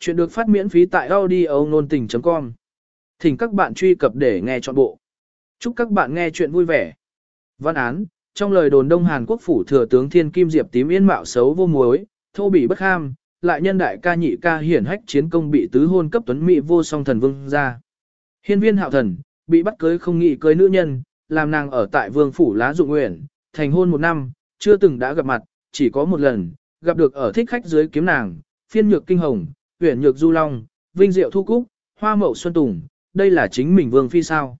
Chuyện được phát miễn phí tại audio nôn tình.com. Thỉnh các bạn truy cập để nghe trọn bộ. Chúc các bạn nghe chuyện vui vẻ. Văn án, trong lời đồn Đông Hàn Quốc phủ thừa tướng Thiên Kim Diệp tím yên mạo xấu vô muối, thô bị bất ham, lại nhân đại ca nhị ca hiển hách chiến công bị tứ hôn cấp tuấn mỹ vô song thần vương ra. Hiên viên hạo thần, bị bắt cưới không nghị cưới nữ nhân, làm nàng ở tại vương phủ lá dụng nguyện, thành hôn một năm, chưa từng đã gặp mặt, chỉ có một lần, gặp được ở thích khách dưới kiếm nàng, phiên nhược kinh hồng, huyền nhược du long, vinh diệu thu cúc, hoa mậu xuân tùng, đây là chính mình vương phi sao.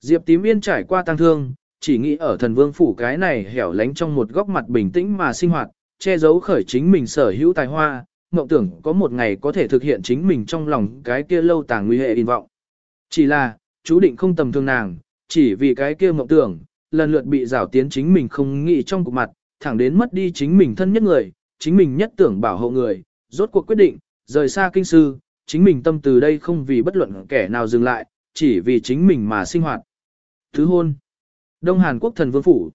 Diệp tím yên trải qua tăng thương, chỉ nghĩ ở thần vương phủ cái này hẻo lánh trong một góc mặt bình tĩnh mà sinh hoạt, che giấu khởi chính mình sở hữu tài hoa, mộng tưởng có một ngày có thể thực hiện chính mình trong lòng cái kia lâu tàng nguy hệ in vọng. Chỉ là, chú định không tầm thường nàng, chỉ vì cái kia mộng tưởng, lần lượt bị rào tiến chính mình không nghĩ trong cục mặt, thẳng đến mất đi chính mình thân nhất người, chính mình nhất tưởng bảo hộ người, rốt cuộc quyết định, rời xa kinh sư, chính mình tâm từ đây không vì bất luận kẻ nào dừng lại, chỉ vì chính mình mà sinh hoạt. Thứ hôn. Đông Hàn Quốc thần vương phủ.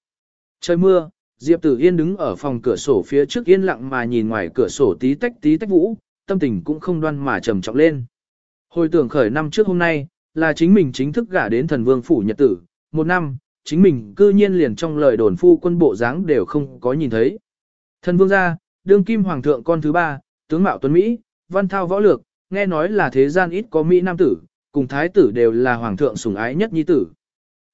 Trời mưa, Diệp Tử Yên đứng ở phòng cửa sổ phía trước yên lặng mà nhìn ngoài cửa sổ tí tách tí tách vũ, tâm tình cũng không đoan mà trầm trọng lên. Hồi tưởng khởi năm trước hôm nay, là chính mình chính thức gả đến thần vương phủ nhật tử, một năm, chính mình cư nhiên liền trong lời đồn phu quân bộ dáng đều không có nhìn thấy. Thần vương gia, đương kim hoàng thượng con thứ ba, tướng mạo tuấn Mỹ, văn thao võ lược, nghe nói là thế gian ít có Mỹ nam tử, cùng thái tử đều là hoàng thượng sủng ái nhất nhi tử.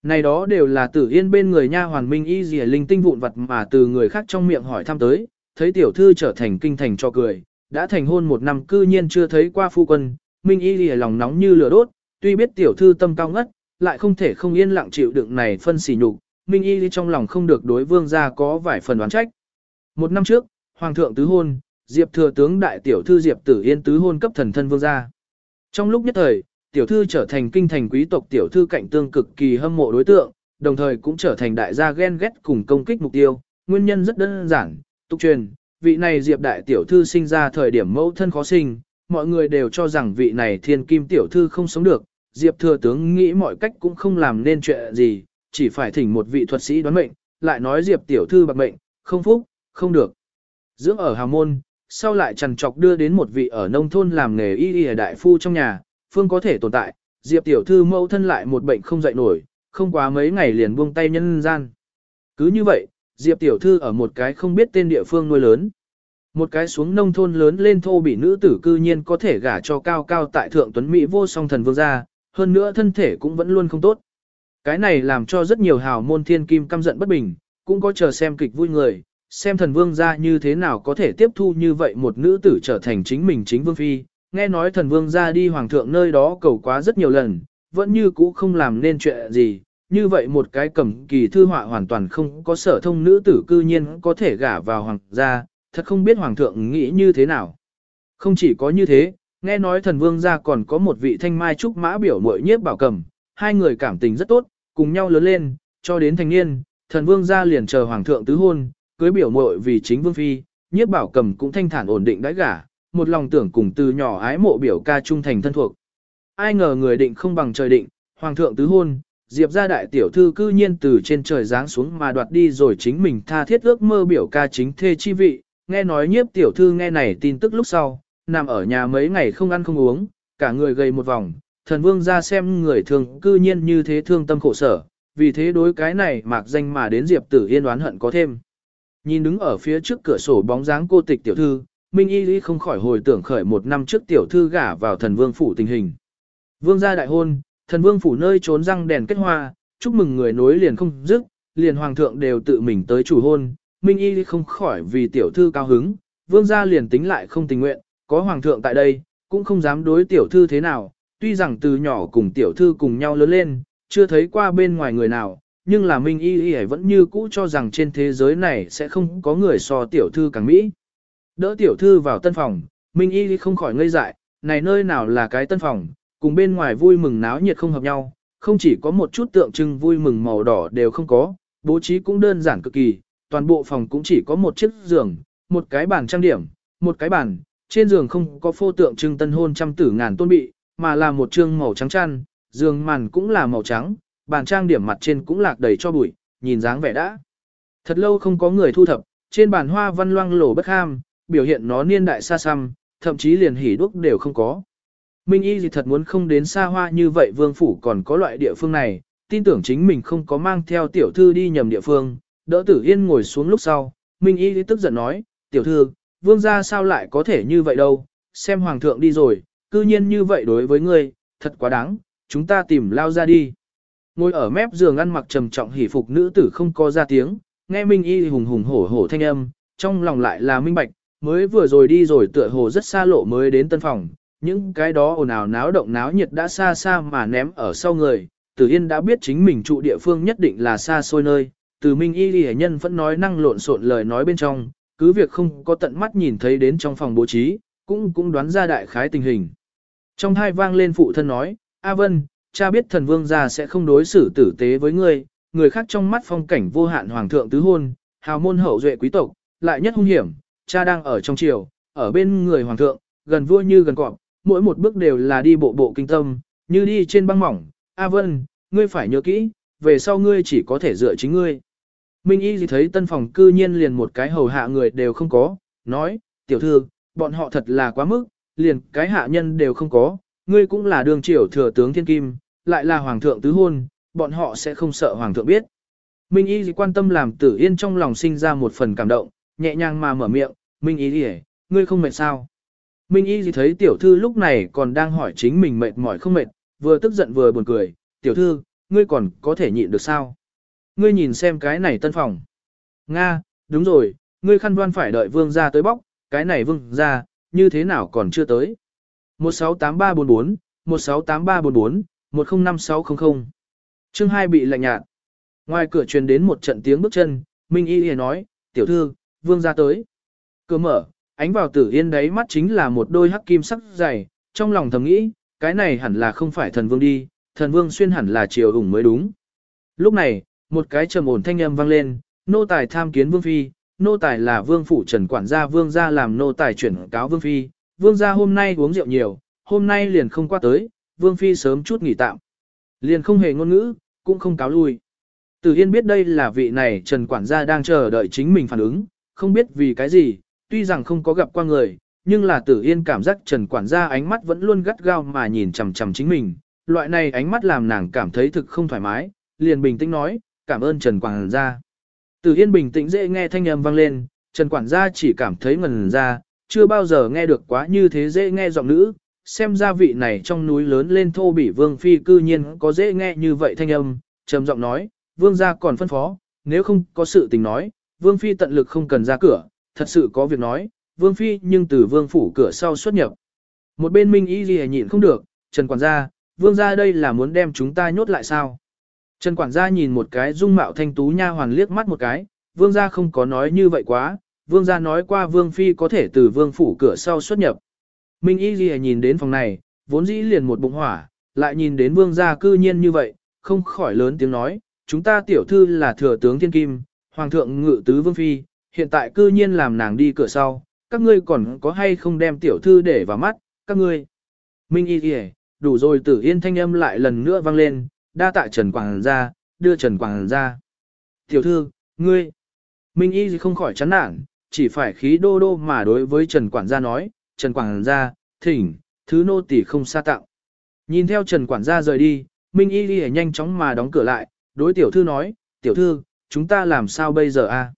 Này đó đều là tử yên bên người nha hoàn minh y dìa linh tinh vụn vật mà từ người khác trong miệng hỏi thăm tới, thấy tiểu thư trở thành kinh thành cho cười, đã thành hôn một năm cư nhiên chưa thấy qua phu quân, minh y dìa lòng nóng như lửa đốt, tuy biết tiểu thư tâm cao ngất, lại không thể không yên lặng chịu đựng này phân xỉ nhục, minh y trong lòng không được đối vương gia có vài phần oán trách. Một năm trước, hoàng thượng tứ hôn, Diệp thừa tướng đại tiểu thư Diệp Tử Yên tứ hôn cấp thần thân vương gia. Trong lúc nhất thời, tiểu thư trở thành kinh thành quý tộc tiểu thư cạnh tương cực kỳ hâm mộ đối tượng, đồng thời cũng trở thành đại gia ghen ghét cùng công kích mục tiêu. Nguyên nhân rất đơn giản, tục truyền, vị này Diệp đại tiểu thư sinh ra thời điểm mẫu thân khó sinh, mọi người đều cho rằng vị này thiên kim tiểu thư không sống được, Diệp thừa tướng nghĩ mọi cách cũng không làm nên chuyện gì, chỉ phải thỉnh một vị thuật sĩ đoán mệnh, lại nói Diệp tiểu thư bạc mệnh, không phúc, không được. Dưỡng ở hào môn, sau lại trằn trọc đưa đến một vị ở nông thôn làm nghề y y đại phu trong nhà, phương có thể tồn tại, Diệp tiểu thư mẫu thân lại một bệnh không dậy nổi, không quá mấy ngày liền buông tay nhân gian. Cứ như vậy, Diệp tiểu thư ở một cái không biết tên địa phương nuôi lớn. Một cái xuống nông thôn lớn lên thô bị nữ tử cư nhiên có thể gả cho cao cao tại thượng tuấn Mỹ vô song thần vương gia, hơn nữa thân thể cũng vẫn luôn không tốt. Cái này làm cho rất nhiều hào môn thiên kim căm giận bất bình, cũng có chờ xem kịch vui người, xem thần vương gia như thế nào có thể tiếp thu như vậy một nữ tử trở thành chính mình chính vương phi. Nghe nói thần vương gia đi hoàng thượng nơi đó cầu quá rất nhiều lần, vẫn như cũ không làm nên chuyện gì, như vậy một cái cầm kỳ thư họa hoàn toàn không có sở thông nữ tử cư nhiên có thể gả vào hoàng gia, thật không biết hoàng thượng nghĩ như thế nào. Không chỉ có như thế, nghe nói thần vương gia còn có một vị thanh mai trúc mã biểu muội nhiếp bảo cầm, hai người cảm tình rất tốt, cùng nhau lớn lên, cho đến thành niên, thần vương gia liền chờ hoàng thượng tứ hôn, cưới biểu muội vì chính vương phi, nhiếp bảo cầm cũng thanh thản ổn định đãi gả, một lòng tưởng cùng từ nhỏ ái mộ biểu ca trung thành thân thuộc. Ai ngờ người định không bằng trời định, hoàng thượng tứ hôn, diệp gia đại tiểu thư cư nhiên từ trên trời giáng xuống mà đoạt đi rồi chính mình tha thiết ước mơ biểu ca chính thê chi vị, nghe nói nhiếp tiểu thư nghe này tin tức lúc sau, nằm ở nhà mấy ngày không ăn không uống, cả người gầy một vòng, thần vương ra xem người thường cư nhiên như thế thương tâm khổ sở, vì thế đối cái này mạc danh mà đến diệp tử yên oán hận có thêm. Nhìn đứng ở phía trước cửa sổ bóng dáng cô tịch tiểu thư, Minh Y Lý không khỏi hồi tưởng khởi một năm trước tiểu thư gả vào thần vương phủ tình hình. Vương gia đại hôn, thần vương phủ nơi trốn răng đèn kết hoa, chúc mừng người nối liền không dứt, liền hoàng thượng đều tự mình tới chủ hôn, Minh Y Lý không khỏi vì tiểu thư cao hứng, vương gia liền tính lại không tình nguyện, có hoàng thượng tại đây, cũng không dám đối tiểu thư thế nào, tuy rằng từ nhỏ cùng tiểu thư cùng nhau lớn lên, chưa thấy qua bên ngoài người nào, nhưng là Minh Y Y vẫn như cũ cho rằng trên thế giới này sẽ không có người so tiểu thư càng Mỹ. Đỡ tiểu thư vào tân phòng, Minh Y không khỏi ngây dại, này nơi nào là cái tân phòng, cùng bên ngoài vui mừng náo nhiệt không hợp nhau, không chỉ có một chút tượng trưng vui mừng màu đỏ đều không có, bố trí cũng đơn giản cực kỳ, toàn bộ phòng cũng chỉ có một chiếc giường, một cái bàn trang điểm, một cái bàn, trên giường không có phô tượng trưng tân hôn trăm tử ngàn tôn bị, mà là một trương màu trắng chăn, giường màn cũng là màu trắng, bàn trang điểm mặt trên cũng lạc đầy cho bụi, nhìn dáng vẻ đã. Thật lâu không có người thu thập, trên bàn hoa văn loang lổ bất ham, biểu hiện nó niên đại xa xăm, thậm chí liền hỉ đúc đều không có. Minh Y gì thật muốn không đến xa hoa như vậy vương phủ còn có loại địa phương này, tin tưởng chính mình không có mang theo tiểu thư đi nhầm địa phương, đỡ tử yên ngồi xuống lúc sau, Minh Y tức giận nói, tiểu thư, vương gia sao lại có thể như vậy đâu, xem hoàng thượng đi rồi, cư nhiên như vậy đối với ngươi, thật quá đáng, chúng ta tìm lao ra đi. Ngồi ở mép giường ăn mặc trầm trọng hỉ phục nữ tử không có ra tiếng, nghe Minh Y hùng hùng hổ hổ thanh âm, trong lòng lại là minh bạch, mới vừa rồi đi rồi tựa hồ rất xa lộ mới đến tân phòng, những cái đó ồn ào náo động náo nhiệt đã xa xa mà ném ở sau người, Tử Yên đã biết chính mình trụ địa phương nhất định là xa xôi nơi, từ Minh Y Lì Nhân vẫn nói năng lộn xộn lời nói bên trong, cứ việc không có tận mắt nhìn thấy đến trong phòng bố trí, cũng cũng đoán ra đại khái tình hình. Trong hai vang lên phụ thân nói, A Vân, cha biết thần vương gia sẽ không đối xử tử tế với ngươi, người khác trong mắt phong cảnh vô hạn hoàng thượng tứ hôn, hào môn hậu duệ quý tộc, lại nhất hung hiểm, cha đang ở trong triều, ở bên người hoàng thượng, gần vua như gần cọp, mỗi một bước đều là đi bộ bộ kinh tâm, như đi trên băng mỏng. A Vân, ngươi phải nhớ kỹ, về sau ngươi chỉ có thể dựa chính ngươi. Minh Y gì thấy tân phòng cư nhiên liền một cái hầu hạ người đều không có, nói, tiểu thư, bọn họ thật là quá mức, liền cái hạ nhân đều không có, ngươi cũng là đường triều thừa tướng thiên kim, lại là hoàng thượng tứ hôn, bọn họ sẽ không sợ hoàng thượng biết. Minh Y gì quan tâm làm tử yên trong lòng sinh ra một phần cảm động, nhẹ nhàng mà mở miệng, Minh Y gì ngươi không mệt sao? Minh Y gì thấy tiểu thư lúc này còn đang hỏi chính mình mệt mỏi không mệt, vừa tức giận vừa buồn cười, tiểu thư, ngươi còn có thể nhịn được sao? Ngươi nhìn xem cái này tân phòng. Nga, đúng rồi, ngươi khăn đoan phải đợi vương ra tới bóc, cái này vương ra, như thế nào còn chưa tới? 168344, 168344, 105600. Chương 2 bị lạnh nhạt. Ngoài cửa truyền đến một trận tiếng bước chân, Minh Y Y nói, tiểu thư, vương ra tới. Cửa mở, ánh vào tử yên đấy mắt chính là một đôi hắc kim sắc dày, trong lòng thầm nghĩ, cái này hẳn là không phải thần vương đi, thần vương xuyên hẳn là triều ủng mới đúng. Lúc này, một cái trầm ổn thanh âm vang lên, nô tài tham kiến vương phi, nô tài là vương phủ trần quản gia vương gia làm nô tài chuyển cáo vương phi, vương gia hôm nay uống rượu nhiều, hôm nay liền không qua tới, vương phi sớm chút nghỉ tạm. Liền không hề ngôn ngữ, cũng không cáo lui. Tử Yên biết đây là vị này Trần Quản gia đang chờ đợi chính mình phản ứng, không biết vì cái gì, tuy rằng không có gặp qua người, nhưng là Tử Yên cảm giác Trần Quản gia ánh mắt vẫn luôn gắt gao mà nhìn chằm chằm chính mình, loại này ánh mắt làm nàng cảm thấy thực không thoải mái, liền bình tĩnh nói, cảm ơn Trần Quản gia. Tử Yên bình tĩnh dễ nghe thanh âm vang lên, Trần Quản gia chỉ cảm thấy ngần ra, chưa bao giờ nghe được quá như thế dễ nghe giọng nữ, xem ra vị này trong núi lớn lên thô bỉ vương phi cư nhiên có dễ nghe như vậy thanh âm, trầm giọng nói, vương gia còn phân phó, nếu không có sự tình nói, vương phi tận lực không cần ra cửa, thật sự có việc nói, vương phi nhưng từ vương phủ cửa sau xuất nhập. Một bên minh y gì nhịn không được, Trần quản gia, vương gia đây là muốn đem chúng ta nhốt lại sao? Trần quản gia nhìn một cái dung mạo thanh tú nha hoàn liếc mắt một cái, vương gia không có nói như vậy quá, vương gia nói qua vương phi có thể từ vương phủ cửa sau xuất nhập. Minh y gì nhìn đến phòng này, vốn dĩ liền một bụng hỏa, lại nhìn đến vương gia cư nhiên như vậy, không khỏi lớn tiếng nói, chúng ta tiểu thư là thừa tướng thiên kim, hoàng thượng ngự tứ vương phi, hiện tại cư nhiên làm nàng đi cửa sau, các ngươi còn có hay không đem tiểu thư để vào mắt, các ngươi. Minh y kìa, đủ rồi tử yên thanh âm lại lần nữa vang lên, đa tạ Trần Quảng ra, đưa Trần Quảng ra. Tiểu thư, ngươi. Minh y không khỏi chán nản, chỉ phải khí đô đô mà đối với Trần Quản gia nói, Trần Quản gia, thỉnh, thứ nô tỳ không xa tặng. Nhìn theo Trần Quản gia rời đi, Minh y đi nhanh chóng mà đóng cửa lại, đối tiểu thư nói, tiểu thư, chúng ta làm sao bây giờ a?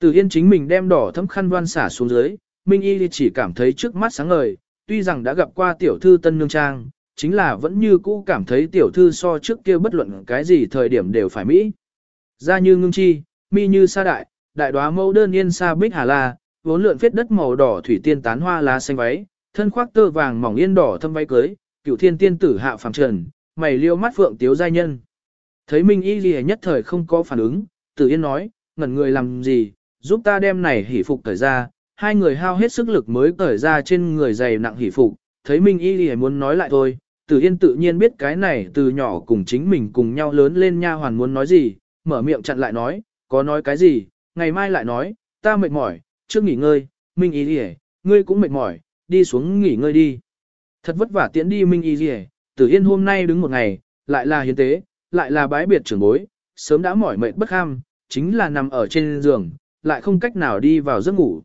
Từ Yên chính mình đem đỏ thấm khăn đoan xả xuống dưới, Minh Y chỉ cảm thấy trước mắt sáng ngời, tuy rằng đã gặp qua tiểu thư tân nương trang, chính là vẫn như cũ cảm thấy tiểu thư so trước kia bất luận cái gì thời điểm đều phải mỹ. Ra như ngưng chi, mi như sa đại, đại đoá mẫu đơn yên sa bích hà la, vốn lượn phết đất màu đỏ thủy tiên tán hoa lá xanh váy, thân khoác tơ vàng mỏng yên đỏ thâm váy cưới, cựu thiên tiên tử hạ phàm trần, mày liêu mắt phượng tiếu giai nhân. Thấy Minh Y Ghi nhất thời không có phản ứng, Tử Yên nói, ngẩn người làm gì, giúp ta đem này hỉ phục cởi ra, hai người hao hết sức lực mới cởi ra trên người dày nặng hỉ phục, thấy Minh Y Ghi muốn nói lại thôi, Tử Yên tự nhiên biết cái này từ nhỏ cùng chính mình cùng nhau lớn lên nha hoàn muốn nói gì, mở miệng chặn lại nói, có nói cái gì, ngày mai lại nói, ta mệt mỏi, trước nghỉ ngơi, Minh Y Lì ngươi cũng mệt mỏi, đi xuống nghỉ ngơi đi. Thật vất vả tiễn đi Minh Y Lì Tử Yên hôm nay đứng một ngày, lại là hiến tế, lại là bái biệt trưởng bối, sớm đã mỏi mệt bất ham, chính là nằm ở trên giường, lại không cách nào đi vào giấc ngủ.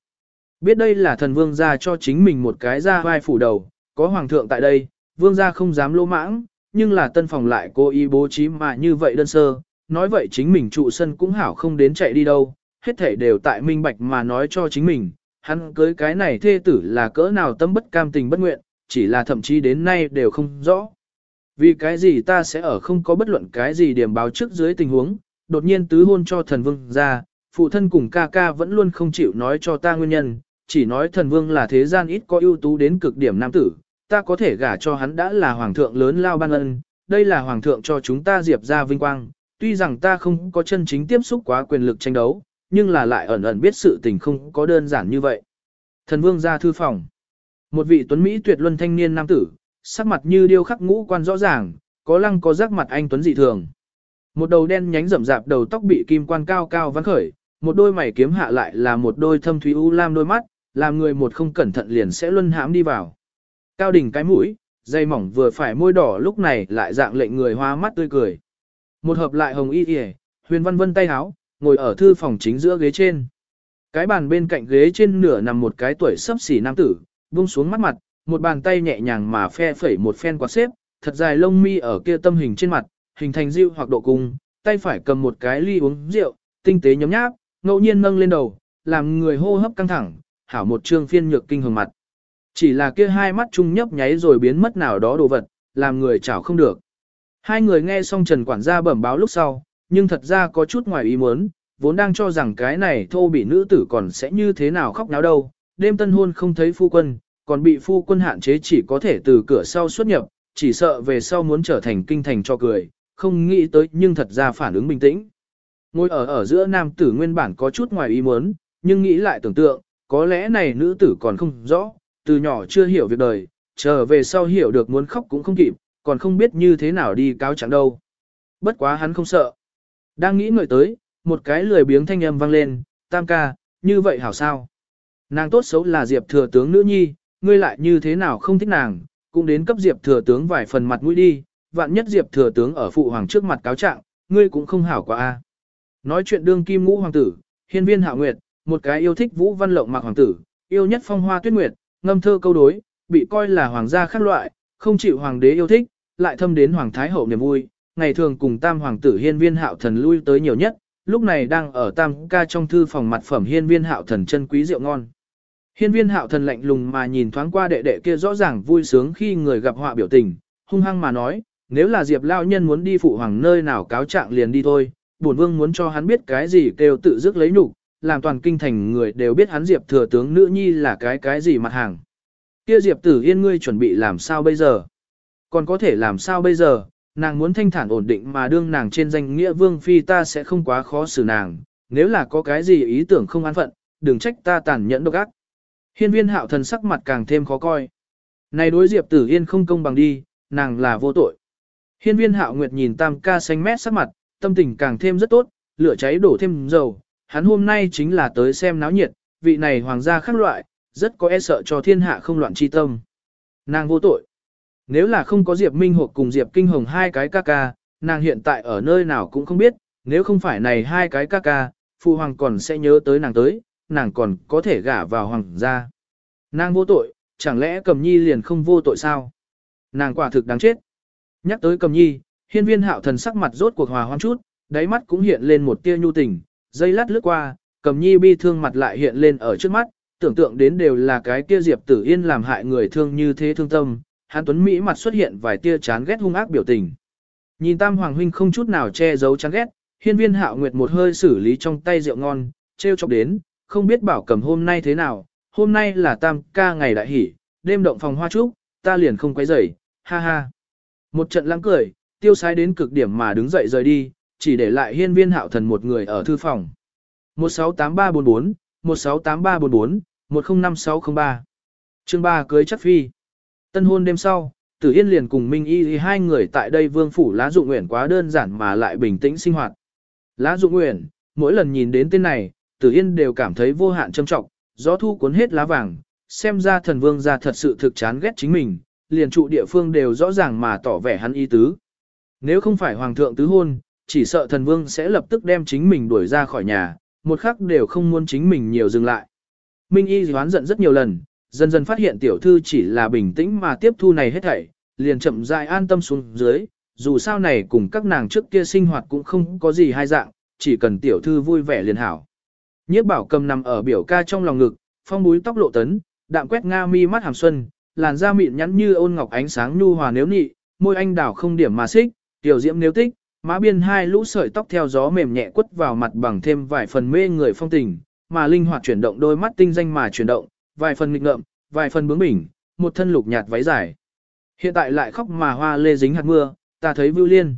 Biết đây là thần vương gia cho chính mình một cái ra vai phủ đầu, có hoàng thượng tại đây, vương gia không dám lỗ mãng, nhưng là tân phòng lại cố ý bố trí mà như vậy đơn sơ, nói vậy chính mình trụ sân cũng hảo không đến chạy đi đâu, hết thể đều tại minh bạch mà nói cho chính mình, hắn cưới cái này thê tử là cỡ nào tâm bất cam tình bất nguyện, chỉ là thậm chí đến nay đều không rõ. Vì cái gì ta sẽ ở không có bất luận cái gì điểm báo trước dưới tình huống, đột nhiên tứ hôn cho thần vương ra, phụ thân cùng ca ca vẫn luôn không chịu nói cho ta nguyên nhân, chỉ nói thần vương là thế gian ít có ưu tú đến cực điểm nam tử, ta có thể gả cho hắn đã là hoàng thượng lớn lao ban ân, đây là hoàng thượng cho chúng ta diệp ra vinh quang, tuy rằng ta không có chân chính tiếp xúc quá quyền lực tranh đấu, nhưng là lại ẩn ẩn biết sự tình không có đơn giản như vậy. Thần vương ra thư phòng. Một vị tuấn Mỹ tuyệt luân thanh niên nam tử, sắc mặt như điêu khắc ngũ quan rõ ràng, có lăng có rắc mặt anh tuấn dị thường. Một đầu đen nhánh rậm rạp đầu tóc bị kim quan cao cao vắn khởi, một đôi mày kiếm hạ lại là một đôi thâm thúy u lam đôi mắt, làm người một không cẩn thận liền sẽ luân hãm đi vào. Cao đỉnh cái mũi, dây mỏng vừa phải môi đỏ lúc này lại dạng lệnh người hoa mắt tươi cười. Một hợp lại hồng y y, huyền văn vân tay háo, ngồi ở thư phòng chính giữa ghế trên. Cái bàn bên cạnh ghế trên nửa nằm một cái tuổi sấp xỉ nam tử, buông xuống mắt mặt, một bàn tay nhẹ nhàng mà phe phẩy một phen quạt xếp, thật dài lông mi ở kia tâm hình trên mặt, hình thành rượu hoặc độ cung, tay phải cầm một cái ly uống rượu, tinh tế nhấm nháp, ngẫu nhiên nâng lên đầu, làm người hô hấp căng thẳng, hảo một trương phiên nhược kinh hồng mặt. Chỉ là kia hai mắt chung nhấp nháy rồi biến mất nào đó đồ vật, làm người chảo không được. Hai người nghe xong Trần quản gia bẩm báo lúc sau, nhưng thật ra có chút ngoài ý muốn, vốn đang cho rằng cái này thô bị nữ tử còn sẽ như thế nào khóc náo đâu, đêm tân hôn không thấy phu quân, còn bị phu quân hạn chế chỉ có thể từ cửa sau xuất nhập, chỉ sợ về sau muốn trở thành kinh thành cho cười, không nghĩ tới nhưng thật ra phản ứng bình tĩnh. Ngồi ở ở giữa nam tử nguyên bản có chút ngoài ý muốn, nhưng nghĩ lại tưởng tượng, có lẽ này nữ tử còn không rõ, từ nhỏ chưa hiểu việc đời, trở về sau hiểu được muốn khóc cũng không kịp, còn không biết như thế nào đi cáo chẳng đâu. Bất quá hắn không sợ. Đang nghĩ ngợi tới, một cái lười biếng thanh âm vang lên, tam ca, như vậy hảo sao? Nàng tốt xấu là Diệp thừa tướng nữ nhi, ngươi lại như thế nào không thích nàng, cũng đến cấp Diệp thừa tướng vài phần mặt mũi đi, vạn nhất Diệp thừa tướng ở phụ hoàng trước mặt cáo trạng, ngươi cũng không hảo quá a. Nói chuyện đương kim ngũ hoàng tử, hiên viên hạ nguyệt, một cái yêu thích vũ văn lộng mạc hoàng tử, yêu nhất phong hoa tuyết nguyệt, ngâm thơ câu đối, bị coi là hoàng gia khác loại, không chịu hoàng đế yêu thích, lại thâm đến hoàng thái hậu niềm vui, ngày thường cùng tam hoàng tử hiên viên hạo thần lui tới nhiều nhất, lúc này đang ở tam ca trong thư phòng mặt phẩm hiên viên hạo thần chân quý rượu ngon. Hiên viên hạo thần lạnh lùng mà nhìn thoáng qua đệ đệ kia rõ ràng vui sướng khi người gặp họa biểu tình, hung hăng mà nói, nếu là Diệp Lao Nhân muốn đi phụ hoàng nơi nào cáo trạng liền đi thôi, bổn vương muốn cho hắn biết cái gì kêu tự dứt lấy nhục, làm toàn kinh thành người đều biết hắn Diệp thừa tướng nữ nhi là cái cái gì mặt hàng. Kia Diệp tử yên ngươi chuẩn bị làm sao bây giờ? Còn có thể làm sao bây giờ? Nàng muốn thanh thản ổn định mà đương nàng trên danh nghĩa vương phi ta sẽ không quá khó xử nàng, nếu là có cái gì ý tưởng không an phận, đừng trách ta tàn nhẫn độc ác. Hiên viên hạo thần sắc mặt càng thêm khó coi. Này đối Diệp tử yên không công bằng đi, nàng là vô tội. Hiên viên hạo nguyệt nhìn tam ca xanh mét sắc mặt, tâm tình càng thêm rất tốt, lửa cháy đổ thêm dầu. Hắn hôm nay chính là tới xem náo nhiệt, vị này hoàng gia khác loại, rất có e sợ cho thiên hạ không loạn chi tâm. Nàng vô tội. Nếu là không có Diệp Minh Hộp cùng Diệp Kinh Hồng hai cái ca ca, nàng hiện tại ở nơi nào cũng không biết, nếu không phải này hai cái ca ca, phụ hoàng còn sẽ nhớ tới nàng tới, nàng còn có thể gả vào hoàng gia. Nàng vô tội, chẳng lẽ cầm nhi liền không vô tội sao? Nàng quả thực đáng chết. Nhắc tới cầm nhi, hiên viên hạo thần sắc mặt rốt cuộc hòa hoan chút, đáy mắt cũng hiện lên một tia nhu tình, dây lát lướt qua, cầm nhi bi thương mặt lại hiện lên ở trước mắt, tưởng tượng đến đều là cái kia diệp tử yên làm hại người thương như thế thương tâm, Hàn tuấn Mỹ mặt xuất hiện vài tia chán ghét hung ác biểu tình. Nhìn tam hoàng huynh không chút nào che giấu chán ghét, hiên viên hạo nguyệt một hơi xử lý trong tay rượu ngon, treo chọc đến, không biết bảo cầm hôm nay thế nào, hôm nay là tam ca ngày đại hỷ, đêm động phòng hoa trúc, ta liền không quấy rầy, ha ha. Một trận lãng cười, tiêu sái đến cực điểm mà đứng dậy rời đi, chỉ để lại hiên viên hạo thần một người ở thư phòng. 168344, 168344, 105603. Chương 3 cưới chắc phi. Tân hôn đêm sau, Tử Yên liền cùng Minh Y hai người tại đây vương phủ Lá Dụng Uyển quá đơn giản mà lại bình tĩnh sinh hoạt. Lá Dụng Uyển, mỗi lần nhìn đến tên này, Tử Yên đều cảm thấy vô hạn trầm trọng, gió thu cuốn hết lá vàng, xem ra thần vương gia thật sự thực chán ghét chính mình, liền trụ địa phương đều rõ ràng mà tỏ vẻ hắn ý tứ. Nếu không phải hoàng thượng tứ hôn, chỉ sợ thần vương sẽ lập tức đem chính mình đuổi ra khỏi nhà, một khắc đều không muốn chính mình nhiều dừng lại. Minh Y đoán giận rất nhiều lần, dần dần phát hiện tiểu thư chỉ là bình tĩnh mà tiếp thu này hết thảy, liền chậm rãi an tâm xuống dưới, dù sao này cùng các nàng trước kia sinh hoạt cũng không có gì hai dạng, chỉ cần tiểu thư vui vẻ liền hảo. Nhiếp bảo cầm nằm ở biểu ca trong lòng ngực, phong búi tóc lộ tấn, đạm quét nga mi mắt hàm xuân, làn da mịn nhắn như ôn ngọc ánh sáng nhu hòa nếu nị, môi anh đảo không điểm mà xích, tiểu diễm nếu tích, má biên hai lũ sợi tóc theo gió mềm nhẹ quất vào mặt bằng thêm vài phần mê người phong tình, mà linh hoạt chuyển động đôi mắt tinh danh mà chuyển động, vài phần nghịch ngợm, vài phần bướng bỉnh, một thân lục nhạt váy dài. Hiện tại lại khóc mà hoa lê dính hạt mưa, ta thấy vưu liên.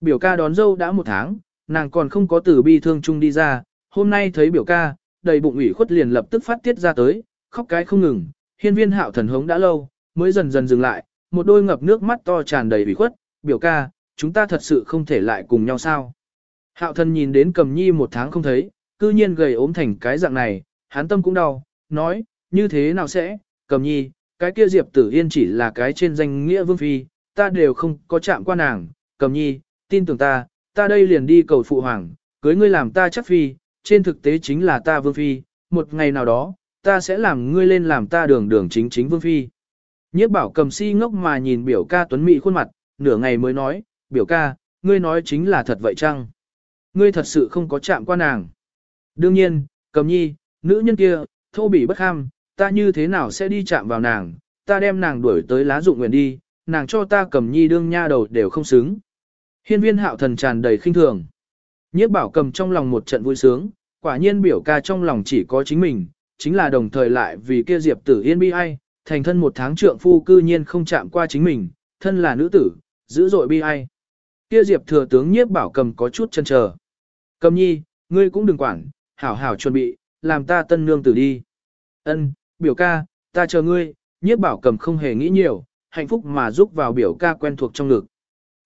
Biểu ca đón dâu đã một tháng, nàng còn không có từ bi thương chung đi ra, hôm nay thấy biểu ca, đầy bụng ủy khuất liền lập tức phát tiết ra tới, khóc cái không ngừng, hiên viên hạo thần hống đã lâu, mới dần dần dừng lại, một đôi ngập nước mắt to tràn đầy ủy khuất, biểu ca, chúng ta thật sự không thể lại cùng nhau sao. Hạo thần nhìn đến cầm nhi một tháng không thấy, cư nhiên gầy ốm thành cái dạng này, hắn tâm cũng đau, nói, như thế nào sẽ, cầm nhi, cái kia diệp tử yên chỉ là cái trên danh nghĩa vương phi, ta đều không có chạm qua nàng, cầm nhi, tin tưởng ta, ta đây liền đi cầu phụ hoàng, cưới ngươi làm ta chắc phi, trên thực tế chính là ta vương phi, một ngày nào đó, ta sẽ làm ngươi lên làm ta đường đường chính chính vương phi. Nhiếp bảo cầm si ngốc mà nhìn biểu ca tuấn mỹ khuôn mặt, nửa ngày mới nói, biểu ca, ngươi nói chính là thật vậy chăng? Ngươi thật sự không có chạm qua nàng. Đương nhiên, cầm nhi, nữ nhân kia, thô bỉ bất ham, ta như thế nào sẽ đi chạm vào nàng, ta đem nàng đuổi tới lá dụng nguyện đi, nàng cho ta cầm nhi đương nha đầu đều không xứng. Hiên viên hạo thần tràn đầy khinh thường. Nhiếp bảo cầm trong lòng một trận vui sướng, quả nhiên biểu ca trong lòng chỉ có chính mình, chính là đồng thời lại vì kia diệp tử yên bi ai, thành thân một tháng trượng phu cư nhiên không chạm qua chính mình, thân là nữ tử, dữ dội bi ai. Kia diệp thừa tướng nhiếp bảo cầm có chút chân chờ. Cầm nhi, ngươi cũng đừng quản, hảo hảo chuẩn bị, làm ta tân nương tử đi. Ân, biểu ca, ta chờ ngươi, nhiếp bảo cầm không hề nghĩ nhiều, hạnh phúc mà giúp vào biểu ca quen thuộc trong ngực.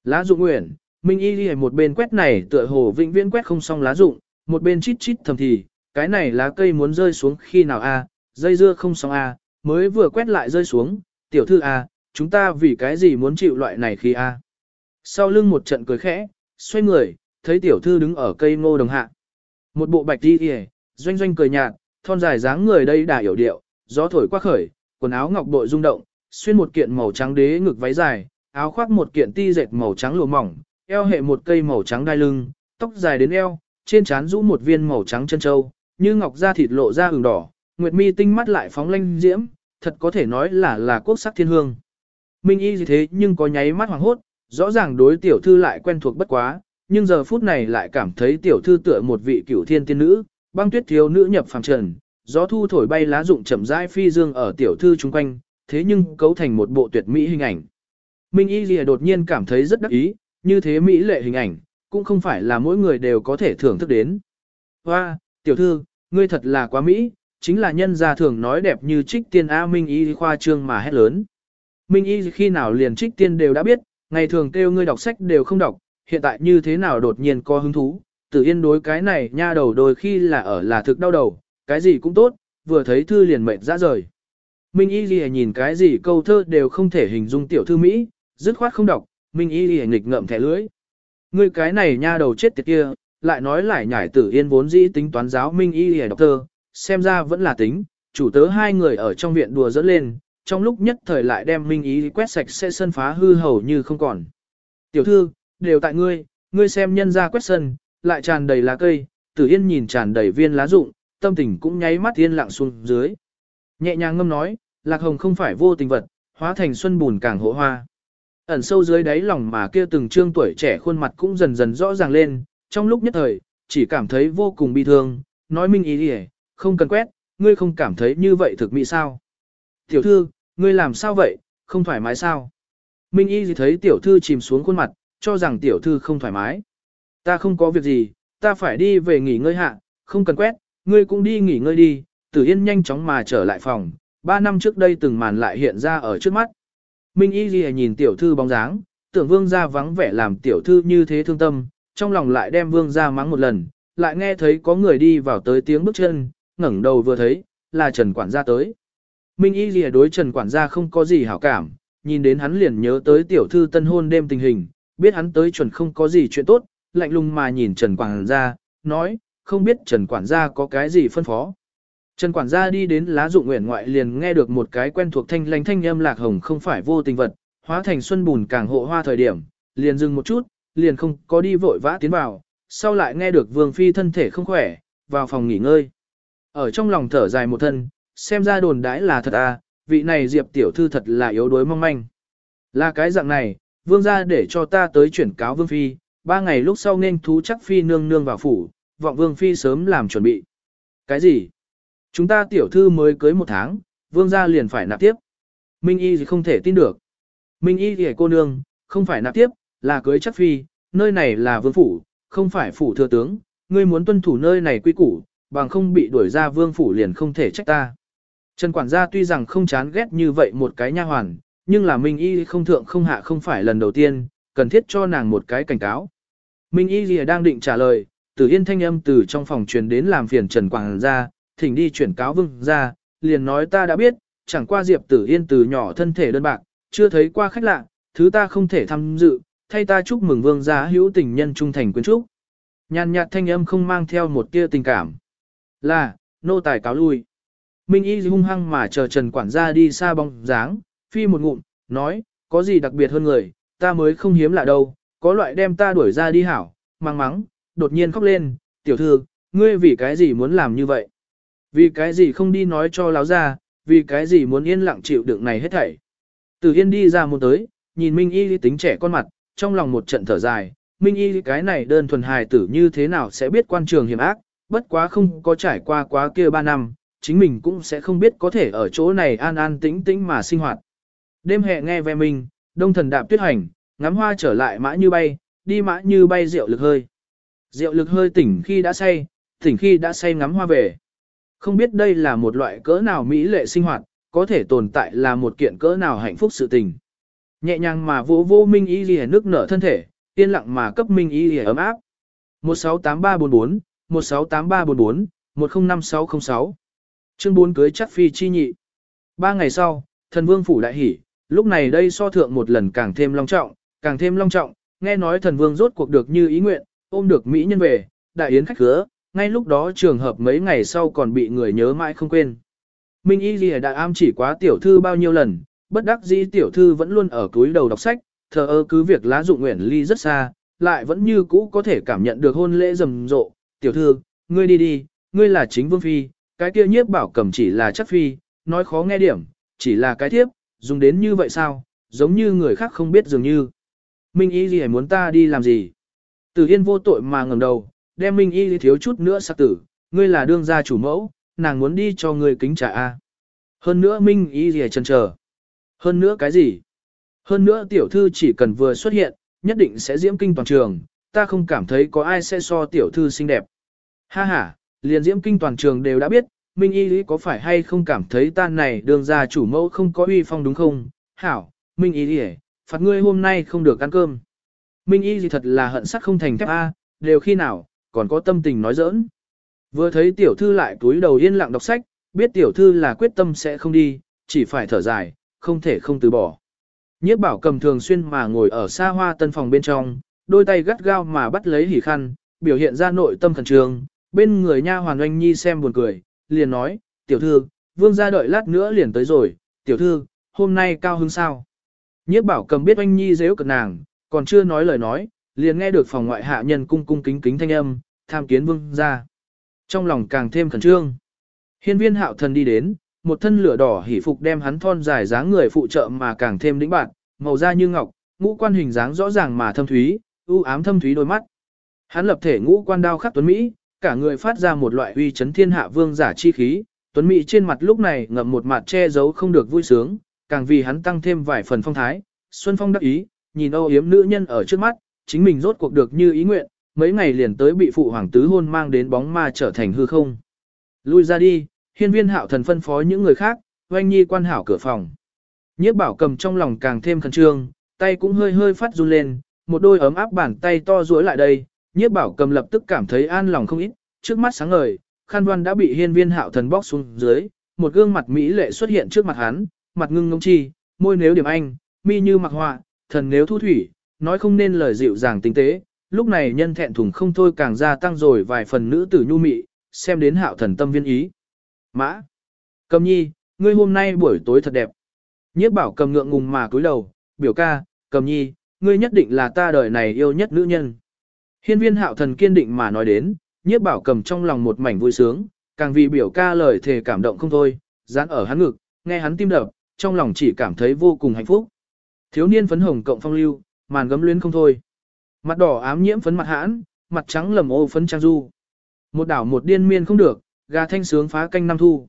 Lá dụng nguyện, Minh Y đi một bên quét này tựa hồ vĩnh viễn quét không xong lá dụng, một bên chít chít thầm thì, cái này lá cây muốn rơi xuống khi nào a, dây dưa không xong a, mới vừa quét lại rơi xuống, tiểu thư a, chúng ta vì cái gì muốn chịu loại này khi a. Sau lưng một trận cười khẽ, xoay người, thấy tiểu thư đứng ở cây ngô đồng hạ. Một bộ bạch đi kìa, doanh doanh cười nhạt, thon dài dáng người đây đà hiểu điệu, gió thổi qua khởi, quần áo ngọc bội rung động, xuyên một kiện màu trắng đế ngực váy dài, áo khoác một kiện ti dệt màu trắng lụa mỏng, eo hệ một cây màu trắng đai lưng, tóc dài đến eo, trên trán rũ một viên màu trắng chân châu, như ngọc da thịt lộ ra ửng đỏ, nguyệt mi tinh mắt lại phóng lanh diễm, thật có thể nói là là quốc sắc thiên hương. Minh y gì thế nhưng có nháy mắt hoàng hốt, rõ ràng đối tiểu thư lại quen thuộc bất quá, nhưng giờ phút này lại cảm thấy tiểu thư tựa một vị cửu thiên tiên nữ, băng tuyết thiếu nữ nhập phàm trần, gió thu thổi bay lá rụng chậm rãi phi dương ở tiểu thư chung quanh, thế nhưng cấu thành một bộ tuyệt mỹ hình ảnh. Minh Y Lìa đột nhiên cảm thấy rất đắc ý, như thế mỹ lệ hình ảnh, cũng không phải là mỗi người đều có thể thưởng thức đến. Hoa, tiểu thư, ngươi thật là quá mỹ, chính là nhân gia thường nói đẹp như trích tiên A Minh Y khoa trương mà hét lớn. Minh Y khi nào liền trích tiên đều đã biết, ngày thường kêu ngươi đọc sách đều không đọc, hiện tại như thế nào đột nhiên có hứng thú, tự yên đối cái này nha đầu đôi khi là ở là thực đau đầu, cái gì cũng tốt, vừa thấy thư liền mệt ra rời. Minh Y Ghi nhìn cái gì câu thơ đều không thể hình dung tiểu thư Mỹ, dứt khoát không đọc, Minh Y Ghi nghịch ngậm thẻ lưỡi. Ngươi cái này nha đầu chết tiệt kia, lại nói lại nhảy tử yên vốn dĩ tính toán giáo Minh Y Ghi đọc thơ, xem ra vẫn là tính, chủ tớ hai người ở trong viện đùa dẫn lên, trong lúc nhất thời lại đem Minh Y quét sạch sẽ sân phá hư hầu như không còn. Tiểu thư, đều tại ngươi, ngươi xem nhân ra quét sân, lại tràn đầy lá cây, tử yên nhìn tràn đầy viên lá rụng, tâm tình cũng nháy mắt yên lặng xuống dưới. Nhẹ nhàng ngâm nói, lạc hồng không phải vô tình vật, hóa thành xuân bùn càng hộ hoa. Ẩn sâu dưới đáy lòng mà kia từng trương tuổi trẻ khuôn mặt cũng dần dần rõ ràng lên, trong lúc nhất thời, chỉ cảm thấy vô cùng bi thương, nói minh ý đi không cần quét, ngươi không cảm thấy như vậy thực mỹ sao. Tiểu thư, ngươi làm sao vậy, không thoải mái sao? Minh y gì thấy tiểu thư chìm xuống khuôn mặt, cho rằng tiểu thư không thoải mái. Ta không có việc gì, ta phải đi về nghỉ ngơi hạ, không cần quét, ngươi cũng đi nghỉ ngơi đi, tử yên nhanh chóng mà trở lại phòng, ba năm trước đây từng màn lại hiện ra ở trước mắt. Minh y ghi nhìn tiểu thư bóng dáng, tưởng vương gia vắng vẻ làm tiểu thư như thế thương tâm, trong lòng lại đem vương gia mắng một lần, lại nghe thấy có người đi vào tới tiếng bước chân, ngẩng đầu vừa thấy, là Trần Quản gia tới. Minh y ghi đối Trần Quản gia không có gì hảo cảm, nhìn đến hắn liền nhớ tới tiểu thư tân hôn đêm tình hình, biết hắn tới chuẩn không có gì chuyện tốt, lạnh lùng mà nhìn Trần Quản gia, nói, không biết Trần Quản gia có cái gì phân phó. Trần quản gia đi đến lá dụng nguyện ngoại liền nghe được một cái quen thuộc thanh lãnh thanh âm lạc hồng không phải vô tình vật, hóa thành xuân bùn càng hộ hoa thời điểm, liền dừng một chút, liền không có đi vội vã tiến vào, sau lại nghe được vương phi thân thể không khỏe, vào phòng nghỉ ngơi. Ở trong lòng thở dài một thân, xem ra đồn đãi là thật à, vị này diệp tiểu thư thật là yếu đuối mong manh. Là cái dạng này, vương gia để cho ta tới chuyển cáo vương phi, ba ngày lúc sau nên thú chắc phi nương nương vào phủ, vọng vương phi sớm làm chuẩn bị. Cái gì? Chúng ta tiểu thư mới cưới một tháng, vương gia liền phải nạp tiếp. Minh y thì không thể tin được. Minh y thì cô nương, không phải nạp tiếp, là cưới chắc phi, nơi này là vương phủ, không phải phủ thừa tướng, ngươi muốn tuân thủ nơi này quy củ, bằng không bị đuổi ra vương phủ liền không thể trách ta. Trần quản gia tuy rằng không chán ghét như vậy một cái nha hoàn, nhưng là Minh Y không thượng không hạ không phải lần đầu tiên, cần thiết cho nàng một cái cảnh cáo. Minh Y lìa đang định trả lời, Tử Yên thanh âm từ trong phòng truyền đến làm phiền Trần Quảng ra, thỉnh đi chuyển cáo vương ra, liền nói ta đã biết, chẳng qua Diệp Tử Yên từ nhỏ thân thể đơn bạc, chưa thấy qua khách lạ, thứ ta không thể tham dự, thay ta chúc mừng vương gia hữu tình nhân trung thành quyến trúc. Nhàn nhạt thanh âm không mang theo một tia tình cảm. Là, nô tài cáo lui. Minh y hung hăng mà chờ Trần quản gia đi xa bóng dáng, phi một ngụm, nói, có gì đặc biệt hơn người, ta mới không hiếm lạ đâu, có loại đem ta đuổi ra đi hảo, mang mắng, đột nhiên khóc lên, tiểu thư, ngươi vì cái gì muốn làm như vậy? Vì cái gì không đi nói cho láo ra, vì cái gì muốn yên lặng chịu đựng này hết thảy? Từ yên đi ra một tới, nhìn Minh y tính trẻ con mặt, trong lòng một trận thở dài, Minh y cái này đơn thuần hài tử như thế nào sẽ biết quan trường hiểm ác, bất quá không có trải qua quá kia ba năm, chính mình cũng sẽ không biết có thể ở chỗ này an an tĩnh tĩnh mà sinh hoạt. Đêm hè nghe về mình, đông thần đạp tuyết hành, ngắm hoa trở lại mã như bay, đi mã như bay rượu lực hơi. Rượu lực hơi tỉnh khi đã say, tỉnh khi đã say ngắm hoa về. Không biết đây là một loại cỡ nào mỹ lệ sinh hoạt, có thể tồn tại là một kiện cỡ nào hạnh phúc sự tình. Nhẹ nhàng mà vô vô Minh Y Lìa nước nở thân thể, yên lặng mà cấp Minh Y Lìa ấm áp. 168344, 168344, 105606. Chương 4 cưới chắc phi chi nhị. Ba ngày sau, thần vương phủ đại hỉ, lúc này đây so thượng một lần càng thêm long trọng, càng thêm long trọng, nghe nói thần vương rốt cuộc được như ý nguyện, ôm được mỹ nhân về, đại yến khách khứa, ngay lúc đó trường hợp mấy ngày sau còn bị người nhớ mãi không quên. Minh Y Lìa đã am chỉ quá tiểu thư bao nhiêu lần, bất đắc dĩ tiểu thư vẫn luôn ở túi đầu đọc sách, thờ ơ cứ việc lá dụng nguyện ly rất xa, lại vẫn như cũ có thể cảm nhận được hôn lễ rầm rộ. Tiểu thư, ngươi đi đi, ngươi là chính vương phi, cái kia nhiếp bảo cầm chỉ là chắc phi, nói khó nghe điểm, chỉ là cái thiếp, dùng đến như vậy sao, giống như người khác không biết dường như. Minh Y gì muốn ta đi làm gì? Tử Yên vô tội mà ngẩng đầu, đem Minh Y thiếu chút nữa sắc tử, ngươi là đương gia chủ mẫu, nàng muốn đi cho ngươi kính trả a. Hơn nữa Minh Y lìa chần chờ. Hơn nữa cái gì? Hơn nữa tiểu thư chỉ cần vừa xuất hiện, nhất định sẽ diễm kinh toàn trường, ta không cảm thấy có ai sẽ so tiểu thư xinh đẹp. Ha ha, liền diễm kinh toàn trường đều đã biết, Minh Y Lý có phải hay không cảm thấy ta này đường ra chủ mẫu không có uy phong đúng không? Hảo, Minh Y Lý phạt ngươi hôm nay không được ăn cơm. Minh Y gì thật là hận sắt không thành thép A, đều khi nào, còn có tâm tình nói giỡn. Vừa thấy tiểu thư lại túi đầu yên lặng đọc sách, biết tiểu thư là quyết tâm sẽ không đi, chỉ phải thở dài, không thể không từ bỏ. Nhiếp bảo cầm thường xuyên mà ngồi ở xa hoa tân phòng bên trong, đôi tay gắt gao mà bắt lấy hỉ khăn, biểu hiện ra nội tâm khẩn trương, bên người nha hoàn oanh nhi xem buồn cười, liền nói, tiểu thư, vương gia đợi lát nữa liền tới rồi, tiểu thư, hôm nay cao hứng sao. Nhiếp bảo cầm biết oanh nhi dễ cực nàng, còn chưa nói lời nói, liền nghe được phòng ngoại hạ nhân cung cung kính kính thanh âm, tham kiến vương gia. Trong lòng càng thêm khẩn trương. Hiên viên hạo thần đi đến, một thân lửa đỏ hỉ phục đem hắn thon dài dáng người phụ trợ mà càng thêm đĩnh bạn, màu da như ngọc, ngũ quan hình dáng rõ ràng mà thâm thúy, ưu ám thâm thúy đôi mắt. Hắn lập thể ngũ quan đao khắc tuấn mỹ, cả người phát ra một loại uy chấn thiên hạ vương giả chi khí, tuấn mỹ trên mặt lúc này ngậm một mặt che giấu không được vui sướng, càng vì hắn tăng thêm vài phần phong thái. Xuân Phong đắc ý, nhìn âu yếm nữ nhân ở trước mắt, chính mình rốt cuộc được như ý nguyện, mấy ngày liền tới bị phụ hoàng tứ hôn mang đến bóng ma trở thành hư không. Lui ra đi, hiên viên hạo thần phân phó những người khác, oanh nhi quan hảo cửa phòng. Nhiếp bảo cầm trong lòng càng thêm khẩn trương, tay cũng hơi hơi phát run lên, một đôi ấm áp bàn tay to duỗi lại đây, nhiếp bảo cầm lập tức cảm thấy an lòng không ít, trước mắt sáng ngời, khăn văn đã bị hiên viên hạo thần bóc xuống dưới, một gương mặt mỹ lệ xuất hiện trước mặt hắn, mặt ngưng ngông chi, môi nếu điểm anh, mi như mặc họa, thần nếu thu thủy, nói không nên lời dịu dàng tinh tế, lúc này nhân thẹn thùng không thôi càng gia tăng rồi vài phần nữ tử nhu mị, xem đến hạo thần tâm viên ý. Mã. Cầm nhi, ngươi hôm nay buổi tối thật đẹp. Nhiếp bảo cầm ngượng ngùng mà cúi đầu, biểu ca, cầm nhi, ngươi nhất định là ta đời này yêu nhất nữ nhân. Hiên viên hạo thần kiên định mà nói đến, nhiếp bảo cầm trong lòng một mảnh vui sướng, càng vì biểu ca lời thề cảm động không thôi, dán ở hắn ngực, nghe hắn tim đập, trong lòng chỉ cảm thấy vô cùng hạnh phúc. Thiếu niên phấn hồng cộng phong lưu, màn gấm luyến không thôi. Mặt đỏ ám nhiễm phấn mặt hãn, mặt trắng lầm ô phấn trang du. Một đảo một điên miên không được, gà thanh sướng phá canh năm thu.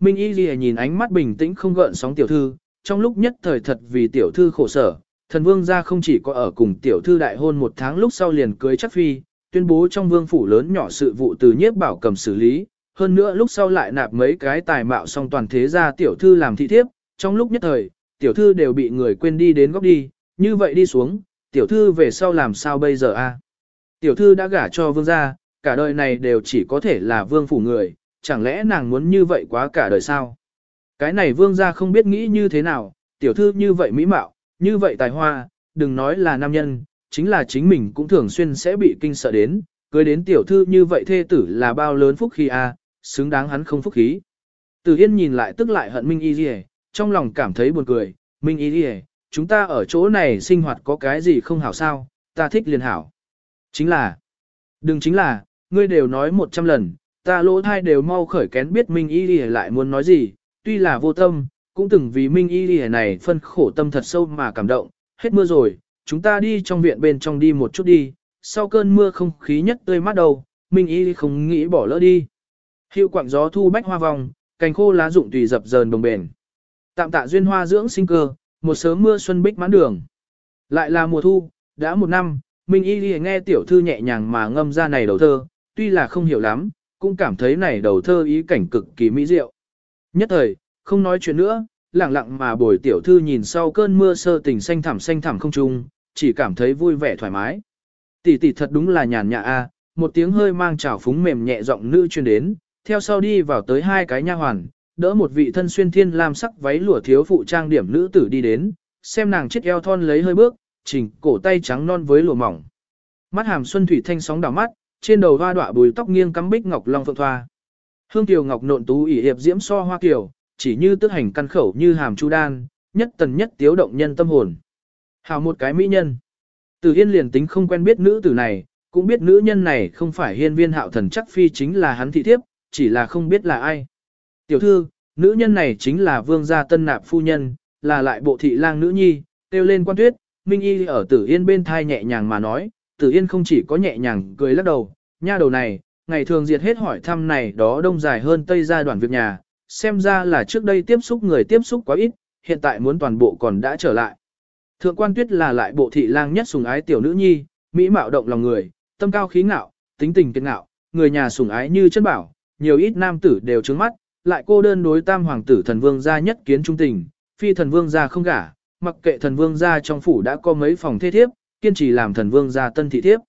Minh Y Ghi nhìn ánh mắt bình tĩnh không gợn sóng tiểu thư, trong lúc nhất thời thật vì tiểu thư khổ sở, thần vương gia không chỉ có ở cùng tiểu thư đại hôn một tháng lúc sau liền cưới chắc phi, tuyên bố trong vương phủ lớn nhỏ sự vụ từ nhiếp bảo cầm xử lý, hơn nữa lúc sau lại nạp mấy cái tài mạo song toàn thế gia tiểu thư làm thị thiếp, trong lúc nhất thời, tiểu thư đều bị người quên đi đến góc đi, như vậy đi xuống, tiểu thư về sau làm sao bây giờ a? Tiểu thư đã gả cho vương gia, cả đời này đều chỉ có thể là vương phủ người, chẳng lẽ nàng muốn như vậy quá cả đời sao? Cái này vương gia không biết nghĩ như thế nào, tiểu thư như vậy mỹ mạo, như vậy tài hoa, đừng nói là nam nhân, chính là chính mình cũng thường xuyên sẽ bị kinh sợ đến, cưới đến tiểu thư như vậy thê tử là bao lớn phúc khí a, xứng đáng hắn không phúc khí. Từ Yên nhìn lại tức lại hận Minh Y Lì trong lòng cảm thấy buồn cười, Minh Y Lì chúng ta ở chỗ này sinh hoạt có cái gì không hảo sao, ta thích liền hảo. Chính là, đừng chính là, ngươi đều nói một trăm lần, ta lỗ thai đều mau khởi kén biết Minh Y Lì lại muốn nói gì, tuy là vô tâm, cũng từng vì Minh Y Lì này phân khổ tâm thật sâu mà cảm động, hết mưa rồi, chúng ta đi trong viện bên trong đi một chút đi, sau cơn mưa không khí nhất tươi mát đầu, Minh Y không nghĩ bỏ lỡ đi. Hiệu quạng gió thu bách hoa vòng, cành khô lá rụng tùy dập dờn đồng bền. Tạm tạ duyên hoa dưỡng sinh cơ, một sớm mưa xuân bích mãn đường. Lại là mùa thu, đã một năm, Minh Y nghe tiểu thư nhẹ nhàng mà ngâm ra này đầu thơ, tuy là không hiểu lắm, cũng cảm thấy này đầu thơ ý cảnh cực kỳ mỹ diệu. Nhất thời, không nói chuyện nữa, lặng lặng mà bồi tiểu thư nhìn sau cơn mưa sơ tình xanh thẳm xanh thẳm không trung, chỉ cảm thấy vui vẻ thoải mái. Tỷ tỷ thật đúng là nhàn nhã a, một tiếng hơi mang trào phúng mềm nhẹ giọng nữ truyền đến, theo sau đi vào tới hai cái nha hoàn, đỡ một vị thân xuyên thiên lam sắc váy lụa thiếu phụ trang điểm nữ tử đi đến, xem nàng chiếc eo thon lấy hơi bước, chỉnh cổ tay trắng non với lụa mỏng. Mắt hàm xuân thủy thanh sóng đảo mắt, trên đầu hoa đọa bùi tóc nghiêng cắm bích ngọc long phượng thoa. Hương tiểu ngọc nộn tú ỷ hiệp diễm so hoa kiều, chỉ như tức hành căn khẩu như hàm chu đan, nhất tần nhất tiếu động nhân tâm hồn. Hào một cái mỹ nhân. Từ Yên liền tính không quen biết nữ tử này, cũng biết nữ nhân này không phải hiên viên hạo thần chắc phi chính là hắn thị thiếp, chỉ là không biết là ai. Tiểu thư, nữ nhân này chính là vương gia tân nạp phu nhân, là lại bộ thị lang nữ nhi, kêu lên quan tuyết, Minh Y ở Tử Yên bên thai nhẹ nhàng mà nói, Tử Yên không chỉ có nhẹ nhàng cười lắc đầu, nha đầu này, ngày thường diệt hết hỏi thăm này đó đông dài hơn tây gia đoàn việc nhà, xem ra là trước đây tiếp xúc người tiếp xúc quá ít, hiện tại muốn toàn bộ còn đã trở lại. Thượng quan tuyết là lại bộ thị lang nhất sùng ái tiểu nữ nhi, mỹ mạo động lòng người, tâm cao khí ngạo, tính tình kiên ngạo, người nhà sùng ái như chân bảo, nhiều ít nam tử đều trướng mắt, lại cô đơn đối tam hoàng tử thần vương gia nhất kiến trung tình, phi thần vương gia không gả, mặc kệ thần vương gia trong phủ đã có mấy phòng thê thiếp, kiên trì làm thần vương gia tân thị thiếp.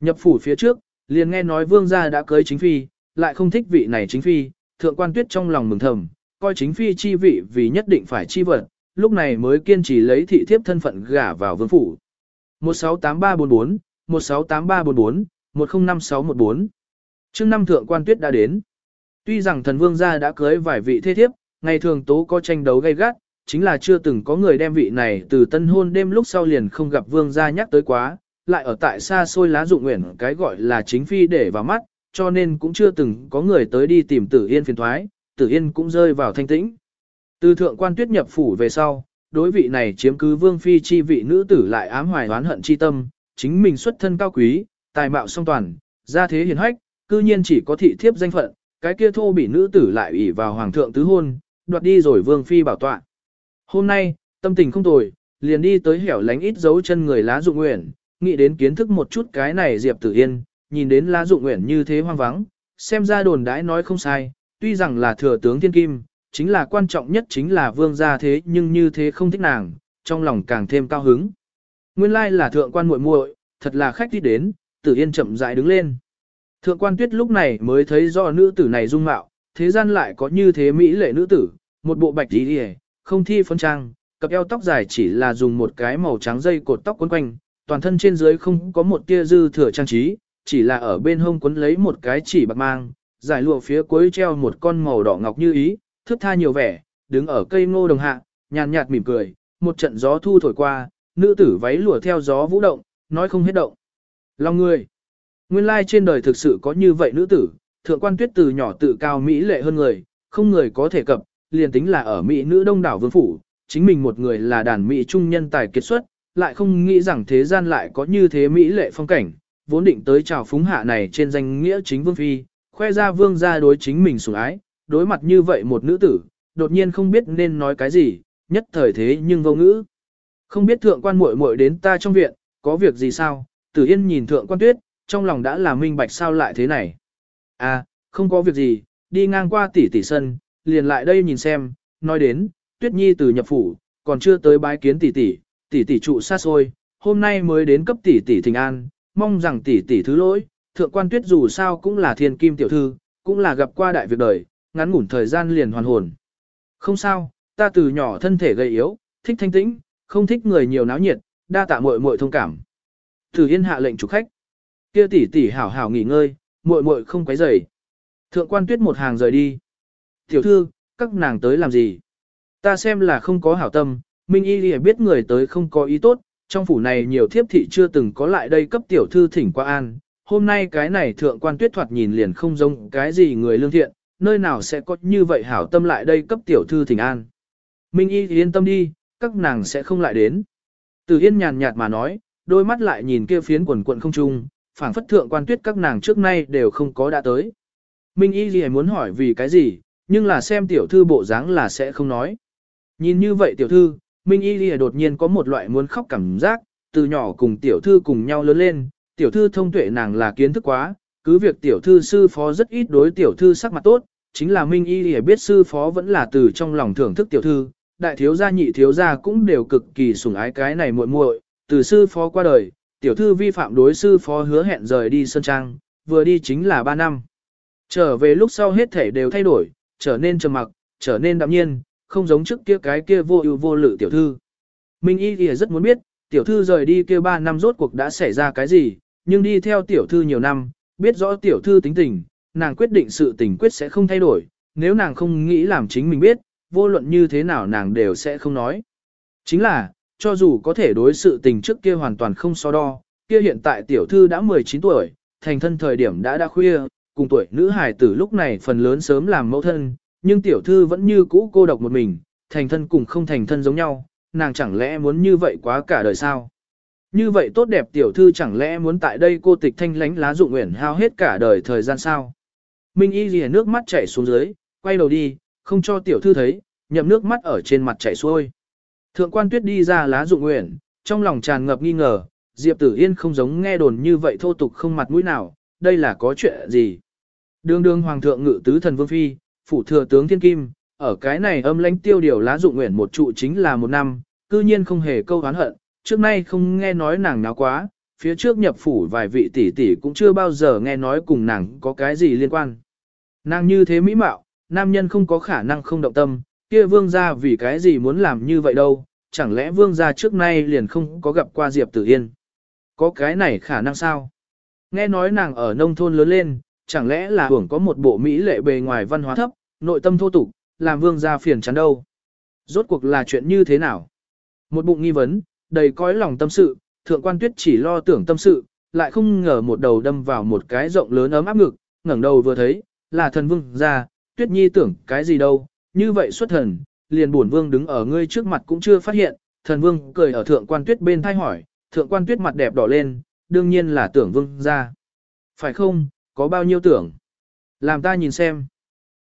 Nhập phủ phía trước, liền nghe nói vương gia đã cưới chính phi, lại không thích vị này chính phi, thượng quan tuyết trong lòng mừng thầm, coi chính phi chi vị vì nhất định phải chi vật, lúc này mới kiên trì lấy thị thiếp thân phận gả vào vương phủ. 168344, 168344, 105614. Trước năm thượng quan tuyết đã đến. Tuy rằng thần vương gia đã cưới vài vị thế thiếp, ngày thường tố có tranh đấu gay gắt, chính là chưa từng có người đem vị này từ tân hôn đêm lúc sau liền không gặp vương gia nhắc tới quá, lại ở tại xa xôi lá dụng nguyện cái gọi là chính phi để vào mắt, cho nên cũng chưa từng có người tới đi tìm tử yên phiền thoái, tử yên cũng rơi vào thanh tĩnh. Từ thượng quan tuyết nhập phủ về sau, đối vị này chiếm cứ vương phi chi vị nữ tử lại ám hoài oán hận chi tâm, chính mình xuất thân cao quý, tài mạo song toàn, gia thế hiền hách, cư nhiên chỉ có thị thiếp danh phận, cái kia thô bị nữ tử lại ủy vào hoàng thượng tứ hôn, đoạt đi rồi vương phi bảo tọa. Hôm nay, tâm tình không tồi, liền đi tới hẻo lánh ít dấu chân người lá dụng nguyện, nghĩ đến kiến thức một chút cái này Diệp Tử Yên, nhìn đến lá dụng nguyện như thế hoang vắng, xem ra đồn đãi nói không sai, tuy rằng là thừa tướng thiên kim, chính là quan trọng nhất chính là vương gia thế nhưng như thế không thích nàng, trong lòng càng thêm cao hứng. Nguyên lai là thượng quan muội muội, thật là khách đi đến, Tử Yên chậm rãi đứng lên. Thượng quan tuyết lúc này mới thấy do nữ tử này dung mạo, thế gian lại có như thế mỹ lệ nữ tử, một bộ bạch đi hề, không thi phân trang, cặp eo tóc dài chỉ là dùng một cái màu trắng dây cột tóc quấn quanh, toàn thân trên dưới không có một tia dư thừa trang trí, chỉ là ở bên hông quấn lấy một cái chỉ bạc mang, giải lụa phía cuối treo một con màu đỏ ngọc như ý, thước tha nhiều vẻ, đứng ở cây ngô đồng hạ, nhàn nhạt mỉm cười, một trận gió thu thổi qua, nữ tử váy lụa theo gió vũ động, nói không hết động. Lòng người. Nguyên lai trên đời thực sự có như vậy nữ tử, thượng quan tuyết từ nhỏ tự cao Mỹ lệ hơn người, không người có thể cập, liền tính là ở Mỹ nữ đông đảo vương phủ, chính mình một người là đàn Mỹ trung nhân tài kiệt xuất, lại không nghĩ rằng thế gian lại có như thế Mỹ lệ phong cảnh, vốn định tới chào phúng hạ này trên danh nghĩa chính vương phi, khoe ra vương gia đối chính mình sủng ái, đối mặt như vậy một nữ tử, đột nhiên không biết nên nói cái gì, nhất thời thế nhưng vô ngữ. Không biết thượng quan muội muội đến ta trong viện, có việc gì sao? Tử Yên nhìn thượng quan tuyết, trong lòng đã là minh bạch sao lại thế này. À, không có việc gì, đi ngang qua tỷ tỷ sân, liền lại đây nhìn xem, nói đến, tuyết nhi từ nhập phủ, còn chưa tới bái kiến tỷ tỷ, tỷ tỷ trụ xa xôi, hôm nay mới đến cấp tỷ tỷ thình an, mong rằng tỷ tỷ thứ lỗi, thượng quan tuyết dù sao cũng là thiên kim tiểu thư, cũng là gặp qua đại việc đời, ngắn ngủn thời gian liền hoàn hồn. Không sao, ta từ nhỏ thân thể gầy yếu, thích thanh tĩnh, không thích người nhiều náo nhiệt, đa tạ muội muội thông cảm. Từ Yên hạ lệnh chủ khách. Kia tỷ tỷ hảo hảo nghỉ ngơi, muội muội không quấy rầy. Thượng quan Tuyết một hàng rời đi. Tiểu thư, các nàng tới làm gì? Ta xem là không có hảo tâm, Minh Y Lì biết người tới không có ý tốt, trong phủ này nhiều thiếp thị chưa từng có lại đây cấp tiểu thư thỉnh qua an. Hôm nay cái này thượng quan tuyết thoạt nhìn liền không giống cái gì người lương thiện, nơi nào sẽ có như vậy hảo tâm lại đây cấp tiểu thư thỉnh an. Minh Y yên tâm đi, các nàng sẽ không lại đến. Từ Yên nhàn nhạt mà nói, đôi mắt lại nhìn kia phiến quần quận không trung, phảng phất thượng quan tuyết các nàng trước nay đều không có đã tới. Minh Y gì muốn hỏi vì cái gì, nhưng là xem tiểu thư bộ dáng là sẽ không nói. Nhìn như vậy tiểu thư, Minh Y gì đột nhiên có một loại muốn khóc cảm giác, từ nhỏ cùng tiểu thư cùng nhau lớn lên, tiểu thư thông tuệ nàng là kiến thức quá, cứ việc tiểu thư sư phó rất ít đối tiểu thư sắc mặt tốt, chính là Minh Y gì biết sư phó vẫn là từ trong lòng thưởng thức tiểu thư, đại thiếu gia nhị thiếu gia cũng đều cực kỳ sủng ái cái này muội muội, từ sư phó qua đời, tiểu thư vi phạm đối sư phó hứa hẹn rời đi sân trang, vừa đi chính là 3 năm. Trở về lúc sau hết thể đều thay đổi, trở nên trầm mặc, trở nên đạm nhiên, không giống trước kia cái kia vô ưu vô lự tiểu thư. Minh Y thì rất muốn biết, tiểu thư rời đi kia 3 năm rốt cuộc đã xảy ra cái gì, nhưng đi theo tiểu thư nhiều năm, biết rõ tiểu thư tính tình, nàng quyết định sự tình quyết sẽ không thay đổi, nếu nàng không nghĩ làm chính mình biết, vô luận như thế nào nàng đều sẽ không nói. Chính là, cho dù có thể đối sự tình trước kia hoàn toàn không so đo, kia hiện tại tiểu thư đã 19 tuổi, thành thân thời điểm đã đã khuya, cùng tuổi nữ hài tử lúc này phần lớn sớm làm mẫu thân, nhưng tiểu thư vẫn như cũ cô độc một mình, thành thân cùng không thành thân giống nhau, nàng chẳng lẽ muốn như vậy quá cả đời sao? Như vậy tốt đẹp tiểu thư chẳng lẽ muốn tại đây cô tịch thanh lánh lá dụng nguyện hao hết cả đời thời gian sao? Minh y ghi nước mắt chảy xuống dưới, quay đầu đi, không cho tiểu thư thấy, nhậm nước mắt ở trên mặt chảy xuôi. Thượng quan tuyết đi ra lá dụng nguyện, trong lòng tràn ngập nghi ngờ, Diệp Tử Yên không giống nghe đồn như vậy thô tục không mặt mũi nào, đây là có chuyện gì? Đường đường hoàng thượng ngự tứ thần vương phi, phủ thừa tướng thiên kim, ở cái này âm lãnh tiêu điều lá dụng nguyện một trụ chính là một năm, cư nhiên không hề câu hán hận, trước nay không nghe nói nàng náo quá, phía trước nhập phủ vài vị tỷ tỷ cũng chưa bao giờ nghe nói cùng nàng có cái gì liên quan. Nàng như thế mỹ mạo, nam nhân không có khả năng không động tâm, kia vương gia vì cái gì muốn làm như vậy đâu, chẳng lẽ vương gia trước nay liền không có gặp qua Diệp Tử Yên. Có cái này khả năng sao? Nghe nói nàng ở nông thôn lớn lên, chẳng lẽ là hưởng có một bộ Mỹ lệ bề ngoài văn hóa thấp, nội tâm thô tục, làm vương gia phiền chán đâu. Rốt cuộc là chuyện như thế nào? Một bụng nghi vấn, đầy cõi lòng tâm sự, thượng quan tuyết chỉ lo tưởng tâm sự, lại không ngờ một đầu đâm vào một cái rộng lớn ấm áp ngực, ngẩng đầu vừa thấy, là thần vương gia, tuyết nhi tưởng cái gì đâu, như vậy xuất thần, liền buồn vương đứng ở ngươi trước mặt cũng chưa phát hiện, thần vương cười ở thượng quan tuyết bên thay hỏi, thượng quan tuyết mặt đẹp đỏ lên, đương nhiên là tưởng vương ra, Phải không, có bao nhiêu tưởng? Làm ta nhìn xem.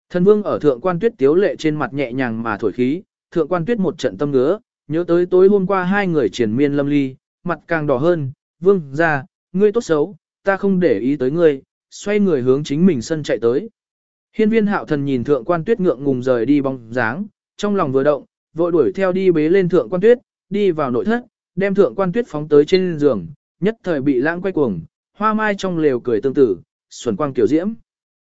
Thần vương ở thượng quan tuyết tiếu lệ trên mặt nhẹ nhàng mà thổi khí, thượng quan tuyết một trận tâm ngứa, nhớ tới tối hôm qua hai người triển miên lâm ly, mặt càng đỏ hơn, vương ra, ngươi tốt xấu, ta không để ý tới ngươi, xoay người hướng chính mình sân chạy tới. Hiên viên hạo thần nhìn thượng quan tuyết ngượng ngùng rời đi bóng dáng, trong lòng vừa động, vội đuổi theo đi bế lên thượng quan tuyết, đi vào nội thất, đem thượng quan tuyết phóng tới trên giường, nhất thời bị lãng quay cuồng, hoa mai trong lều cười tương tự, xuẩn quang kiểu diễm.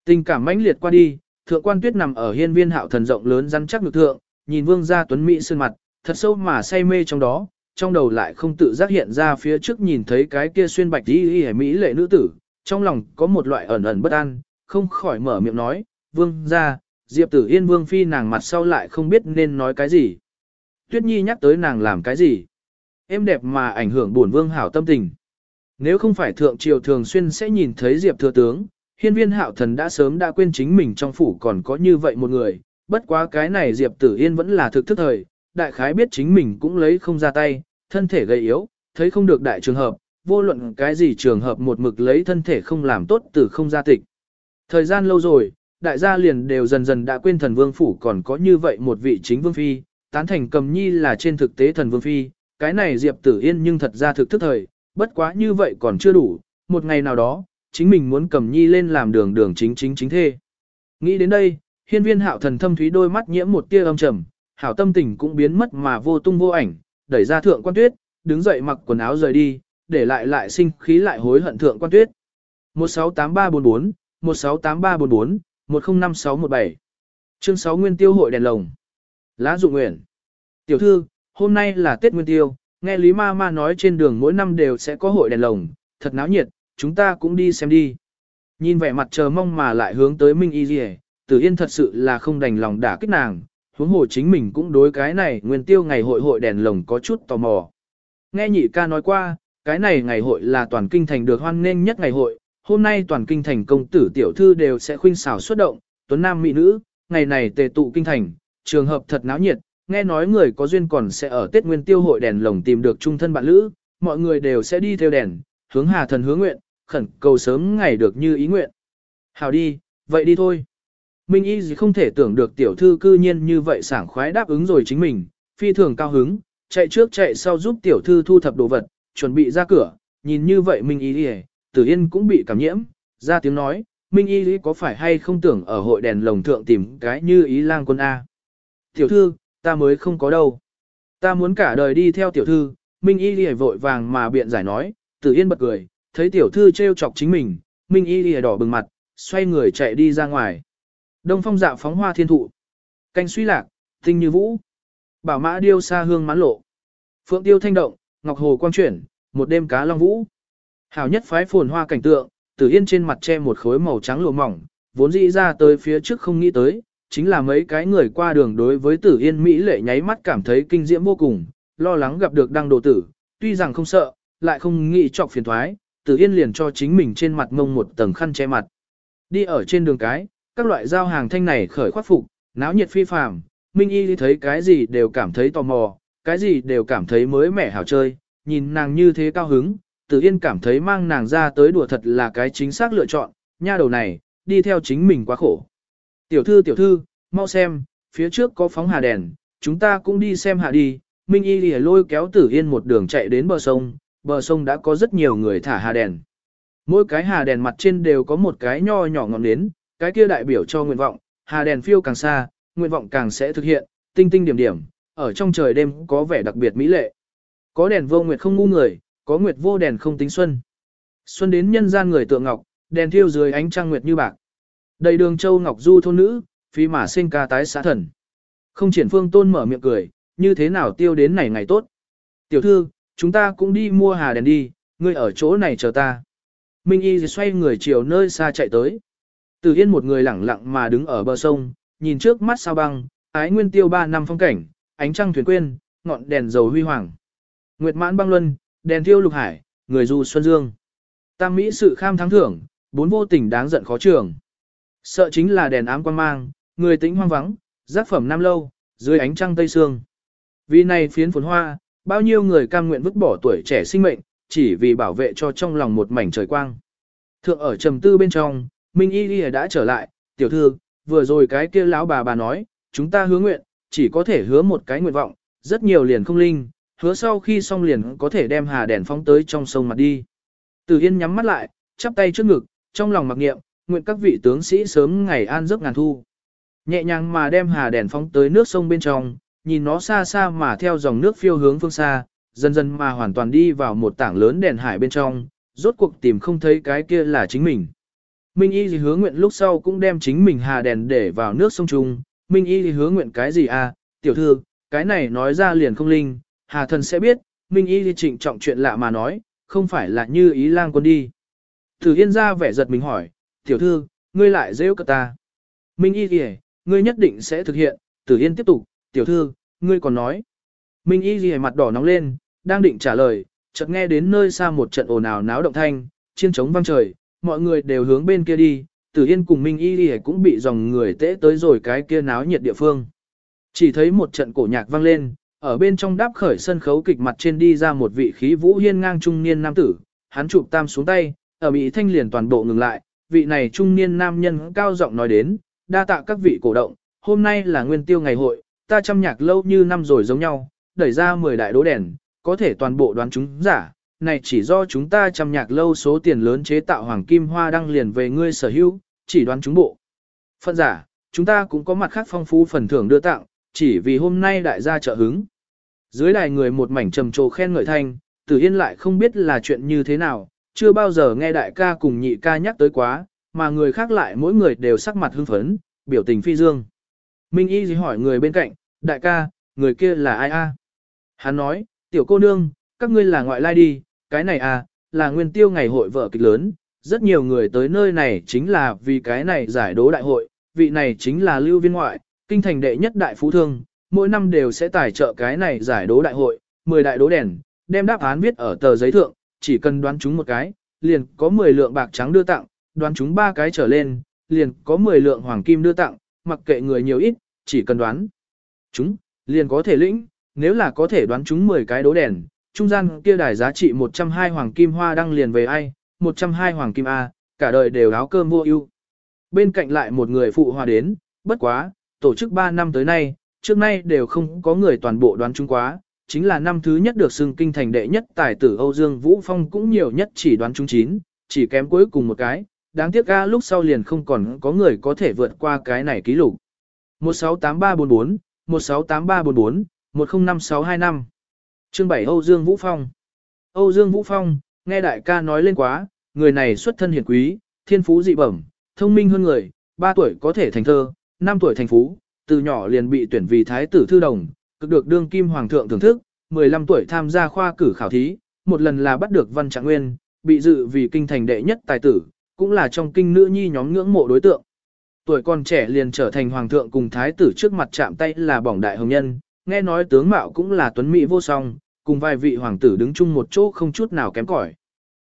Tình cảm mãnh liệt qua đi, thượng quan tuyết nằm ở hiên viên hạo thần rộng lớn rắn chắc ngực thượng, nhìn vương gia tuấn mỹ sơn mặt, thật sâu mà say mê trong đó, trong đầu lại không tự giác hiện ra phía trước nhìn thấy cái kia xuyên bạch y y mỹ lệ nữ tử, trong lòng có một loại ẩn ẩn bất an, không khỏi mở miệng nói, vương gia. Diệp Tử Yên vương phi nàng mặt sau lại không biết nên nói cái gì. Tuyết Nhi nhắc tới nàng làm cái gì. Em đẹp mà ảnh hưởng buồn vương hảo tâm tình. Nếu không phải thượng triều thường xuyên sẽ nhìn thấy Diệp thừa tướng, hiên viên hạo thần đã sớm đã quên chính mình trong phủ còn có như vậy một người, bất quá cái này Diệp Tử Yên vẫn là thực thức thời, đại khái biết chính mình cũng lấy không ra tay, thân thể gầy yếu, thấy không được đại trường hợp, vô luận cái gì trường hợp một mực lấy thân thể không làm tốt từ không ra tịch. Thời gian lâu rồi, đại gia liền đều dần dần đã quên thần vương phủ còn có như vậy một vị chính vương phi, tán thành cầm nhi là trên thực tế thần vương phi, cái này Diệp Tử Yên nhưng thật ra thực thức thời, bất quá như vậy còn chưa đủ, một ngày nào đó, chính mình muốn cầm nhi lên làm đường đường chính chính chính thê. Nghĩ đến đây, hiên viên hạo thần thâm thúy đôi mắt nhiễm một tia âm trầm, hảo tâm tình cũng biến mất mà vô tung vô ảnh, đẩy ra thượng quan tuyết, đứng dậy mặc quần áo rời đi, để lại lại sinh khí lại hối hận thượng quan tuyết. 168344, 168344, 105617. Chương 6 Nguyên Tiêu hội đèn lồng. Lá dụng nguyện. Tiểu thư, hôm nay là Tết Nguyên Tiêu, nghe Lý Ma Ma nói trên đường mỗi năm đều sẽ có hội đèn lồng, thật náo nhiệt, chúng ta cũng đi xem đi. Nhìn vẻ mặt chờ mong mà lại hướng tới Minh Y Dì Tử Yên thật sự là không đành lòng đả kích nàng, huống hồ chính mình cũng đối cái này nguyên tiêu ngày hội hội đèn lồng có chút tò mò. Nghe nhị ca nói qua, cái này ngày hội là toàn kinh thành được hoan nghênh nhất ngày hội, hôm nay toàn kinh thành công tử tiểu thư đều sẽ khuynh xảo xuất động, tuấn nam mỹ nữ, ngày này tề tụ kinh thành, trường hợp thật náo nhiệt, nghe nói người có duyên còn sẽ ở Tết Nguyên Tiêu hội đèn lồng tìm được trung thân bạn lữ, mọi người đều sẽ đi theo đèn, hướng Hà thần hướng nguyện, khẩn cầu sớm ngày được như ý nguyện. Hảo đi, vậy đi thôi. Minh Y gì không thể tưởng được tiểu thư cư nhiên như vậy sảng khoái đáp ứng rồi chính mình, phi thường cao hứng, chạy trước chạy sau giúp tiểu thư thu thập đồ vật, chuẩn bị ra cửa, nhìn như vậy Minh Y gì, Tử Yên cũng bị cảm nhiễm, ra tiếng nói, Minh Y Lý có phải hay không tưởng ở hội đèn lồng thượng tìm cái như ý lang quân A. Tiểu thư, ta mới không có đâu. Ta muốn cả đời đi theo tiểu thư, Minh Y Lý vội vàng mà biện giải nói, Tử Yên bật cười, thấy tiểu thư trêu chọc chính mình, Minh Y Lý đỏ bừng mặt, xoay người chạy đi ra ngoài. Đông phong dạo phóng hoa thiên thụ. Canh suy lạc, tinh như vũ. Bảo mã điêu xa hương mãn lộ. Phượng tiêu thanh động, ngọc hồ quang chuyển, một đêm cá long vũ. Hảo nhất phái phồn hoa cảnh tượng, Tử Yên trên mặt che một khối màu trắng lụa mỏng, vốn dĩ ra tới phía trước không nghĩ tới, chính là mấy cái người qua đường đối với tử yên Mỹ lệ nháy mắt cảm thấy kinh diễm vô cùng, lo lắng gặp được đăng đồ tử, tuy rằng không sợ, lại không nghĩ trọc phiền thoái, tử yên liền cho chính mình trên mặt mông một tầng khăn che mặt. Đi ở trên đường cái, các loại giao hàng thanh này khởi khoát phục, náo nhiệt phi phàm, Minh Y thấy cái gì đều cảm thấy tò mò, cái gì đều cảm thấy mới mẻ hảo chơi, nhìn nàng như thế cao hứng, Tử Yên cảm thấy mang nàng ra tới đùa thật là cái chính xác lựa chọn, nha đầu này, đi theo chính mình quá khổ. Tiểu thư tiểu thư, mau xem, phía trước có phóng hà đèn, chúng ta cũng đi xem hạ đi. Minh Y lìa lôi kéo Tử Yên một đường chạy đến bờ sông, bờ sông đã có rất nhiều người thả hà đèn. Mỗi cái hà đèn mặt trên đều có một cái nho nhỏ ngọn nến, cái kia đại biểu cho nguyện vọng, hà đèn phiêu càng xa, nguyện vọng càng sẽ thực hiện, tinh tinh điểm điểm, ở trong trời đêm có vẻ đặc biệt mỹ lệ. Có đèn vô nguyệt không ngu người, có nguyệt vô đèn không tính xuân. Xuân đến nhân gian người tượng ngọc, đèn thiêu dưới ánh trăng nguyệt như bạc. Đầy đường châu Ngọc Du thôn nữ, phi mà sinh ca tái xã thần. Không triển phương tôn mở miệng cười, như thế nào tiêu đến này ngày tốt. Tiểu thư, chúng ta cũng đi mua hà đèn đi, ngươi ở chỗ này chờ ta. Minh Y xoay người chiều nơi xa chạy tới. Từ Yên một người lẳng lặng mà đứng ở bờ sông, nhìn trước mắt sao băng, ái nguyên tiêu ba năm phong cảnh, ánh trăng thuyền quên, ngọn đèn dầu huy hoàng. Nguyệt mãn băng luân, đèn thiêu lục hải, người du xuân dương. Tam Mỹ sự kham thắng thưởng, bốn vô tình đáng giận khó trường. Sợ chính là đèn ám quan mang, người tĩnh hoang vắng, giác phẩm nam lâu, dưới ánh trăng tây sương. Vì này phiến phồn hoa, bao nhiêu người cam nguyện vứt bỏ tuổi trẻ sinh mệnh, chỉ vì bảo vệ cho trong lòng một mảnh trời quang. Thượng ở trầm tư bên trong, Minh Y Y đã trở lại, tiểu thư, vừa rồi cái kia lão bà bà nói, chúng ta hứa nguyện, chỉ có thể hứa một cái nguyện vọng, rất nhiều liền không linh, hứa sau khi xong liền có thể đem hà đèn phóng tới trong sông mặt đi. Từ Yên nhắm mắt lại, chắp tay trước ngực, trong lòng mặc niệm, nguyện các vị tướng sĩ sớm ngày an giấc ngàn thu. Nhẹ nhàng mà đem hà đèn phóng tới nước sông bên trong, nhìn nó xa xa mà theo dòng nước phiêu hướng phương xa, dần dần mà hoàn toàn đi vào một tảng lớn đèn hải bên trong, rốt cuộc tìm không thấy cái kia là chính mình. Minh Y thì hứa nguyện lúc sau cũng đem chính mình hà đèn để vào nước sông trung. Minh Y thì hứa nguyện cái gì à, tiểu thư, cái này nói ra liền không linh, hà thần sẽ biết, Minh Y thì trịnh trọng chuyện lạ mà nói, không phải là như ý lang quân đi. Thử Yên ra vẻ giật mình hỏi, tiểu thư, ngươi lại rêu cả ta. Minh y gì ngươi nhất định sẽ thực hiện, tử yên tiếp tục, tiểu thư, ngươi còn nói. Minh y gì mặt đỏ nóng lên, đang định trả lời, chợt nghe đến nơi xa một trận ồn ào náo động thanh, chiên trống vang trời, mọi người đều hướng bên kia đi, tử yên cùng Minh y gì cũng bị dòng người tễ tới rồi cái kia náo nhiệt địa phương. Chỉ thấy một trận cổ nhạc vang lên, ở bên trong đáp khởi sân khấu kịch mặt trên đi ra một vị khí vũ hiên ngang trung niên nam tử, hắn chụp tam xuống tay, ở bị thanh liền toàn bộ ngừng lại, vị này trung niên nam nhân cao giọng nói đến, đa tạ các vị cổ động, hôm nay là nguyên tiêu ngày hội, ta chăm nhạc lâu như năm rồi giống nhau, đẩy ra 10 đại đố đèn, có thể toàn bộ đoán chúng giả, này chỉ do chúng ta chăm nhạc lâu số tiền lớn chế tạo hoàng kim hoa đăng liền về ngươi sở hữu, chỉ đoán chúng bộ. Phận giả, chúng ta cũng có mặt khác phong phú phần thưởng đưa tặng, chỉ vì hôm nay đại gia trợ hứng. Dưới đài người một mảnh trầm trồ khen ngợi thanh, Tử Yên lại không biết là chuyện như thế nào, chưa bao giờ nghe đại ca cùng nhị ca nhắc tới quá, mà người khác lại mỗi người đều sắc mặt hưng phấn, biểu tình phi dương. Minh Y hỏi người bên cạnh, đại ca, người kia là ai a? Hắn nói, tiểu cô nương, các ngươi là ngoại lai đi, cái này à, là nguyên tiêu ngày hội vợ kịch lớn, rất nhiều người tới nơi này chính là vì cái này giải đố đại hội, vị này chính là lưu viên ngoại, kinh thành đệ nhất đại phú thương, mỗi năm đều sẽ tài trợ cái này giải đố đại hội, 10 đại đố đèn, đem đáp án viết ở tờ giấy thượng, chỉ cần đoán chúng một cái, liền có 10 lượng bạc trắng đưa tặng, đoán chúng ba cái trở lên, liền có 10 lượng hoàng kim đưa tặng, mặc kệ người nhiều ít, chỉ cần đoán chúng, liền có thể lĩnh, nếu là có thể đoán chúng 10 cái đố đèn, trung gian kia đài giá trị 120 hoàng kim hoa đăng liền về ai, 120 hoàng kim A, cả đời đều áo cơm vô ưu. Bên cạnh lại một người phụ hòa đến, bất quá, tổ chức 3 năm tới nay, trước nay đều không có người toàn bộ đoán chúng quá, chính là năm thứ nhất được xưng kinh thành đệ nhất tài tử Âu Dương Vũ Phong cũng nhiều nhất chỉ đoán chúng chín, chỉ kém cuối cùng một cái, đáng tiếc ga lúc sau liền không còn có người có thể vượt qua cái này ký lục. 168344, 168344, 105625. Chương 7 Âu Dương Vũ Phong. Âu Dương Vũ Phong, nghe đại ca nói lên quá, người này xuất thân hiển quý, thiên phú dị bẩm, thông minh hơn người, 3 tuổi có thể thành thơ, năm tuổi thành phú, từ nhỏ liền bị tuyển vì thái tử thư đồng, cực được đương kim hoàng thượng thưởng thức, 15 tuổi tham gia khoa cử khảo thí, một lần là bắt được văn trạng nguyên, bị dự vì kinh thành đệ nhất tài tử, cũng là trong kinh nữ nhi nhóm ngưỡng mộ đối tượng. Tuổi còn trẻ liền trở thành hoàng thượng cùng thái tử trước mặt chạm tay là bỏng đại hồng nhân, nghe nói tướng mạo cũng là tuấn mỹ vô song, cùng vài vị hoàng tử đứng chung một chỗ không chút nào kém cỏi.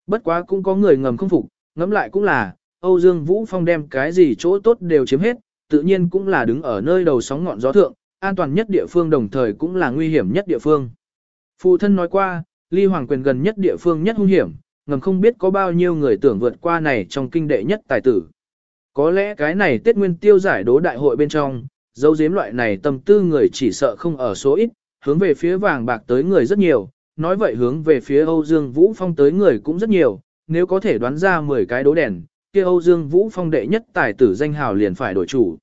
Bất quá cũng có người ngầm không phục, ngẫm lại cũng là, Âu Dương Vũ Phong đem cái gì chỗ tốt đều chiếm hết, tự nhiên cũng là đứng ở nơi đầu sóng ngọn gió thượng, an toàn nhất địa phương đồng thời cũng là nguy hiểm nhất địa phương. Phụ thân nói qua, ly hoàng quyền gần nhất địa phương nhất hung hiểm, ngầm không biết có bao nhiêu người tưởng vượt qua này trong kinh đệ nhất tài tử. Có lẽ cái này Tết Nguyên tiêu giải đố đại hội bên trong, dấu giếm loại này tâm tư người chỉ sợ không ở số ít, hướng về phía vàng bạc tới người rất nhiều, nói vậy hướng về phía Âu Dương Vũ Phong tới người cũng rất nhiều, nếu có thể đoán ra 10 cái đố đèn, kia Âu Dương Vũ Phong đệ nhất tài tử danh hào liền phải đổi chủ.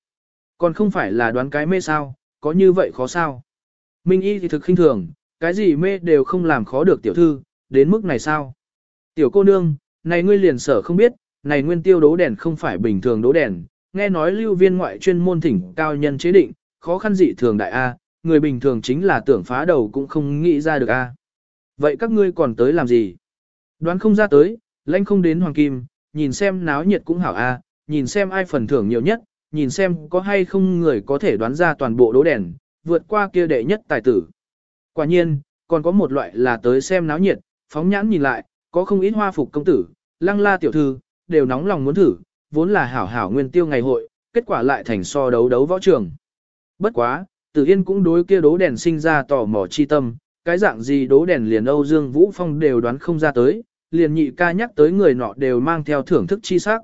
Còn không phải là đoán cái mê sao, có như vậy khó sao? Minh Y thì thực khinh thường, cái gì mê đều không làm khó được tiểu thư, đến mức này sao? Tiểu cô nương, này ngươi liền sở không biết, này nguyên tiêu đố đèn không phải bình thường đố đèn, nghe nói lưu viên ngoại chuyên môn thỉnh cao nhân chế định, khó khăn dị thường đại A, người bình thường chính là tưởng phá đầu cũng không nghĩ ra được A. Vậy các ngươi còn tới làm gì? Đoán không ra tới, lãnh không đến hoàng kim, nhìn xem náo nhiệt cũng hảo A, nhìn xem ai phần thưởng nhiều nhất, nhìn xem có hay không người có thể đoán ra toàn bộ đố đèn, vượt qua kia đệ nhất tài tử. Quả nhiên, còn có một loại là tới xem náo nhiệt, phóng nhãn nhìn lại, có không ít hoa phục công tử, lăng la tiểu thư, đều nóng lòng muốn thử, vốn là hảo hảo nguyên tiêu ngày hội, kết quả lại thành so đấu đấu võ trường. Bất quá, Tử Yên cũng đối kia đố đèn sinh ra tò mò chi tâm, cái dạng gì đố đèn liền Âu Dương Vũ Phong đều đoán không ra tới, liền nhị ca nhắc tới người nọ đều mang theo thưởng thức chi sắc.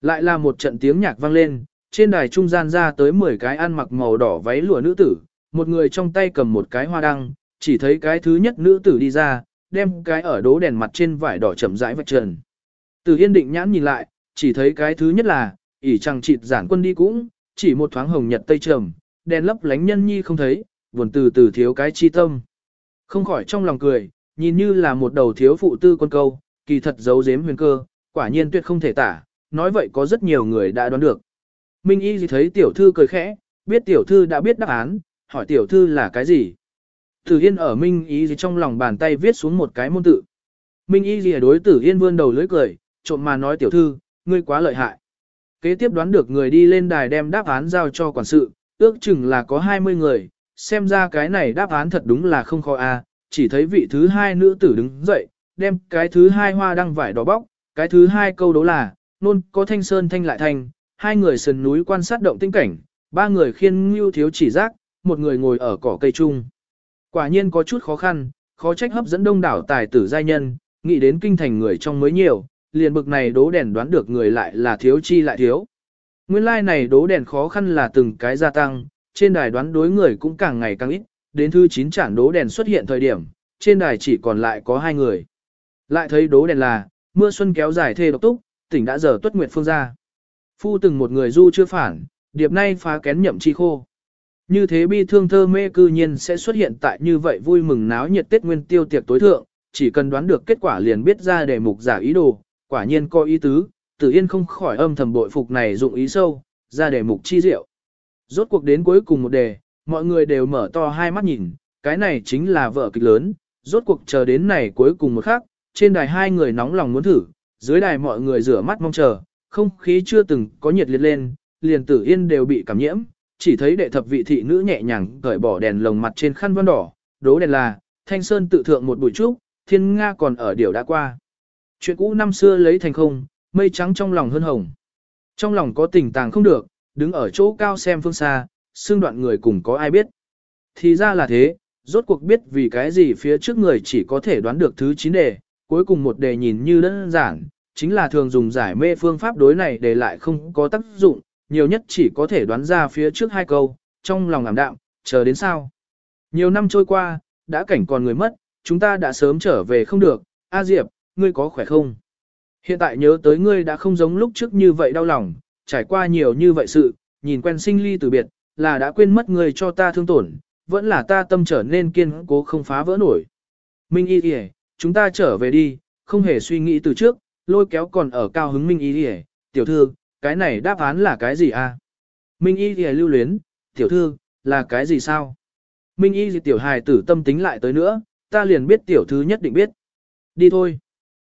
Lại là một trận tiếng nhạc vang lên, trên đài trung gian ra tới 10 cái ăn mặc màu đỏ váy lụa nữ tử, một người trong tay cầm một cái hoa đăng, chỉ thấy cái thứ nhất nữ tử đi ra, đem cái ở đố đèn mặt trên vải đỏ chậm rãi vạch trần. Từ yên định nhãn nhìn lại, chỉ thấy cái thứ nhất là, ỉ chẳng chịt giản quân đi cũng, chỉ một thoáng hồng nhật tây trầm, đèn lấp lánh nhân nhi không thấy, buồn từ từ thiếu cái chi tâm. Không khỏi trong lòng cười, nhìn như là một đầu thiếu phụ tư quân câu, kỳ thật giấu giếm huyền cơ, quả nhiên tuyệt không thể tả, nói vậy có rất nhiều người đã đoán được. Minh Y gì thấy tiểu thư cười khẽ, biết tiểu thư đã biết đáp án, hỏi tiểu thư là cái gì. Tử Yên ở Minh Y gì trong lòng bàn tay viết xuống một cái môn tự. Minh Y gì đối Tử Yên vươn đầu lưỡi cười, trộm mà nói tiểu thư, ngươi quá lợi hại. Kế tiếp đoán được người đi lên đài đem đáp án giao cho quản sự, ước chừng là có 20 người, xem ra cái này đáp án thật đúng là không khó a chỉ thấy vị thứ hai nữ tử đứng dậy, đem cái thứ hai hoa đăng vải đỏ bóc, cái thứ hai câu đố là, nôn có thanh sơn thanh lại thanh, hai người sườn núi quan sát động tinh cảnh, ba người khiên ngưu thiếu chỉ giác, một người ngồi ở cỏ cây chung. Quả nhiên có chút khó khăn, khó trách hấp dẫn đông đảo tài tử giai nhân, nghĩ đến kinh thành người trong mới nhiều, liền bực này đố đèn đoán được người lại là thiếu chi lại thiếu. Nguyên lai like này đố đèn khó khăn là từng cái gia tăng, trên đài đoán đối người cũng càng ngày càng ít, đến thứ 9 chản đố đèn xuất hiện thời điểm, trên đài chỉ còn lại có hai người. Lại thấy đố đèn là, mưa xuân kéo dài thê độc túc, tỉnh đã giờ tuất nguyệt phương ra. Phu từng một người du chưa phản, điệp nay phá kén nhậm chi khô. Như thế bi thương thơ mê cư nhiên sẽ xuất hiện tại như vậy vui mừng náo nhiệt Tết Nguyên Tiêu tiệc tối thượng, chỉ cần đoán được kết quả liền biết ra đề mục giả ý đồ, quả nhiên có ý tứ, Tử Yên không khỏi âm thầm bội phục này dụng ý sâu, ra đề mục chi diệu. Rốt cuộc đến cuối cùng một đề, mọi người đều mở to hai mắt nhìn, cái này chính là vở kịch lớn, rốt cuộc chờ đến này cuối cùng một khắc, trên đài hai người nóng lòng muốn thử, dưới đài mọi người rửa mắt mong chờ, không khí chưa từng có nhiệt liệt lên, liền Tử Yên đều bị cảm nhiễm, chỉ thấy đệ thập vị thị nữ nhẹ nhàng cởi bỏ đèn lồng mặt trên khăn vân đỏ, đố đèn là, thanh sơn tự thượng một buổi trúc, thiên nga còn ở điều đã qua. Chuyện cũ năm xưa lấy thành không, mây trắng trong lòng hơn hồng. Trong lòng có tình tàng không được, đứng ở chỗ cao xem phương xa, xương đoạn người cùng có ai biết. Thì ra là thế, rốt cuộc biết vì cái gì phía trước người chỉ có thể đoán được thứ 9 đề, cuối cùng một đề nhìn như đơn giản, chính là thường dùng giải mê phương pháp đối này để lại không có tác dụng, nhiều nhất chỉ có thể đoán ra phía trước hai câu, trong lòng ảm đạm, chờ đến sao. Nhiều năm trôi qua, đã cảnh còn người mất, chúng ta đã sớm trở về không được, A Diệp, ngươi có khỏe không? Hiện tại nhớ tới ngươi đã không giống lúc trước như vậy đau lòng, trải qua nhiều như vậy sự, nhìn quen sinh ly từ biệt, là đã quên mất người cho ta thương tổn, vẫn là ta tâm trở nên kiên cố không phá vỡ nổi. Minh y kìa, chúng ta trở về đi, không hề suy nghĩ từ trước, lôi kéo còn ở cao hứng Minh y kìa, tiểu thư, cái này đáp án là cái gì a? Minh y kìa lưu luyến, tiểu thư, là cái gì sao? Minh y gì tiểu hài tử tâm tính lại tới nữa, ta liền biết tiểu thư nhất định biết. Đi thôi.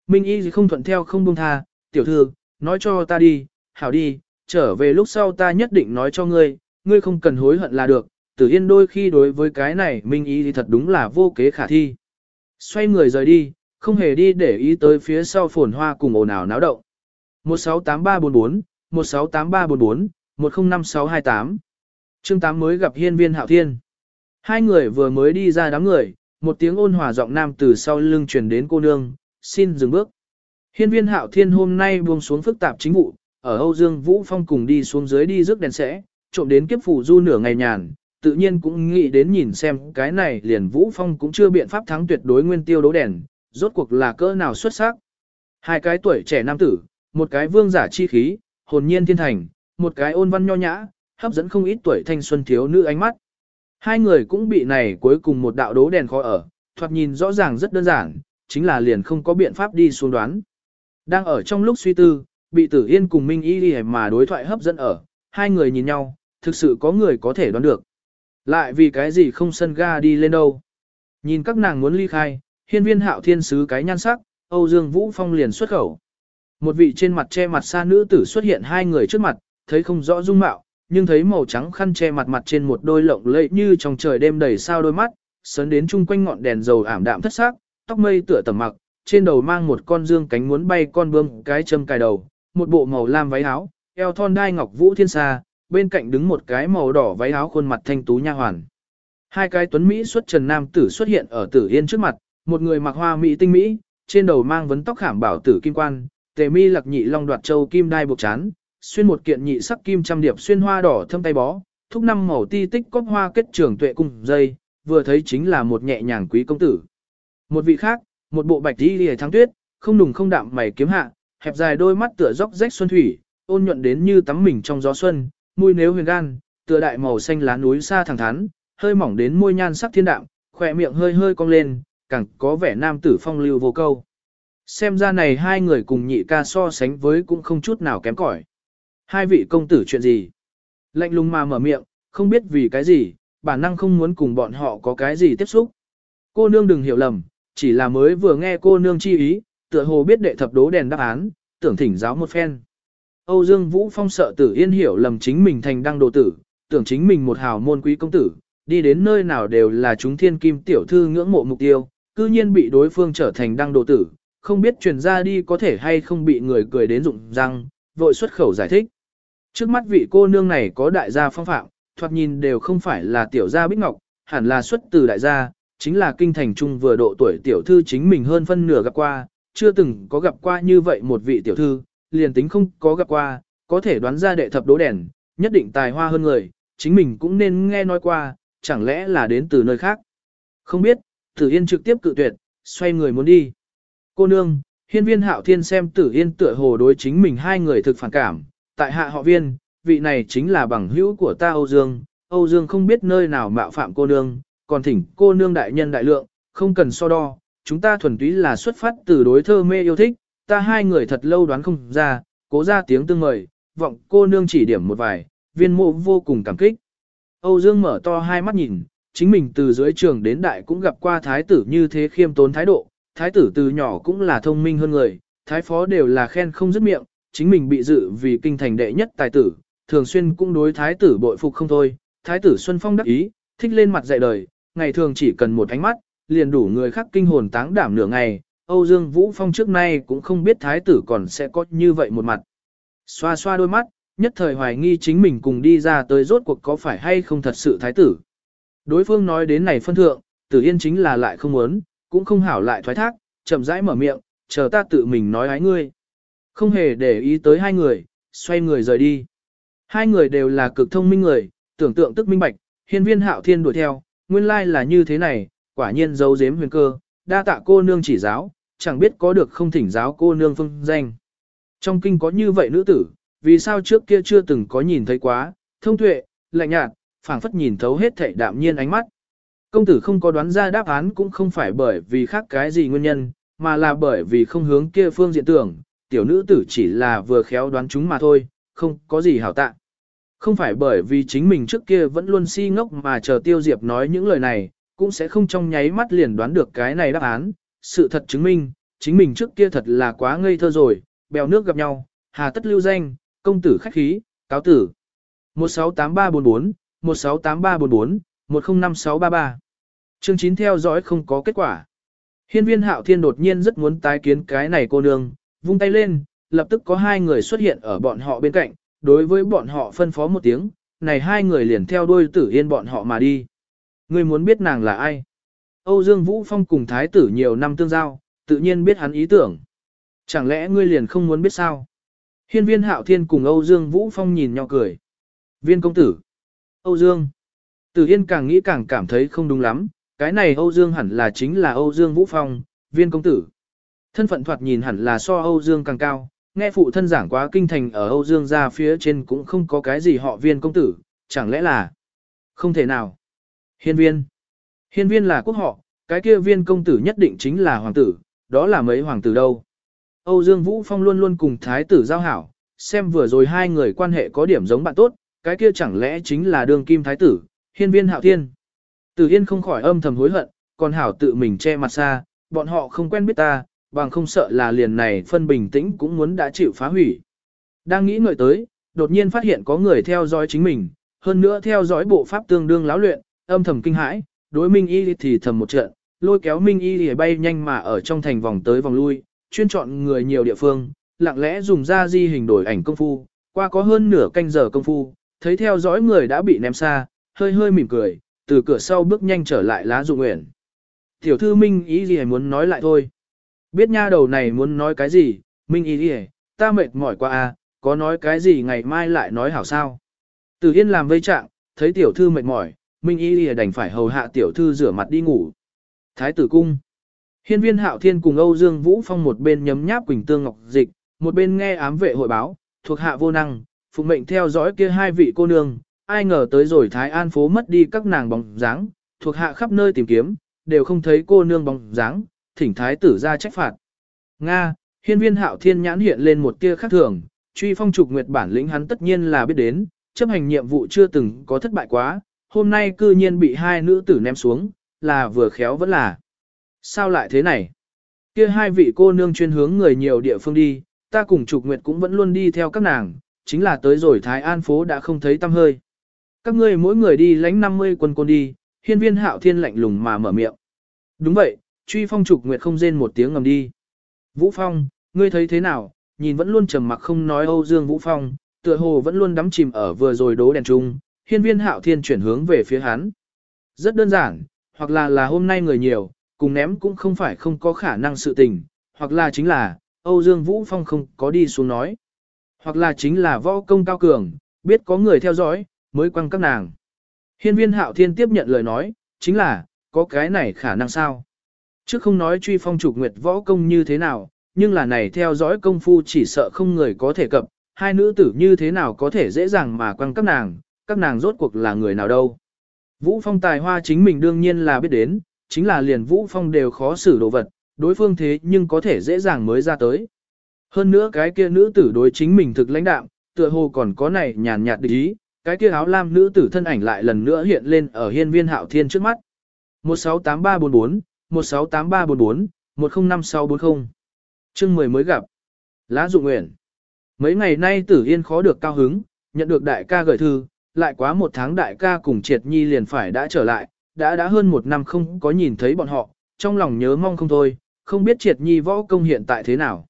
Minh y không thuận theo không buông tha, tiểu thư, nói cho ta đi, hảo đi, trở về lúc sau ta nhất định nói cho ngươi, ngươi không cần hối hận là được, tử yên đôi khi đối với cái này Minh ý thì thật đúng là vô kế khả thi. Xoay người rời đi, không hề đi để ý tới phía sau phồn hoa cùng ồn ào náo động. 168344, 168344, 105628. Chương 8 mới gặp hiên viên hạo thiên. Hai người vừa mới đi ra đám người, một tiếng ôn hòa giọng nam từ sau lưng truyền đến cô nương, xin dừng bước. Hiên viên hạo thiên hôm nay buông xuống phức tạp chính vụ, ở Âu Dương Vũ Phong cùng đi xuống dưới đi rước đèn sẽ, trộm đến kiếp phủ du nửa ngày nhàn, tự nhiên cũng nghĩ đến nhìn xem cái này liền Vũ Phong cũng chưa biện pháp thắng tuyệt đối nguyên tiêu đấu đèn, rốt cuộc là cỡ nào xuất sắc. Hai cái tuổi trẻ nam tử, một cái vương giả chi khí, hồn nhiên thiên thành, một cái ôn văn nho nhã, hấp dẫn không ít tuổi thanh xuân thiếu nữ ánh mắt. Hai người cũng bị này cuối cùng một đạo đố đèn khó ở, thoạt nhìn rõ ràng rất đơn giản, chính là liền không có biện pháp đi xuống đoán. Đang ở trong lúc suy tư, bị tử yên cùng Minh Y đi mà đối thoại hấp dẫn ở, hai người nhìn nhau, thực sự có người có thể đoán được. Lại vì cái gì không sân ga đi lên đâu. Nhìn các nàng muốn ly khai, hiên viên hạo thiên sứ cái nhan sắc, Âu Dương Vũ Phong liền xuất khẩu. Một vị trên mặt che mặt xa nữ tử xuất hiện hai người trước mặt, thấy không rõ dung mạo, nhưng thấy màu trắng khăn che mặt mặt trên một đôi lộng lẫy như trong trời đêm đầy sao đôi mắt, sấn đến chung quanh ngọn đèn dầu ảm đạm thất sắc, tóc mây tựa tầm mặc, trên đầu mang một con dương cánh muốn bay con bươm cái châm cài đầu, một bộ màu lam váy áo, eo thon đai ngọc vũ thiên xa bên cạnh đứng một cái màu đỏ váy áo khuôn mặt thanh tú nha hoàn. Hai cái tuấn mỹ xuất trần nam tử xuất hiện ở Tử Yên trước mặt, một người mặc hoa mỹ tinh mỹ, trên đầu mang vấn tóc khảm bảo tử kim quan, tề mi lạc nhị long đoạt châu kim đai buộc chán, xuyên một kiện nhị sắc kim trăm điệp xuyên hoa đỏ thâm tay bó, thúc năm màu ti tích cốt hoa kết trường tuệ cung dây, vừa thấy chính là một nhẹ nhàng quý công tử. Một vị khác, một bộ bạch đi lìa thắng tuyết, không nùng không đạm mày kiếm hạ, hẹp dài đôi mắt tựa dốc rách xuân thủy, ôn nhuận đến như tắm mình trong gió xuân, mùi nếu huyền gan, tựa đại màu xanh lá núi xa thẳng thắn, hơi mỏng đến môi nhan sắc thiên đạm, khỏe miệng hơi hơi cong lên, càng có vẻ nam tử phong lưu vô câu. Xem ra này hai người cùng nhị ca so sánh với cũng không chút nào kém cỏi. Hai vị công tử chuyện gì? Lạnh lùng mà mở miệng, không biết vì cái gì, bản năng không muốn cùng bọn họ có cái gì tiếp xúc. Cô nương đừng hiểu lầm, chỉ là mới vừa nghe cô nương chi ý, tựa hồ biết đệ thập đố đèn đáp án, tưởng thỉnh giáo một phen. Âu Dương Vũ Phong sợ tử yên hiểu lầm chính mình thành đăng đồ tử, tưởng chính mình một hào môn quý công tử, đi đến nơi nào đều là chúng thiên kim tiểu thư ngưỡng mộ mục tiêu, cư nhiên bị đối phương trở thành đăng đồ tử, không biết truyền ra đi có thể hay không bị người cười đến rụng răng, vội xuất khẩu giải thích. Trước mắt vị cô nương này có đại gia phong phạm, thoạt nhìn đều không phải là tiểu gia bích ngọc, hẳn là xuất từ đại gia, chính là kinh thành trung vừa độ tuổi tiểu thư chính mình hơn phân nửa gặp qua, chưa từng có gặp qua như vậy một vị tiểu thư, liền tính không có gặp qua, có thể đoán ra đệ thập đố đèn, nhất định tài hoa hơn người, chính mình cũng nên nghe nói qua, chẳng lẽ là đến từ nơi khác. Không biết, Tử Yên trực tiếp cự tuyệt, xoay người muốn đi. Cô nương, hiên viên hạo thiên xem Tử Yên tựa hồ đối chính mình hai người thực phản cảm, tại hạ họ viên, vị này chính là bằng hữu của ta Âu Dương, Âu Dương không biết nơi nào mạo phạm cô nương, còn thỉnh cô nương đại nhân đại lượng, không cần so đo, chúng ta thuần túy là xuất phát từ đối thơ mê yêu thích, ta hai người thật lâu đoán không ra, cố ra tiếng tương mời, vọng cô nương chỉ điểm một vài, viên mộ vô cùng cảm kích. Âu Dương mở to hai mắt nhìn, chính mình từ dưới trường đến đại cũng gặp qua thái tử như thế khiêm tốn thái độ, thái tử từ nhỏ cũng là thông minh hơn người, thái phó đều là khen không dứt miệng, chính mình bị dự vì kinh thành đệ nhất tài tử, thường xuyên cũng đối thái tử bội phục không thôi, thái tử Xuân Phong đắc ý, thích lên mặt dạy đời, ngày thường chỉ cần một ánh mắt, liền đủ người khác kinh hồn táng đảm nửa ngày, Âu Dương Vũ Phong trước nay cũng không biết thái tử còn sẽ có như vậy một mặt. Xoa xoa đôi mắt, nhất thời hoài nghi chính mình cùng đi ra tới rốt cuộc có phải hay không thật sự thái tử. Đối phương nói đến này phân thượng, tử yên chính là lại không muốn, cũng không hảo lại thoái thác, chậm rãi mở miệng, chờ ta tự mình nói ái ngươi. Không hề để ý tới hai người, xoay người rời đi. Hai người đều là cực thông minh người, tưởng tượng tức minh bạch, hiên viên hạo thiên đuổi theo, nguyên lai là như thế này, quả nhiên giấu giếm huyền cơ, đa tạ cô nương chỉ giáo, chẳng biết có được không thỉnh giáo cô nương phương danh. Trong kinh có như vậy nữ tử, vì sao trước kia chưa từng có nhìn thấy quá, thông tuệ, lạnh nhạt, phảng phất nhìn thấu hết thảy đạm nhiên ánh mắt. Công tử không có đoán ra đáp án cũng không phải bởi vì khác cái gì nguyên nhân, mà là bởi vì không hướng kia phương diện tưởng, tiểu nữ tử chỉ là vừa khéo đoán chúng mà thôi, không có gì hảo tạ. Không phải bởi vì chính mình trước kia vẫn luôn si ngốc mà chờ Tiêu Diệp nói những lời này, cũng sẽ không trong nháy mắt liền đoán được cái này đáp án. Sự thật chứng minh, chính mình trước kia thật là quá ngây thơ rồi, bèo nước gặp nhau, hà tất lưu danh, công tử khách khí, cáo tử. 168344, 168344, 105633. Chương 9 theo dõi không có kết quả. Hiên viên hạo thiên đột nhiên rất muốn tái kiến cái này cô nương, vung tay lên, lập tức có hai người xuất hiện ở bọn họ bên cạnh, đối với bọn họ phân phó một tiếng, này hai người liền theo đuôi tử yên bọn họ mà đi. người muốn biết nàng là ai? Âu Dương Vũ Phong cùng thái tử nhiều năm tương giao, tự nhiên biết hắn ý tưởng. Chẳng lẽ ngươi liền không muốn biết sao? Hiên viên hạo thiên cùng Âu Dương Vũ Phong nhìn nhau cười. Viên công tử. Âu Dương. Tử Yên càng nghĩ càng cảm thấy không đúng lắm, cái này Âu Dương hẳn là chính là Âu Dương Vũ Phong, viên công tử. Thân phận thoạt nhìn hẳn là so Âu Dương càng cao, nghe phụ thân giảng quá kinh thành ở Âu Dương ra phía trên cũng không có cái gì họ viên công tử, chẳng lẽ là không thể nào. Hiên viên. Hiên viên là quốc họ, cái kia viên công tử nhất định chính là hoàng tử, đó là mấy hoàng tử đâu. Âu Dương Vũ Phong luôn luôn cùng thái tử giao hảo, xem vừa rồi hai người quan hệ có điểm giống bạn tốt, cái kia chẳng lẽ chính là đường kim thái tử, hiên viên hạo thiên. Tử Yên không khỏi âm thầm hối hận, còn hảo tự mình che mặt xa, bọn họ không quen biết ta, bằng không sợ là liền này phân bình tĩnh cũng muốn đã chịu phá hủy. Đang nghĩ ngợi tới, đột nhiên phát hiện có người theo dõi chính mình, hơn nữa theo dõi bộ pháp tương đương láo luyện, âm thầm kinh hãi, đối Minh Y thì thầm một trận, lôi kéo Minh Y thì bay nhanh mà ở trong thành vòng tới vòng lui, chuyên chọn người nhiều địa phương, lặng lẽ dùng ra di hình đổi ảnh công phu, qua có hơn nửa canh giờ công phu, thấy theo dõi người đã bị ném xa, hơi hơi mỉm cười, từ cửa sau bước nhanh trở lại lá dụng nguyện. Tiểu thư Minh ý gì muốn nói lại thôi. Biết nha đầu này muốn nói cái gì, Minh ý thì ta mệt mỏi quá à, có nói cái gì ngày mai lại nói hảo sao. Từ Yên làm vây trạng, thấy tiểu thư mệt mỏi, Minh Y lìa đành phải hầu hạ tiểu thư rửa mặt đi ngủ. Thái tử cung. Hiên viên hạo thiên cùng Âu Dương Vũ Phong một bên nhấm nháp quỳnh tương ngọc dịch, một bên nghe ám vệ hội báo, thuộc hạ vô năng, phụ mệnh theo dõi kia hai vị cô nương, ai ngờ tới rồi Thái An phố mất đi các nàng bóng dáng, thuộc hạ khắp nơi tìm kiếm, đều không thấy cô nương bóng dáng, thỉnh Thái tử ra trách phạt. Nga, hiên viên hạo thiên nhãn hiện lên một tia khác thường, truy phong trục nguyệt bản lĩnh hắn tất nhiên là biết đến, chấp hành nhiệm vụ chưa từng có thất bại quá, hôm nay cư nhiên bị hai nữ tử ném xuống, là vừa khéo vẫn là. Sao lại thế này? Kia hai vị cô nương chuyên hướng người nhiều địa phương đi, ta cùng Trục Nguyệt cũng vẫn luôn đi theo các nàng, chính là tới rồi Thái An phố đã không thấy tăm hơi. Các ngươi mỗi người đi lãnh 50 quân côn đi, hiên viên hạo thiên lạnh lùng mà mở miệng. Đúng vậy, truy phong Trục Nguyệt không rên một tiếng ngầm đi. Vũ Phong, ngươi thấy thế nào, nhìn vẫn luôn trầm mặc không nói Âu Dương Vũ Phong, tựa hồ vẫn luôn đắm chìm ở vừa rồi đố đèn trung, hiên viên hạo thiên chuyển hướng về phía hắn. Rất đơn giản, hoặc là là hôm nay người nhiều, cùng ném cũng không phải không có khả năng sự tình, hoặc là chính là, Âu Dương Vũ Phong không có đi xuống nói. Hoặc là chính là võ công cao cường, biết có người theo dõi, mới quăng các nàng. Hiên viên hạo thiên tiếp nhận lời nói, chính là, có cái này khả năng sao? Chứ không nói truy phong trục nguyệt võ công như thế nào, nhưng là này theo dõi công phu chỉ sợ không người có thể cập, hai nữ tử như thế nào có thể dễ dàng mà quăng các nàng, các nàng rốt cuộc là người nào đâu. Vũ Phong tài hoa chính mình đương nhiên là biết đến, chính là liền Vũ Phong đều khó xử đồ vật, đối phương thế nhưng có thể dễ dàng mới ra tới. Hơn nữa cái kia nữ tử đối chính mình thực lãnh đạm, tựa hồ còn có này nhàn nhạt địch ý, cái kia áo lam nữ tử thân ảnh lại lần nữa hiện lên ở hiên viên hạo thiên trước mắt. 168344, 168344, 105640. Chương 10 mới gặp. Lá dụ Nguyện. Mấy ngày nay Tử Yên khó được cao hứng, nhận được đại ca gửi thư, lại quá một tháng đại ca cùng Triệt Nhi liền phải đã trở lại, đã đã hơn một năm không có nhìn thấy bọn họ, trong lòng nhớ mong không thôi, không biết Triệt Nhi võ công hiện tại thế nào.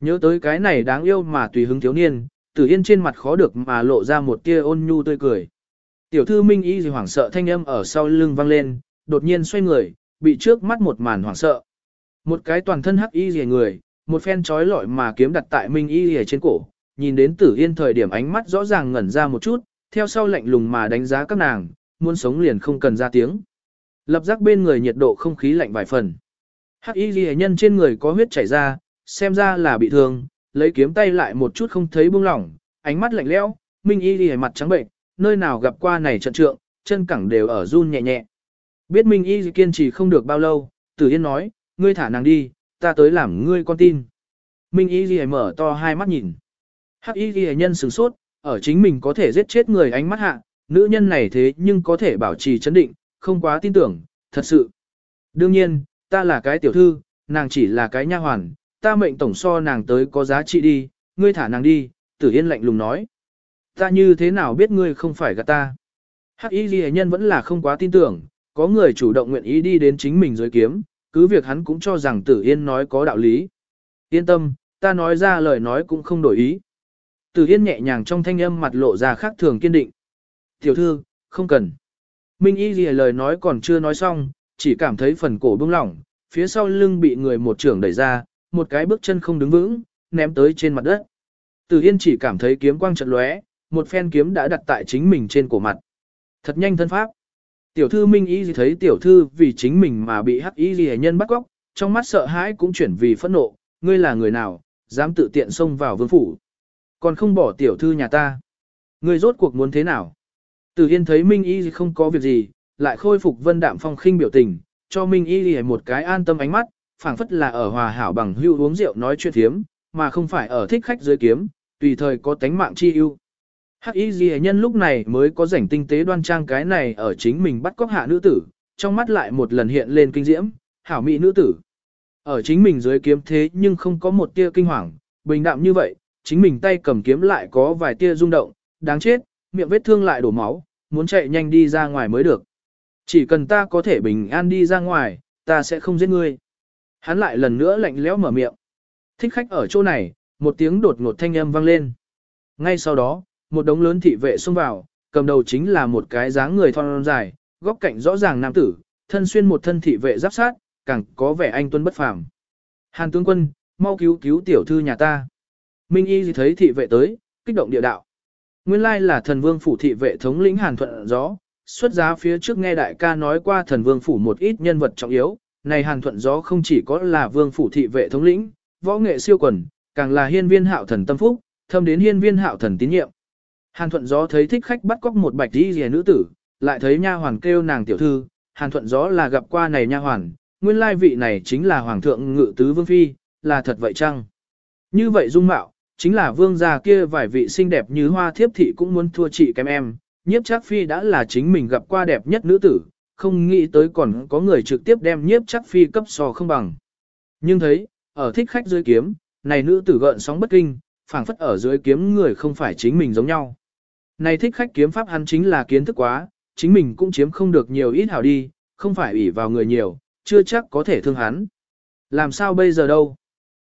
Nhớ tới cái này đáng yêu mà tùy hứng thiếu niên, Tử Yên trên mặt khó được mà lộ ra một tia ôn nhu tươi cười. Tiểu thư Minh Y gì hoảng sợ thanh âm ở sau lưng vang lên, đột nhiên xoay người, bị trước mắt một màn hoảng sợ. Một cái toàn thân hắc y rìa người, một phen trói lọi mà kiếm đặt tại Minh Y rìa trên cổ, nhìn đến Tử Yên thời điểm ánh mắt rõ ràng ngẩn ra một chút, theo sau lạnh lùng mà đánh giá các nàng, muốn sống liền không cần ra tiếng. Lập giác bên người nhiệt độ không khí lạnh vài phần. Hắc y ghi nhân trên người có huyết chảy ra, xem ra là bị thương, lấy kiếm tay lại một chút không thấy buông lỏng, ánh mắt lạnh lẽo, Minh y ghi mặt trắng bệnh, nơi nào gặp qua này trận trượng, chân cẳng đều ở run nhẹ nhẹ. Biết Minh y kiên trì không được bao lâu, Tử Yên nói, ngươi thả nàng đi, ta tới làm ngươi con tin. Minh y ghi mở to hai mắt nhìn. Hắc y ghi nhân sửng sốt, ở chính mình có thể giết chết người ánh mắt hạ, nữ nhân này thế nhưng có thể bảo trì chấn định, không quá tin tưởng, thật sự. Đương nhiên, ta là cái tiểu thư, nàng chỉ là cái nha hoàn, ta mệnh tổng so nàng tới có giá trị đi, ngươi thả nàng đi, tử yên lạnh lùng nói. Ta như thế nào biết ngươi không phải gạt ta? Hắc y ghi nhân vẫn là không quá tin tưởng, có người chủ động nguyện ý đi đến chính mình dưới kiếm, cứ việc hắn cũng cho rằng tử yên nói có đạo lý. Yên tâm, ta nói ra lời nói cũng không đổi ý. Tử Yên nhẹ nhàng trong thanh âm mặt lộ ra khác thường kiên định. Tiểu thư, không cần. Minh Y gì lời nói còn chưa nói xong, chỉ cảm thấy phần cổ bung lỏng, phía sau lưng bị người một trưởng đẩy ra, một cái bước chân không đứng vững, ném tới trên mặt đất. Tử Yên chỉ cảm thấy kiếm quang trận lóe, một phen kiếm đã đặt tại chính mình trên cổ mặt. Thật nhanh thân pháp. Tiểu thư Minh Y gì thấy tiểu thư vì chính mình mà bị hắc y gì nhân bắt góc, trong mắt sợ hãi cũng chuyển vì phẫn nộ, ngươi là người nào, dám tự tiện xông vào vương phủ. Còn không bỏ tiểu thư nhà ta. Người rốt cuộc muốn thế nào? Tử Yên thấy Minh Y không có việc gì, lại khôi phục vân đạm phong khinh biểu tình, cho Minh Y một cái an tâm ánh mắt, phảng phất là ở hòa hảo bằng hưu uống rượu nói chuyện thiếm, mà không phải ở thích khách dưới kiếm, tùy thời có tánh mạng chi ưu. Hắc Y Ghi nhân lúc này mới có rảnh tinh tế đoan trang cái này ở chính mình bắt cóc hạ nữ tử, trong mắt lại một lần hiện lên kinh diễm, hảo mỹ nữ tử. Ở chính mình dưới kiếm thế nhưng không có một tia kinh hoàng, bình đạm như vậy, chính mình tay cầm kiếm lại có vài tia rung động, đáng chết, miệng vết thương lại đổ máu, muốn chạy nhanh đi ra ngoài mới được. Chỉ cần ta có thể bình an đi ra ngoài, ta sẽ không giết ngươi. Hắn lại lần nữa lạnh lẽo mở miệng. Thích khách ở chỗ này, một tiếng đột ngột thanh âm vang lên. Ngay sau đó, một đống lớn thị vệ xông vào, cầm đầu chính là một cái dáng người thon dài, góc cạnh rõ ràng nam tử, thân xuyên một thân thị vệ giáp sát, càng có vẻ anh tuân bất phàm. Hàn tướng quân, mau cứu cứu tiểu thư nhà ta. Minh Y thấy thị vệ tới, kích động địa đạo. Nguyên lai là thần vương phủ thị vệ thống lĩnh Hàn Thuận Gió, xuất giá phía trước nghe đại ca nói qua thần vương phủ một ít nhân vật trọng yếu, này Hàn Thuận Gió không chỉ có là vương phủ thị vệ thống lĩnh, võ nghệ siêu quần, càng là hiên viên hạo thần tâm phúc, thâm đến hiên viên hạo thần tín nhiệm. Hàn Thuận Gió thấy thích khách bắt cóc một bạch đi rìa nữ tử, lại thấy nha hoàn kêu nàng tiểu thư, Hàn Thuận Gió là gặp qua này nha hoàn, nguyên lai vị này chính là hoàng thượng ngự tứ vương phi, là thật vậy chăng? Như vậy dung mạo, chính là vương gia kia vài vị xinh đẹp như hoa thiếp thị cũng muốn thua chị kém em, nhiếp chắc phi đã là chính mình gặp qua đẹp nhất nữ tử, không nghĩ tới còn có người trực tiếp đem nhiếp chắc phi cấp so không bằng. Nhưng thấy, ở thích khách dưới kiếm, này nữ tử gợn sóng bất kinh, phảng phất ở dưới kiếm người không phải chính mình giống nhau. Này thích khách kiếm pháp hắn chính là kiến thức quá, chính mình cũng chiếm không được nhiều ít hảo đi, không phải ủy vào người nhiều, chưa chắc có thể thương hắn. Làm sao bây giờ đâu?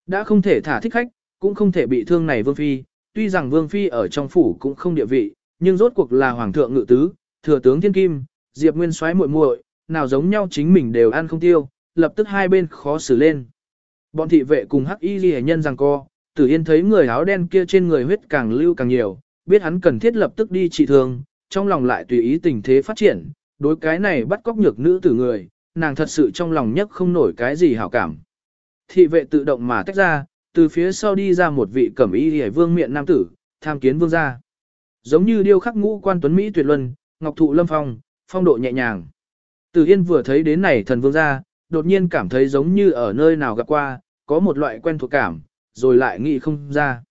Đã không thể thả thích khách, cũng không thể bị thương này vương phi, tuy rằng vương phi ở trong phủ cũng không địa vị, nhưng rốt cuộc là hoàng thượng ngự tứ, thừa tướng thiên kim, diệp nguyên soái muội muội, nào giống nhau chính mình đều ăn không tiêu, lập tức hai bên khó xử lên. Bọn thị vệ cùng hắc y ghi nhân rằng co, tử yên thấy người áo đen kia trên người huyết càng lưu càng nhiều, biết hắn cần thiết lập tức đi trị thương, trong lòng lại tùy ý tình thế phát triển, đối cái này bắt cóc nhược nữ tử người, nàng thật sự trong lòng nhất không nổi cái gì hảo cảm. Thị vệ tự động mà tách ra, từ phía sau đi ra một vị cẩm y hề vương miệng nam tử, tham kiến vương gia. Giống như điêu khắc ngũ quan tuấn Mỹ tuyệt luân, ngọc thụ lâm phong, phong độ nhẹ nhàng. Từ Yên vừa thấy đến này thần vương gia, đột nhiên cảm thấy giống như ở nơi nào gặp qua, có một loại quen thuộc cảm, rồi lại nghĩ không ra.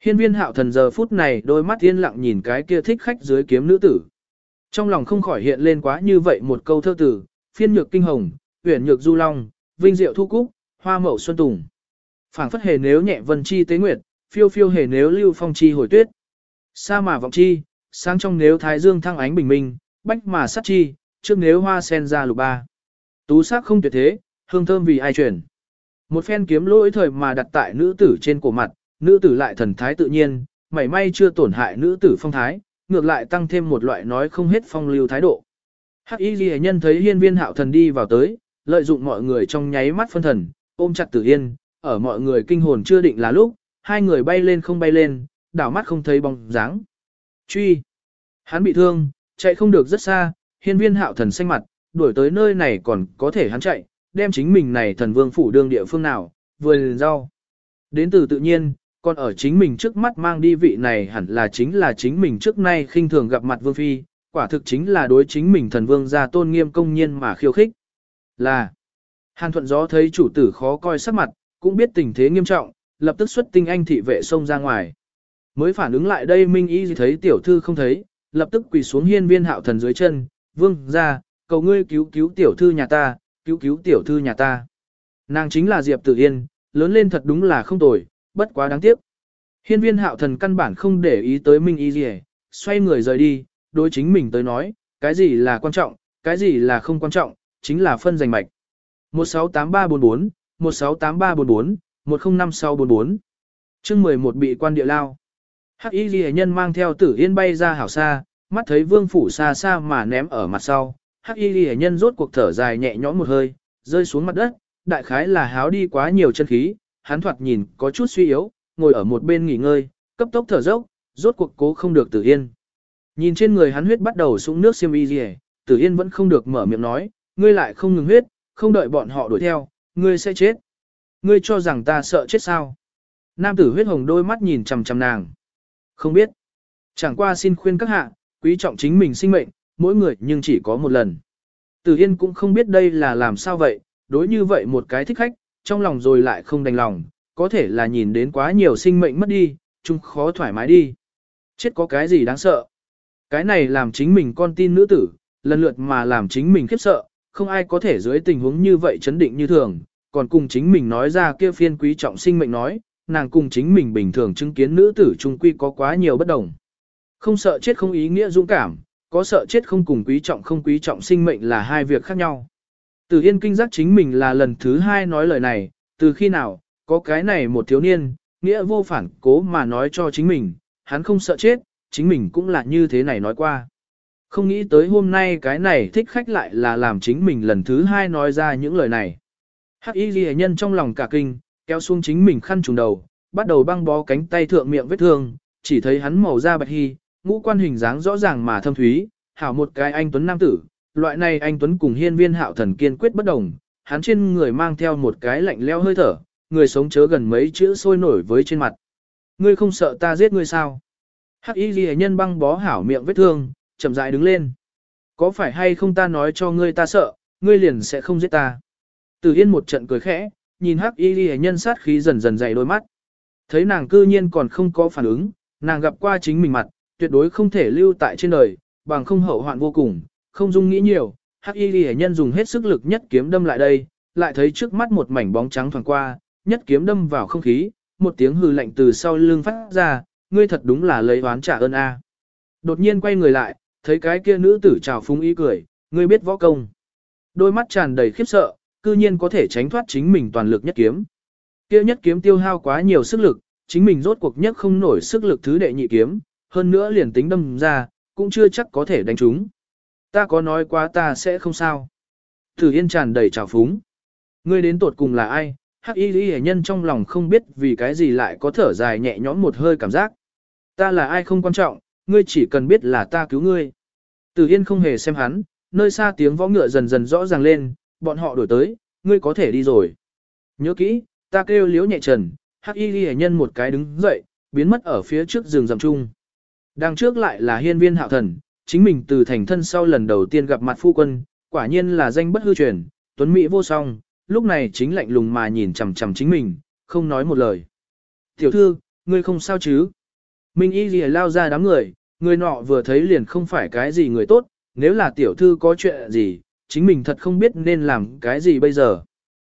Hiên viên hạo thần giờ phút này đôi mắt yên lặng nhìn cái kia thích khách dưới kiếm nữ tử. Trong lòng không khỏi hiện lên quá như vậy một câu thơ tử, phiên nhược kinh hồng, huyền nhược du long, vinh diệu thu cúc, hoa mậu xuân tùng phảng phất hề nếu nhẹ vân chi tế nguyệt, phiêu phiêu hề nếu lưu phong chi hồi tuyết. Sa mà vọng chi, sáng trong nếu thái dương thăng ánh bình minh, bách mà sát chi, trước nếu hoa sen ra lục ba. Tú sắc không tuyệt thế, hương thơm vì ai truyền. Một phen kiếm lỗi thời mà đặt tại nữ tử trên cổ mặt, nữ tử lại thần thái tự nhiên, mảy may chưa tổn hại nữ tử phong thái, ngược lại tăng thêm một loại nói không hết phong lưu thái độ. Hắc Y Ghi nhân thấy hiên viên hạo thần đi vào tới, lợi dụng mọi người trong nháy mắt phân thần, ôm chặt tử yên, ở mọi người kinh hồn chưa định là lúc, hai người bay lên không bay lên, đảo mắt không thấy bóng dáng. Truy! Hắn bị thương, chạy không được rất xa, hiên viên hạo thần xanh mặt, đuổi tới nơi này còn có thể hắn chạy, đem chính mình này thần vương phủ đương địa phương nào, vừa liền rau. Đến từ tự nhiên, còn ở chính mình trước mắt mang đi vị này hẳn là chính là chính mình trước nay khinh thường gặp mặt vương phi, quả thực chính là đối chính mình thần vương gia tôn nghiêm công nhiên mà khiêu khích. Là, hàn thuận gió thấy chủ tử khó coi sắc mặt, cũng biết tình thế nghiêm trọng, lập tức xuất tinh anh thị vệ xông ra ngoài. Mới phản ứng lại đây Minh Y thấy tiểu thư không thấy, lập tức quỳ xuống hiên viên hạo thần dưới chân, vương ra, cầu ngươi cứu cứu tiểu thư nhà ta, cứu cứu tiểu thư nhà ta. Nàng chính là Diệp Tử Yên, lớn lên thật đúng là không tồi, bất quá đáng tiếc. Hiên viên hạo thần căn bản không để ý tới Minh Y gì xoay người rời đi, đối chính mình tới nói, cái gì là quan trọng, cái gì là không quan trọng, chính là phân giành mạch. 168344, 168344, 105644. Chương 11 bị quan địa lao. Hắc Y Liễu nhân mang theo Tử Yên bay ra hảo xa, mắt thấy Vương phủ xa xa mà ném ở mặt sau, Hắc Y Liễu nhân rốt cuộc thở dài nhẹ nhõm một hơi, rơi xuống mặt đất, đại khái là háo đi quá nhiều chân khí, hắn thoạt nhìn có chút suy yếu, ngồi ở một bên nghỉ ngơi, cấp tốc thở dốc, rốt cuộc cố không được Tử Yên. Nhìn trên người hắn huyết bắt đầu sũng nước xiêm y gì, Tử Yên vẫn không được mở miệng nói, ngươi lại không ngừng huyết, không đợi bọn họ đuổi theo, ngươi sẽ chết. Ngươi cho rằng ta sợ chết sao? Nam tử huyết hồng đôi mắt nhìn chằm chằm nàng. Không biết. Chẳng qua xin khuyên các hạ, quý trọng chính mình sinh mệnh, mỗi người nhưng chỉ có một lần. Tử Yên cũng không biết đây là làm sao vậy, đối như vậy một cái thích khách, trong lòng rồi lại không đành lòng, có thể là nhìn đến quá nhiều sinh mệnh mất đi, chung khó thoải mái đi. Chết có cái gì đáng sợ. Cái này làm chính mình con tin nữ tử, lần lượt mà làm chính mình khiếp sợ, không ai có thể dưới tình huống như vậy chấn định như thường, còn cùng chính mình nói ra kia phiên quý trọng sinh mệnh nói, nàng cùng chính mình bình thường chứng kiến nữ tử trung quy có quá nhiều bất đồng. Không sợ chết không ý nghĩa dũng cảm, có sợ chết không cùng quý trọng không quý trọng sinh mệnh là hai việc khác nhau. Từ Yên kinh giác chính mình là lần thứ hai nói lời này, từ khi nào, có cái này một thiếu niên, nghĩa vô phản cố mà nói cho chính mình, hắn không sợ chết, chính mình cũng là như thế này nói qua. Không nghĩ tới hôm nay cái này thích khách lại là làm chính mình lần thứ hai nói ra những lời này. Hắc y ghi nhân trong lòng cả kinh, kéo xuống chính mình khăn trùng đầu, bắt đầu băng bó cánh tay thượng miệng vết thương, chỉ thấy hắn màu da bạch hy, ngũ quan hình dáng rõ ràng mà thâm thúy, hảo một cái anh tuấn nam tử, loại này anh tuấn cùng hiên viên hạo thần kiên quyết bất đồng, hắn trên người mang theo một cái lạnh leo hơi thở, người sống chớ gần mấy chữ sôi nổi với trên mặt. Ngươi không sợ ta giết ngươi sao? Hắc y ghi nhân băng bó hảo miệng vết thương, chậm rãi đứng lên. Có phải hay không ta nói cho ngươi ta sợ, ngươi liền sẽ không giết ta. Từ yên một trận cười khẽ, nhìn hắc y Lệ nhân sát khí dần dần dày đôi mắt. Thấy nàng cư nhiên còn không có phản ứng, nàng gặp qua chính mình mặt, tuyệt đối không thể lưu tại trên đời, bằng không hậu hoạn vô cùng, không dung nghĩ nhiều. Hắc y Lệ nhân dùng hết sức lực nhất kiếm đâm lại đây, lại thấy trước mắt một mảnh bóng trắng thoảng qua, nhất kiếm đâm vào không khí, một tiếng hừ lạnh từ sau lưng phát ra, ngươi thật đúng là lấy oán trả ơn a. Đột nhiên quay người lại, thấy cái kia nữ tử trào phúng ý cười, ngươi biết võ công. Đôi mắt tràn đầy khiếp sợ, cư nhiên có thể tránh thoát chính mình toàn lực nhất kiếm. Kia nhất kiếm tiêu hao quá nhiều sức lực, chính mình rốt cuộc nhất không nổi sức lực thứ đệ nhị kiếm, hơn nữa liền tính đâm ra, cũng chưa chắc có thể đánh trúng. Ta có nói quá ta sẽ không sao. Tử Yên tràn đầy trào phúng. Ngươi đến tột cùng là ai? Hắc y lý nhân trong lòng không biết vì cái gì lại có thở dài nhẹ nhõm một hơi cảm giác. Ta là ai không quan trọng, ngươi chỉ cần biết là ta cứu ngươi. Tử Yên không hề xem hắn, nơi xa tiếng võ ngựa dần dần rõ ràng lên, bọn họ đổi tới, ngươi có thể đi rồi. Nhớ kỹ, ta kêu liếu nhẹ trần, hắc y ghi nhân một cái đứng dậy, biến mất ở phía trước rừng rậm trung. Đằng trước lại là hiên viên hạo thần, chính mình từ thành thân sau lần đầu tiên gặp mặt phu quân, quả nhiên là danh bất hư truyền, tuấn mỹ vô song, lúc này chính lạnh lùng mà nhìn chằm chằm chính mình, không nói một lời. Tiểu thư, ngươi không sao chứ? Minh y ghi lao ra đám người, người nọ vừa thấy liền không phải cái gì người tốt, nếu là tiểu thư có chuyện gì, chính mình thật không biết nên làm cái gì bây giờ.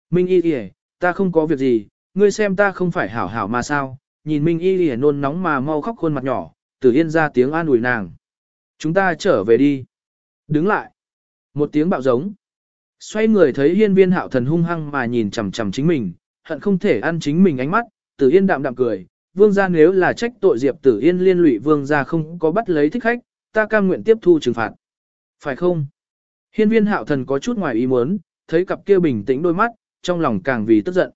Minh y lìa, ta không có việc gì, ngươi xem ta không phải hảo hảo mà sao, nhìn Minh y lìa nôn nóng mà mau khóc khuôn mặt nhỏ, tử yên ra tiếng an ủi nàng. Chúng ta trở về đi. Đứng lại. Một tiếng bạo giống. Xoay người thấy hiên viên hạo thần hung hăng mà nhìn chằm chằm chính mình, hận không thể ăn chính mình ánh mắt, tử yên đạm đạm cười. Vương gia nếu là trách tội Diệp Tử Yên liên lụy vương gia không có bắt lấy thích khách, ta cam nguyện tiếp thu trừng phạt. Phải không? Hiên viên hạo thần có chút ngoài ý muốn, thấy cặp kia bình tĩnh đôi mắt, trong lòng càng vì tức giận.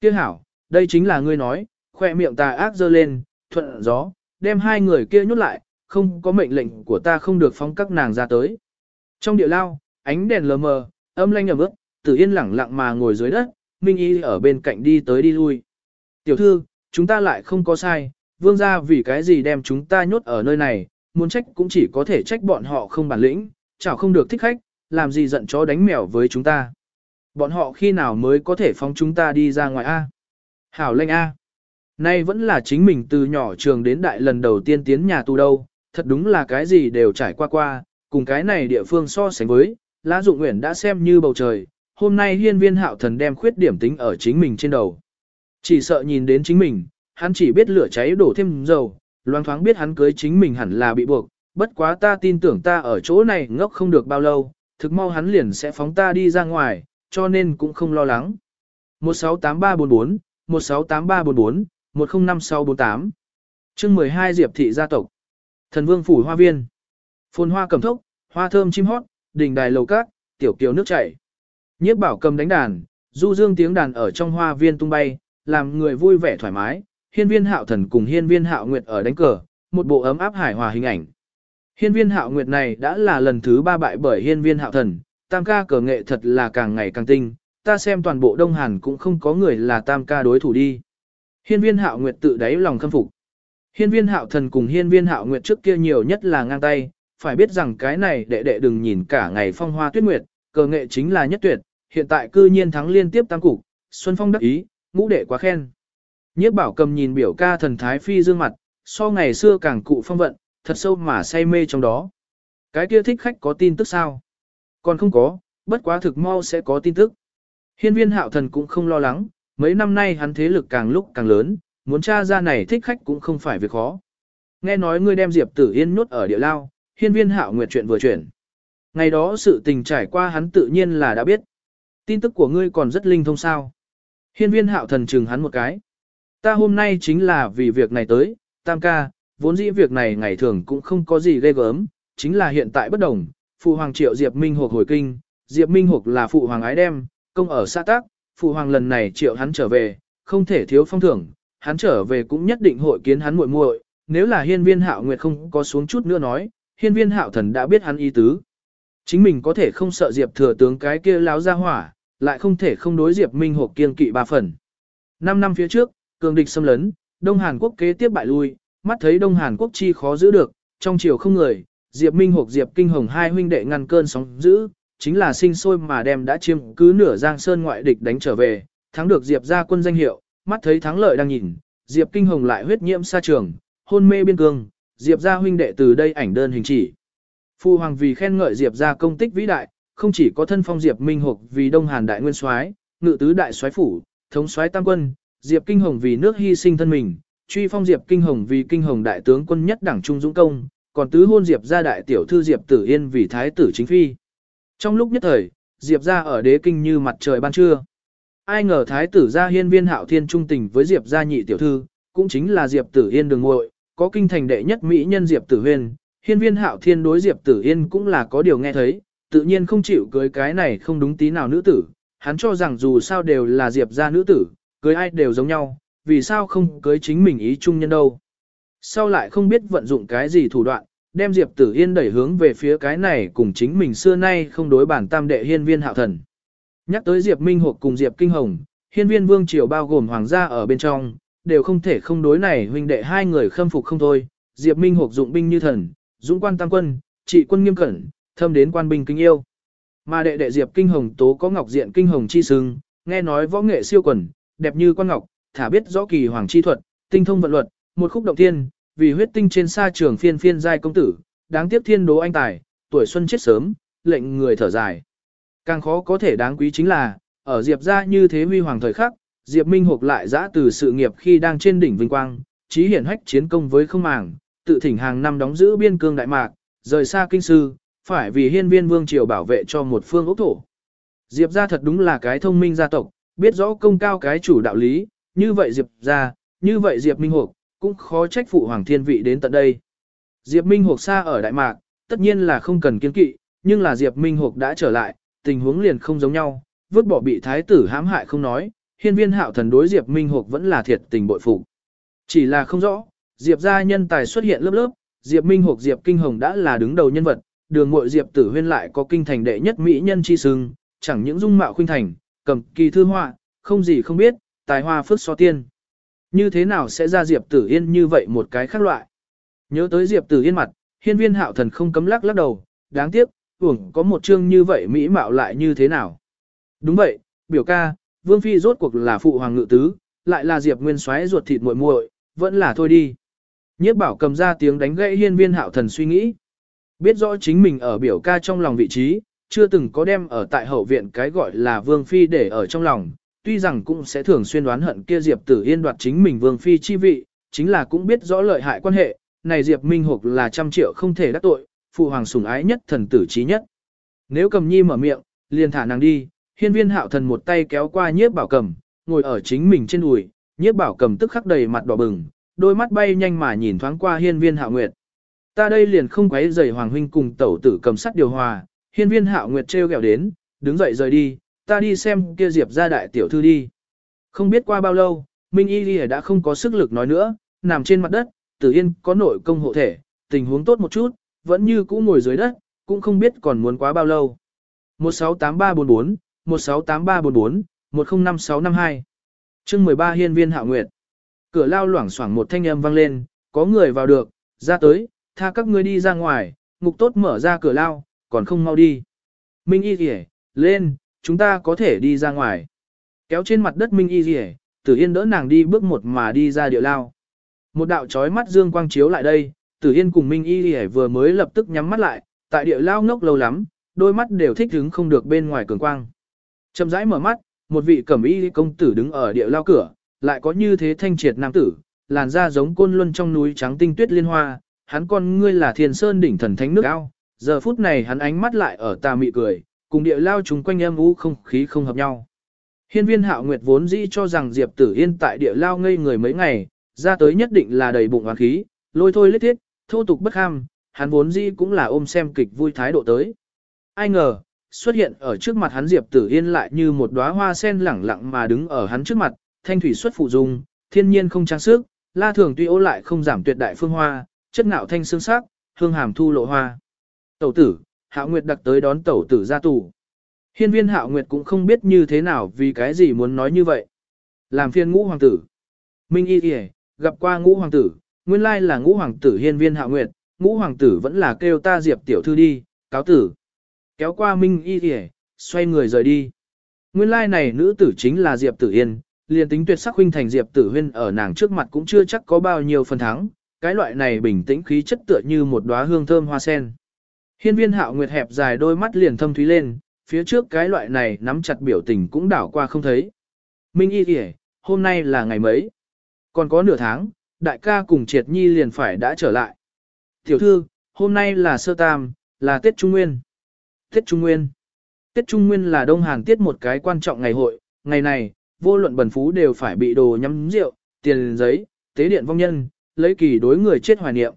Kia hảo, đây chính là ngươi nói, khoe miệng ta ác dơ lên, thuận gió, đem hai người kia nhốt lại, không có mệnh lệnh của ta không được phóng các nàng ra tới. Trong địa lao, ánh đèn lờ mờ, âm lanh ẩm ướt, tử yên lẳng lặng mà ngồi dưới đất, Minh Y ở bên cạnh đi tới đi lui. Tiểu thư, chúng ta lại không có sai, vương gia vì cái gì đem chúng ta nhốt ở nơi này, muốn trách cũng chỉ có thể trách bọn họ không bản lĩnh, chảo không được thích khách, làm gì giận chó đánh mèo với chúng ta. Bọn họ khi nào mới có thể phóng chúng ta đi ra ngoài A? Hảo lệnh A. Nay vẫn là chính mình từ nhỏ trường đến đại lần đầu tiên tiến nhà tù đâu, thật đúng là cái gì đều trải qua qua, cùng cái này địa phương so sánh với, lá dụng nguyện đã xem như bầu trời, hôm nay hiên viên hạo thần đem khuyết điểm tính ở chính mình trên đầu. Chỉ sợ nhìn đến chính mình, hắn chỉ biết lửa cháy đổ thêm dầu, loang thoáng biết hắn cưới chính mình hẳn là bị buộc, bất quá ta tin tưởng ta ở chỗ này ngốc không được bao lâu, thực mau hắn liền sẽ phóng ta đi ra ngoài, cho nên cũng không lo lắng. 168344, 168344, 105648 chương 12 Diệp thị gia tộc Thần vương phủ hoa viên Phồn hoa cầm thốc, hoa thơm chim hót, đỉnh đài lầu cát, tiểu kiều nước chảy. Nhiếp bảo cầm đánh đàn, du dương tiếng đàn ở trong hoa viên tung bay, làm người vui vẻ thoải mái. Hiên viên hạo thần cùng hiên viên hạo nguyệt ở đánh cờ, một bộ ấm áp hài hòa hình ảnh. Hiên viên hạo nguyệt này đã là lần thứ ba bại bởi hiên viên hạo thần, tam ca cờ nghệ thật là càng ngày càng tinh, ta xem toàn bộ Đông Hàn cũng không có người là tam ca đối thủ đi. Hiên viên hạo nguyệt tự đáy lòng khâm phục. Hiên viên hạo thần cùng hiên viên hạo nguyệt trước kia nhiều nhất là ngang tay, phải biết rằng cái này đệ đệ đừng nhìn cả ngày phong hoa tuyết nguyệt, cờ nghệ chính là nhất tuyệt, hiện tại cư nhiên thắng liên tiếp tam cục, Xuân Phong đắc ý, ngũ đệ quá khen. Nhiếp bảo cầm nhìn biểu ca thần thái phi dương mặt, so ngày xưa càng cụ phong vận, thật sâu mà say mê trong đó. Cái kia thích khách có tin tức sao? Còn không có, bất quá thực mau sẽ có tin tức. Hiên viên hạo thần cũng không lo lắng, mấy năm nay hắn thế lực càng lúc càng lớn, muốn tra ra này thích khách cũng không phải việc khó. Nghe nói ngươi đem Diệp Tử Yên nhốt ở địa lao, hiên viên hạo nguyệt chuyện vừa chuyển. Ngày đó sự tình trải qua hắn tự nhiên là đã biết. Tin tức của ngươi còn rất linh thông sao. Hiên viên hạo thần chừng hắn một cái. Ta hôm nay chính là vì việc này tới, tam ca, vốn dĩ việc này ngày thường cũng không có gì ghê gớm, chính là hiện tại bất đồng. Phụ hoàng triệu Diệp Minh Hục hồi kinh, Diệp Minh Hục là phụ hoàng ái đem, công ở xã tác, phụ hoàng lần này triệu hắn trở về, không thể thiếu phong thưởng, hắn trở về cũng nhất định hội kiến hắn muội muội, nếu là hiên viên hạo nguyệt không có xuống chút nữa nói, hiên viên hạo thần đã biết hắn ý tứ. Chính mình có thể không sợ Diệp thừa tướng cái kia láo ra hỏa, lại không thể không đối Diệp Minh Hộp kiên kỵ ba phần. Năm năm phía trước, cường địch xâm lấn, Đông Hàn Quốc kế tiếp bại lui, mắt thấy Đông Hàn Quốc chi khó giữ được, trong chiều không người, Diệp Minh Hộp Diệp Kinh Hồng hai huynh đệ ngăn cơn sóng giữ, chính là sinh sôi mà đem đã chiếm cứ nửa giang sơn ngoại địch đánh trở về, thắng được Diệp ra quân danh hiệu, mắt thấy thắng lợi đang nhìn, Diệp Kinh Hồng lại huyết nhiễm xa trường, hôn mê biên cương, Diệp gia huynh đệ từ đây ảnh đơn hình chỉ. Phu hoàng vì khen ngợi Diệp gia công tích vĩ đại, không chỉ có thân phong Diệp Minh Hục vì Đông Hàn đại nguyên soái, ngự tứ đại soái phủ, thống soái tam quân, Diệp Kinh Hồng vì nước hy sinh thân mình, truy phong Diệp Kinh Hồng vì Kinh Hồng đại tướng quân nhất đảng trung dũng công, còn tứ hôn Diệp gia đại tiểu thư Diệp Tử Yên vì thái tử chính phi. Trong lúc nhất thời, Diệp gia ở đế kinh như mặt trời ban trưa. Ai ngờ thái tử gia hiên viên hạo thiên trung tình với Diệp gia nhị tiểu thư, cũng chính là Diệp Tử Yên đường muội, có kinh thành đệ nhất mỹ nhân Diệp Tử Huyên, hiên viên hạo thiên đối Diệp Tử Yên cũng là có điều nghe thấy, tự nhiên không chịu cưới cái này không đúng tí nào nữ tử, hắn cho rằng dù sao đều là Diệp gia nữ tử, cưới ai đều giống nhau, vì sao không cưới chính mình ý chung nhân đâu. Sau lại không biết vận dụng cái gì thủ đoạn, đem Diệp Tử Yên đẩy hướng về phía cái này cùng chính mình xưa nay không đối bản tam đệ hiên viên hạo thần. Nhắc tới Diệp Minh Hộp cùng Diệp Kinh Hồng, hiên viên vương triều bao gồm hoàng gia ở bên trong, đều không thể không đối này huynh đệ hai người khâm phục không thôi. Diệp Minh Hộp dụng binh như thần, dũng quan tam quân, trị quân nghiêm cẩn, thâm đến quan binh kinh yêu. Mà đệ đệ Diệp Kinh Hồng tố có ngọc diện kinh hồng chi sưng, nghe nói võ nghệ siêu quần, đẹp như quan ngọc, thả biết rõ kỳ hoàng chi thuật, tinh thông vận luật, một khúc động thiên, vì huyết tinh trên sa trường phiên phiên giai công tử, đáng tiếc thiên đố anh tài, tuổi xuân chết sớm, lệnh người thở dài. Càng khó có thể đáng quý chính là, ở Diệp gia như thế huy hoàng thời khắc, Diệp Minh Hục lại giã từ sự nghiệp khi đang trên đỉnh vinh quang, chí hiển hách chiến công với không màng, tự thỉnh hàng năm đóng giữ biên cương đại mạc, rời xa kinh sư, phải vì hiên viên vương triều bảo vệ cho một phương ốc thổ. Diệp gia thật đúng là cái thông minh gia tộc, biết rõ công cao cái chủ đạo lý, như vậy Diệp gia, như vậy Diệp Minh Hục, cũng khó trách phụ hoàng thiên vị đến tận đây. Diệp Minh Hục xa ở Đại Mạc, tất nhiên là không cần kiên kỵ, nhưng là Diệp Minh Hục đã trở lại, tình huống liền không giống nhau, vứt bỏ bị thái tử hãm hại không nói, hiên viên hạo thần đối Diệp Minh Hục vẫn là thiệt tình bội phục. Chỉ là không rõ, Diệp gia nhân tài xuất hiện lớp lớp, Diệp Minh Hục Diệp Kinh Hồng đã là đứng đầu nhân vật, đường muội Diệp Tử Huyên lại có kinh thành đệ nhất mỹ nhân chi sừng, chẳng những dung mạo khuynh thành, cầm kỳ thư họa, không gì không biết, tài hoa phước so tiên. Như thế nào sẽ ra Diệp Tử Yên như vậy một cái khác loại? Nhớ tới Diệp Tử Yên mặt, hiên viên hạo thần không cấm lắc lắc đầu, đáng tiếc, uổng có một chương như vậy mỹ mạo lại như thế nào? Đúng vậy, biểu ca, Vương Phi rốt cuộc là phụ hoàng ngự tứ, lại là Diệp Nguyên xoáy ruột thịt muội muội, vẫn là thôi đi. Nhiếp bảo cầm ra tiếng đánh gãy hiên viên hạo thần suy nghĩ. Biết rõ chính mình ở biểu ca trong lòng vị trí, chưa từng có đem ở tại hậu viện cái gọi là Vương Phi để ở trong lòng, tuy rằng cũng sẽ thường xuyên đoán hận kia Diệp Tử Yên đoạt chính mình Vương Phi chi vị, chính là cũng biết rõ lợi hại quan hệ, này Diệp Minh Hục là trăm triệu không thể đắc tội, phụ hoàng sủng ái nhất thần tử trí nhất. Nếu cầm nhi mở miệng, liền thả nàng đi, hiên viên hạo thần một tay kéo qua nhiếp bảo cầm, ngồi ở chính mình trên đùi, nhiếp bảo cầm tức khắc đầy mặt đỏ bừng, đôi mắt bay nhanh mà nhìn thoáng qua hiên viên hạo nguyệt. Ta đây liền không quấy rầy hoàng huynh cùng tẩu tử cầm sắt điều hòa, hiên viên hạo nguyệt treo gẹo đến, đứng dậy rời đi, ta đi xem kia diệp ra đại tiểu thư đi. Không biết qua bao lâu, Minh Y Ghi đã không có sức lực nói nữa, nằm trên mặt đất, tử yên có nội công hộ thể, tình huống tốt một chút, vẫn như cũ ngồi dưới đất, cũng không biết còn muốn quá bao lâu. 168344, 168344, 105652. Chương 13 Hiên viên Hạo Nguyệt. Cửa lao loảng xoảng một thanh âm vang lên, có người vào được, ra tới, tha các ngươi đi ra ngoài, ngục tốt mở ra cửa lao, còn không mau đi. Minh Y Lìa, lên, chúng ta có thể đi ra ngoài. Kéo trên mặt đất Minh Y Lìa, Tử Yên đỡ nàng đi bước một mà đi ra địa lao. Một đạo chói mắt dương quang chiếu lại đây, Tử Yên cùng Minh Y Lìa vừa mới lập tức nhắm mắt lại, tại địa lao ngốc lâu lắm, đôi mắt đều thích hứng không được bên ngoài cường quang. Chậm rãi mở mắt, một vị cẩm y công tử đứng ở địa lao cửa, lại có như thế thanh triệt nam tử, làn da giống côn luân trong núi trắng tinh tuyết liên hoa, hắn con ngươi là thiên sơn đỉnh thần thánh nước ao, giờ phút này hắn ánh mắt lại ở tà mị cười, cùng địa lao chúng quanh âm u không khí không hợp nhau. Hiên viên hạo nguyệt vốn dĩ cho rằng Diệp Tử Yên tại địa lao ngây người mấy ngày, ra tới nhất định là đầy bụng oán khí, lôi thôi lết thiết, thô tục bất ham, hắn vốn dĩ cũng là ôm xem kịch vui thái độ tới. Ai ngờ, xuất hiện ở trước mặt hắn Diệp Tử Yên lại như một đóa hoa sen lẳng lặng mà đứng ở hắn trước mặt, thanh thủy xuất phụ dung, thiên nhiên không trang sức, la thường tuy ô lại không giảm tuyệt đại phương hoa, chất ngạo thanh xương sắc, hương hàm thu lộ hoa. Tẩu tử, Hạo Nguyệt đặc tới đón tẩu tử ra tù. Hiên viên Hạo Nguyệt cũng không biết như thế nào vì cái gì muốn nói như vậy. Làm phiên ngũ hoàng tử. Minh y kìa, gặp qua ngũ hoàng tử, nguyên lai là ngũ hoàng tử hiên viên Hạo Nguyệt, ngũ hoàng tử vẫn là kêu ta diệp tiểu thư đi, cáo tử. Kéo qua Minh y kìa, xoay người rời đi. Nguyên lai này nữ tử chính là diệp tử yên, liền tính tuyệt sắc huynh thành diệp tử huyên ở nàng trước mặt cũng chưa chắc có bao nhiêu phần thắng, cái loại này bình tĩnh khí chất tựa như một đóa hương thơm hoa sen. Hiên viên hạo nguyệt hẹp dài đôi mắt liền thâm thúy lên, phía trước cái loại này nắm chặt biểu tình cũng đảo qua không thấy. Minh y kìa, hôm nay là ngày mấy. Còn có nửa tháng, đại ca cùng triệt nhi liền phải đã trở lại. Tiểu thư, hôm nay là sơ tam, là Tết Trung Nguyên. Tết Trung Nguyên. Tết Trung Nguyên là Đông Hàn tiết một cái quan trọng ngày hội, ngày này, vô luận bần phú đều phải bị đồ nhắm rượu, tiền giấy, tế điện vong nhân, lấy kỳ đối người chết hoài niệm.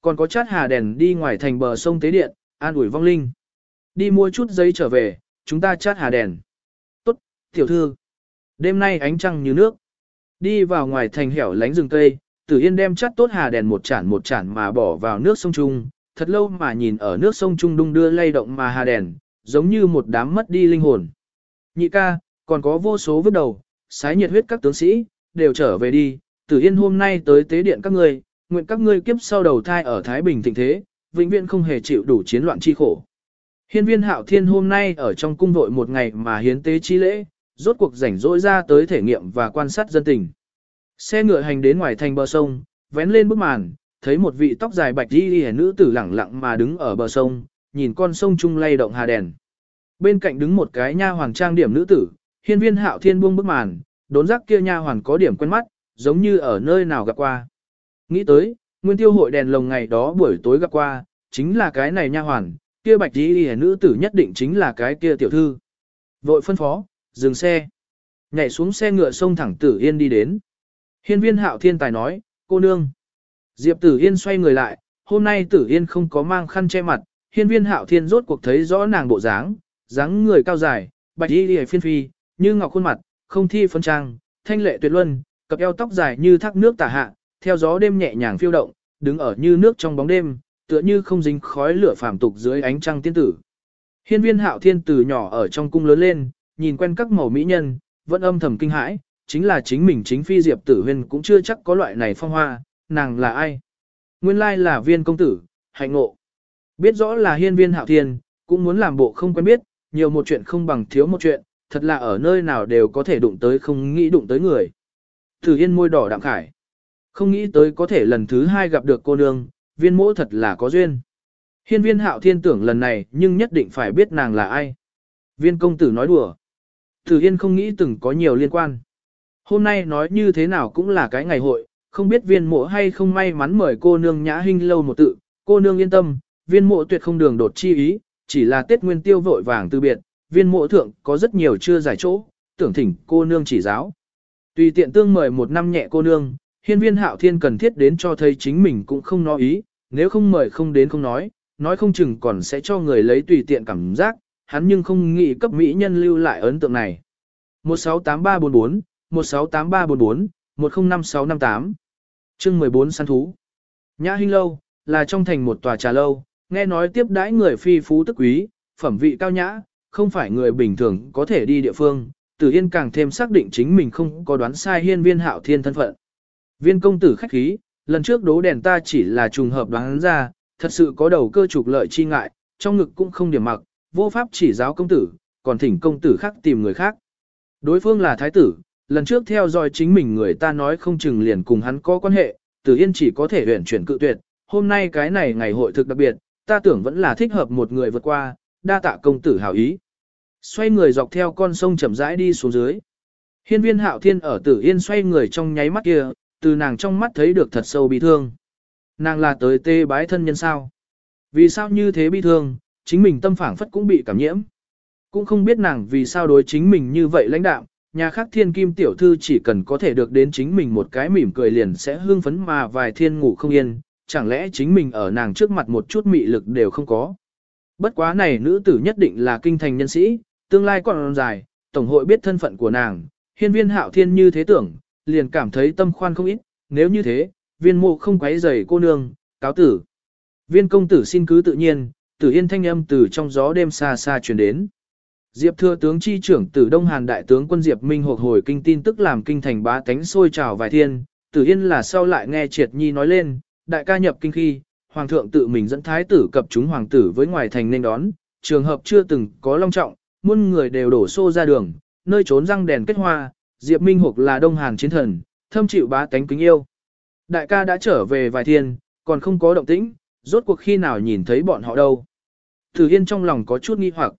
Còn có chát hà đèn đi ngoài thành bờ sông tế điện, an ủi vong linh. Đi mua chút giấy trở về, chúng ta chát hà đèn. Tốt, tiểu thư. Đêm nay ánh trăng như nước. Đi vào ngoài thành hẻo lánh rừng cây, Tử Yên đem chắt tốt hà đèn một chản một chản mà bỏ vào nước sông Trung, thật lâu mà nhìn ở nước sông Trung đung đưa lay động mà hà đèn, giống như một đám mất đi linh hồn. Nhị ca, còn có vô số vứt đầu, sái nhiệt huyết các tướng sĩ, đều trở về đi, Tử Yên hôm nay tới tế điện các ngươi, nguyện các ngươi kiếp sau đầu thai ở Thái Bình thịnh thế, vĩnh viễn không hề chịu đủ chiến loạn chi khổ. Hiên viên hạo thiên hôm nay ở trong cung vội một ngày mà hiến tế chi lễ, rốt cuộc rảnh rỗi ra tới thể nghiệm và quan sát dân tình. Xe ngựa hành đến ngoài thành bờ sông, vén lên bức màn, thấy một vị tóc dài bạch y hẻ nữ tử lẳng lặng mà đứng ở bờ sông, nhìn con sông trung lay động hà đèn. Bên cạnh đứng một cái nha hoàng trang điểm nữ tử, hiên viên hạo thiên buông bức màn, đốn giác kia nha hoàn có điểm quen mắt, giống như ở nơi nào gặp qua. Nghĩ tới, nguyên tiêu hội đèn lồng ngày đó buổi tối gặp qua, chính là cái này nha hoàn, kia bạch y hề nữ tử nhất định chính là cái kia tiểu thư. Vội phân phó, dừng xe. Nhảy xuống xe ngựa sông thẳng tử yên đi đến. Hiên viên hạo thiên tài nói, cô nương. Diệp tử yên xoay người lại, hôm nay tử yên không có mang khăn che mặt, hiên viên hạo thiên rốt cuộc thấy rõ nàng bộ dáng, dáng người cao dài, bạch y hề phiên phi, như ngọc khuôn mặt, không thi phân trang, thanh lệ tuyệt luân, cặp eo tóc dài như thác nước tả hạ, theo gió đêm nhẹ nhàng phiêu động, đứng ở như nước trong bóng đêm, tựa như không dính khói lửa phàm tục dưới ánh trăng tiên tử. Hiên viên hạo thiên từ nhỏ ở trong cung lớn lên, nhìn quen các màu mỹ nhân, vẫn âm thầm kinh hãi, chính là chính mình chính phi Diệp Tử Huyên cũng chưa chắc có loại này phong hoa, nàng là ai? Nguyên lai là viên công tử, hạnh ngộ. Biết rõ là hiên viên hạo thiên, cũng muốn làm bộ không quen biết, nhiều một chuyện không bằng thiếu một chuyện, thật là ở nơi nào đều có thể đụng tới không nghĩ đụng tới người. Tử Yên môi đỏ đạm khải. Không nghĩ tới có thể lần thứ hai gặp được cô nương, viên mỗ thật là có duyên. Hiên viên hạo thiên tưởng lần này nhưng nhất định phải biết nàng là ai. Viên công tử nói đùa. Tử Yên không nghĩ từng có nhiều liên quan. Hôm nay nói như thế nào cũng là cái ngày hội, không biết viên mộ hay không may mắn mời cô nương nhã hinh lâu một tự, cô nương yên tâm, viên mộ tuyệt không đường đột chi ý, chỉ là Tết Nguyên Tiêu vội vàng từ biệt, viên mộ thượng có rất nhiều chưa giải chỗ, tưởng thỉnh cô nương chỉ giáo. Tùy tiện tương mời một năm nhẹ cô nương, hiên viên hạo thiên cần thiết đến cho thấy chính mình cũng không nói ý, nếu không mời không đến không nói, nói không chừng còn sẽ cho người lấy tùy tiện cảm giác, hắn nhưng không nghĩ cấp mỹ nhân lưu lại ấn tượng này. 168344, 168344, 105658. Chương 14 săn thú. Nhã Hinh lâu là trong thành một tòa trà lâu, nghe nói tiếp đãi người phi phú tức quý, phẩm vị cao nhã, không phải người bình thường có thể đi địa phương. Tử Yên càng thêm xác định chính mình không có đoán sai hiên viên hạo thiên thân phận. Viên công tử khách khí, lần trước đố đèn ta chỉ là trùng hợp đoán ra, thật sự có đầu cơ trục lợi chi ngại, trong ngực cũng không điểm mặc, vô pháp chỉ giáo công tử, còn thỉnh công tử khác tìm người khác. Đối phương là thái tử, lần trước theo dõi chính mình người ta nói không chừng liền cùng hắn có quan hệ, Tử Yên chỉ có thể huyền chuyển cự tuyệt, hôm nay cái này ngày hội thực đặc biệt, ta tưởng vẫn là thích hợp một người vượt qua, đa tạ công tử hảo ý. Xoay người dọc theo con sông chậm rãi đi xuống dưới. Hiên viên hạo thiên ở Tử Yên xoay người trong nháy mắt kia, từ nàng trong mắt thấy được thật sâu bi thương. Nàng là tới tê bái thân nhân sao? Vì sao như thế bi thương, chính mình tâm phảng phất cũng bị cảm nhiễm. Cũng không biết nàng vì sao đối chính mình như vậy lãnh đạo. nhà khác thiên kim tiểu thư chỉ cần có thể được đến chính mình một cái mỉm cười liền sẽ hương phấn mà vài thiên ngủ không yên, chẳng lẽ chính mình ở nàng trước mặt một chút mị lực đều không có. Bất quá này nữ tử nhất định là kinh thành nhân sĩ, tương lai còn dài, tổng hội biết thân phận của nàng, hiên viên hạo thiên như thế tưởng, liền cảm thấy tâm khoan không ít, nếu như thế, viên mộ không quấy rầy cô nương, cáo tử. Viên công tử xin cứ tự nhiên, tử yên thanh âm từ trong gió đêm xa xa truyền đến. Diệp thừa tướng chi trưởng tử Đông Hàn đại tướng quân Diệp Minh hộp hồi kinh tin tức làm kinh thành bá tánh sôi trào vài thiên, tử yên là sau lại nghe triệt nhi nói lên, đại ca nhập kinh khi, hoàng thượng tự mình dẫn thái tử cập chúng hoàng tử với ngoài thành nên đón, trường hợp chưa từng có long trọng, muôn người đều đổ xô ra đường, nơi trốn răng đèn kết hoa, Diệp Minh Hục là Đông Hàn chiến thần, thâm chịu bá tánh kính yêu. Đại ca đã trở về vài thiên, còn không có động tĩnh, rốt cuộc khi nào nhìn thấy bọn họ đâu. Tử Yên trong lòng có chút nghi hoặc.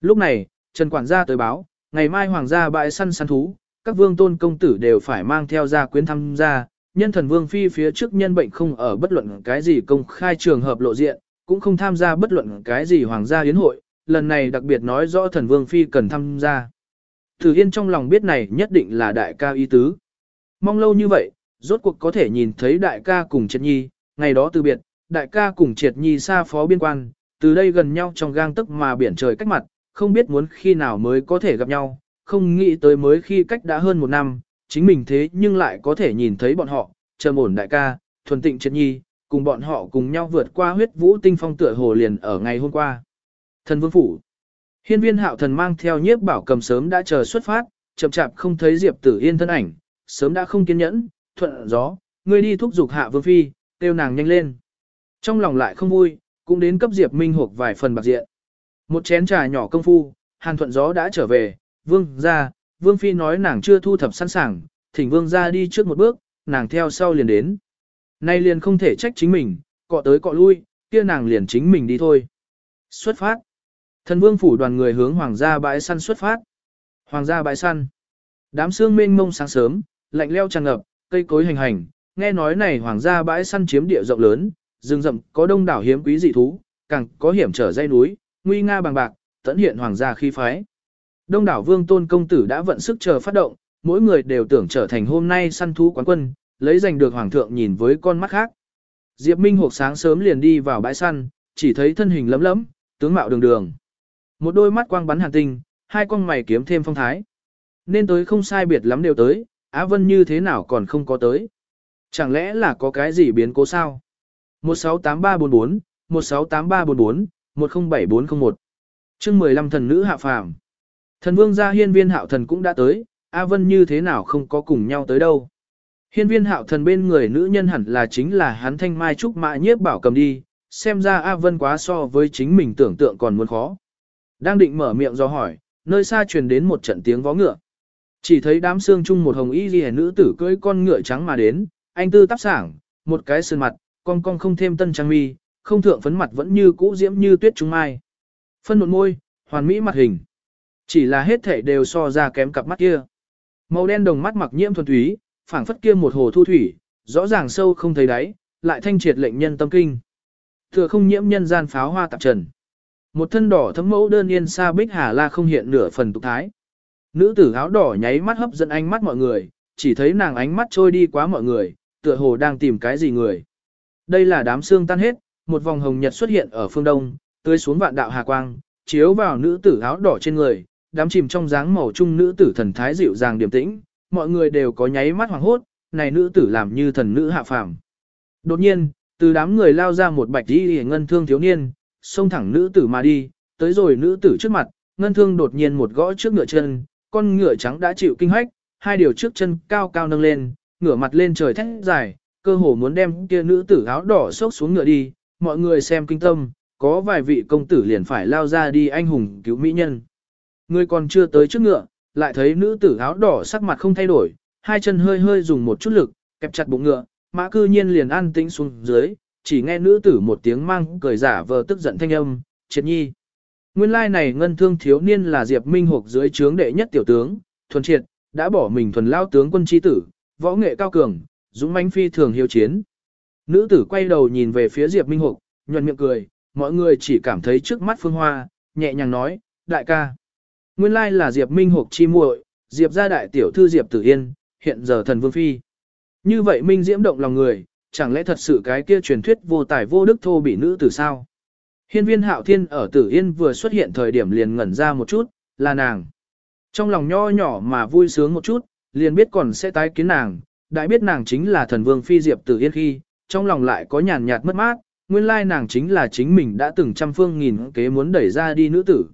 Lúc này, Trần quản gia tới báo, ngày mai hoàng gia bãi săn săn thú, các vương tôn công tử đều phải mang theo gia quyến tham gia, nhân thần vương phi phía trước nhân bệnh không ở bất luận cái gì công khai trường hợp lộ diện, cũng không tham gia bất luận cái gì hoàng gia yến hội, lần này đặc biệt nói rõ thần vương phi cần tham gia. thử Yên trong lòng biết này nhất định là đại ca ý tứ. Mong lâu như vậy, rốt cuộc có thể nhìn thấy đại ca cùng Triệt Nhi, ngày đó từ biệt, đại ca cùng Triệt Nhi xa phó biên quan, từ đây gần nhau trong gang tức mà biển trời cách mặt, không biết muốn khi nào mới có thể gặp nhau, không nghĩ tới mới khi cách đã hơn một năm, chính mình thế nhưng lại có thể nhìn thấy bọn họ, trầm ổn đại ca, thuần tịnh Triệt Nhi, cùng bọn họ cùng nhau vượt qua huyết vũ tinh phong tựa hồ liền ở ngày hôm qua. Thần Vương Phủ Hiên viên hạo thần mang theo nhiếp bảo cầm sớm đã chờ xuất phát, chậm chạp không thấy Diệp Tử Yên thân ảnh, sớm đã không kiên nhẫn, thuận gió, ngươi đi thúc giục hạ vương phi, kêu nàng nhanh lên. Trong lòng lại không vui, cũng đến cấp Diệp Minh hộp vài phần bạc diện. Một chén trà nhỏ công phu, Hàn thuận gió đã trở về, vương ra, vương phi nói nàng chưa thu thập sẵn sàng, thỉnh vương ra đi trước một bước, nàng theo sau liền đến. Nay liền không thể trách chính mình, cọ tới cọ lui, kia nàng liền chính mình đi thôi. Xuất phát. Thần vương phủ đoàn người hướng hoàng gia bãi săn xuất phát. Hoàng gia bãi săn. Đám sương mênh mông sáng sớm, lạnh leo tràn ngập, cây cối hành hành, nghe nói này hoàng gia bãi săn chiếm địa rộng lớn, rừng rậm có đông đảo hiếm quý dị thú, càng có hiểm trở dây núi, nguy nga bằng bạc, tận hiện hoàng gia khí phái. Đông đảo vương tôn công tử đã vận sức chờ phát động, mỗi người đều tưởng trở thành hôm nay săn thú quán quân, lấy giành được hoàng thượng nhìn với con mắt khác. Diệp Minh hộp sáng sớm liền đi vào bãi săn, chỉ thấy thân hình lấm lấm, tướng mạo đường đường. Một đôi mắt quang bắn hàn tinh, hai con mày kiếm thêm phong thái. Nên tới không sai biệt lắm đều tới, Á Vân như thế nào còn không có tới. Chẳng lẽ là có cái gì biến cố sao? 168344, 168344, 107401. chương 15 thần nữ hạ phàm. Thần vương gia hiên viên hạo thần cũng đã tới, A Vân như thế nào không có cùng nhau tới đâu. Hiên viên hạo thần bên người nữ nhân hẳn là chính là hắn thanh mai trúc mạ nhiếp bảo cầm đi, xem ra A Vân quá so với chính mình tưởng tượng còn muốn khó. Đang định mở miệng do hỏi, nơi xa truyền đến một trận tiếng vó ngựa. Chỉ thấy đám xương chung một hồng y ghi nữ tử cưỡi con ngựa trắng mà đến, anh tư tắp sảng, một cái sơn mặt, con con không thêm tân trang mi, không thượng phấn mặt vẫn như cũ diễm như tuyết trung mai. Phân nụn môi, hoàn mỹ mặt hình. Chỉ là hết thể đều so ra kém cặp mắt kia. Màu đen đồng mắt mặc nhiễm thuần túy, phảng phất kia một hồ thu thủy, rõ ràng sâu không thấy đáy, lại thanh triệt lệnh nhân tâm kinh. Thừa không nhiễm nhân gian pháo hoa tạp trần. Một thân đỏ thấm mẫu đơn yên xa bích hà la không hiện nửa phần tục thái. Nữ tử áo đỏ nháy mắt hấp dẫn ánh mắt mọi người, chỉ thấy nàng ánh mắt trôi đi quá mọi người, tựa hồ đang tìm cái gì người. Đây là đám xương tan hết, một vòng hồng nhật xuất hiện ở phương đông, tươi xuống vạn đạo hà quang, chiếu vào nữ tử áo đỏ trên người, đám chìm trong dáng màu trung nữ tử thần thái dịu dàng điềm tĩnh, mọi người đều có nháy mắt hoàng hốt, này nữ tử làm như thần nữ hạ phàm. Đột nhiên, từ đám người lao ra một bạch y ngân thương thiếu niên, xông thẳng nữ tử mà đi, tới rồi nữ tử trước mặt, ngân thương đột nhiên một gõ trước ngựa chân, con ngựa trắng đã chịu kinh hách, hai điều trước chân cao cao nâng lên, ngửa mặt lên trời thét dài, cơ hồ muốn đem kia nữ tử áo đỏ xốc xuống ngựa đi, mọi người xem kinh tâm, có vài vị công tử liền phải lao ra đi anh hùng cứu mỹ nhân. Người còn chưa tới trước ngựa, lại thấy nữ tử áo đỏ sắc mặt không thay đổi, hai chân hơi hơi dùng một chút lực, kẹp chặt bụng ngựa, mã cư nhiên liền an tĩnh xuống dưới, chỉ nghe nữ tử một tiếng mang cười giả vờ tức giận thanh âm, triệt nhi. Nguyên lai này ngân thương thiếu niên là Diệp Minh Hục dưới trướng đệ nhất tiểu tướng, thuần triệt, đã bỏ mình thuần lao tướng quân chi tử, võ nghệ cao cường, dũng mãnh phi thường hiếu chiến. Nữ tử quay đầu nhìn về phía Diệp Minh Hục, nhuận miệng cười, mọi người chỉ cảm thấy trước mắt phương hoa, nhẹ nhàng nói, đại ca. Nguyên lai là Diệp Minh Hục chi muội, Diệp gia đại tiểu thư Diệp Tử Yên, hiện giờ thần vương phi. Như vậy Minh diễm động lòng người, chẳng lẽ thật sự cái kia truyền thuyết vô tài vô đức thô bị nữ tử sao? Hiên viên hạo thiên ở tử yên vừa xuất hiện thời điểm liền ngẩn ra một chút, là nàng. Trong lòng nho nhỏ mà vui sướng một chút, liền biết còn sẽ tái kiến nàng, đại biết nàng chính là thần vương phi diệp tử yên khi, trong lòng lại có nhàn nhạt mất mát, nguyên lai nàng chính là chính mình đã từng trăm phương nghìn kế muốn đẩy ra đi nữ tử.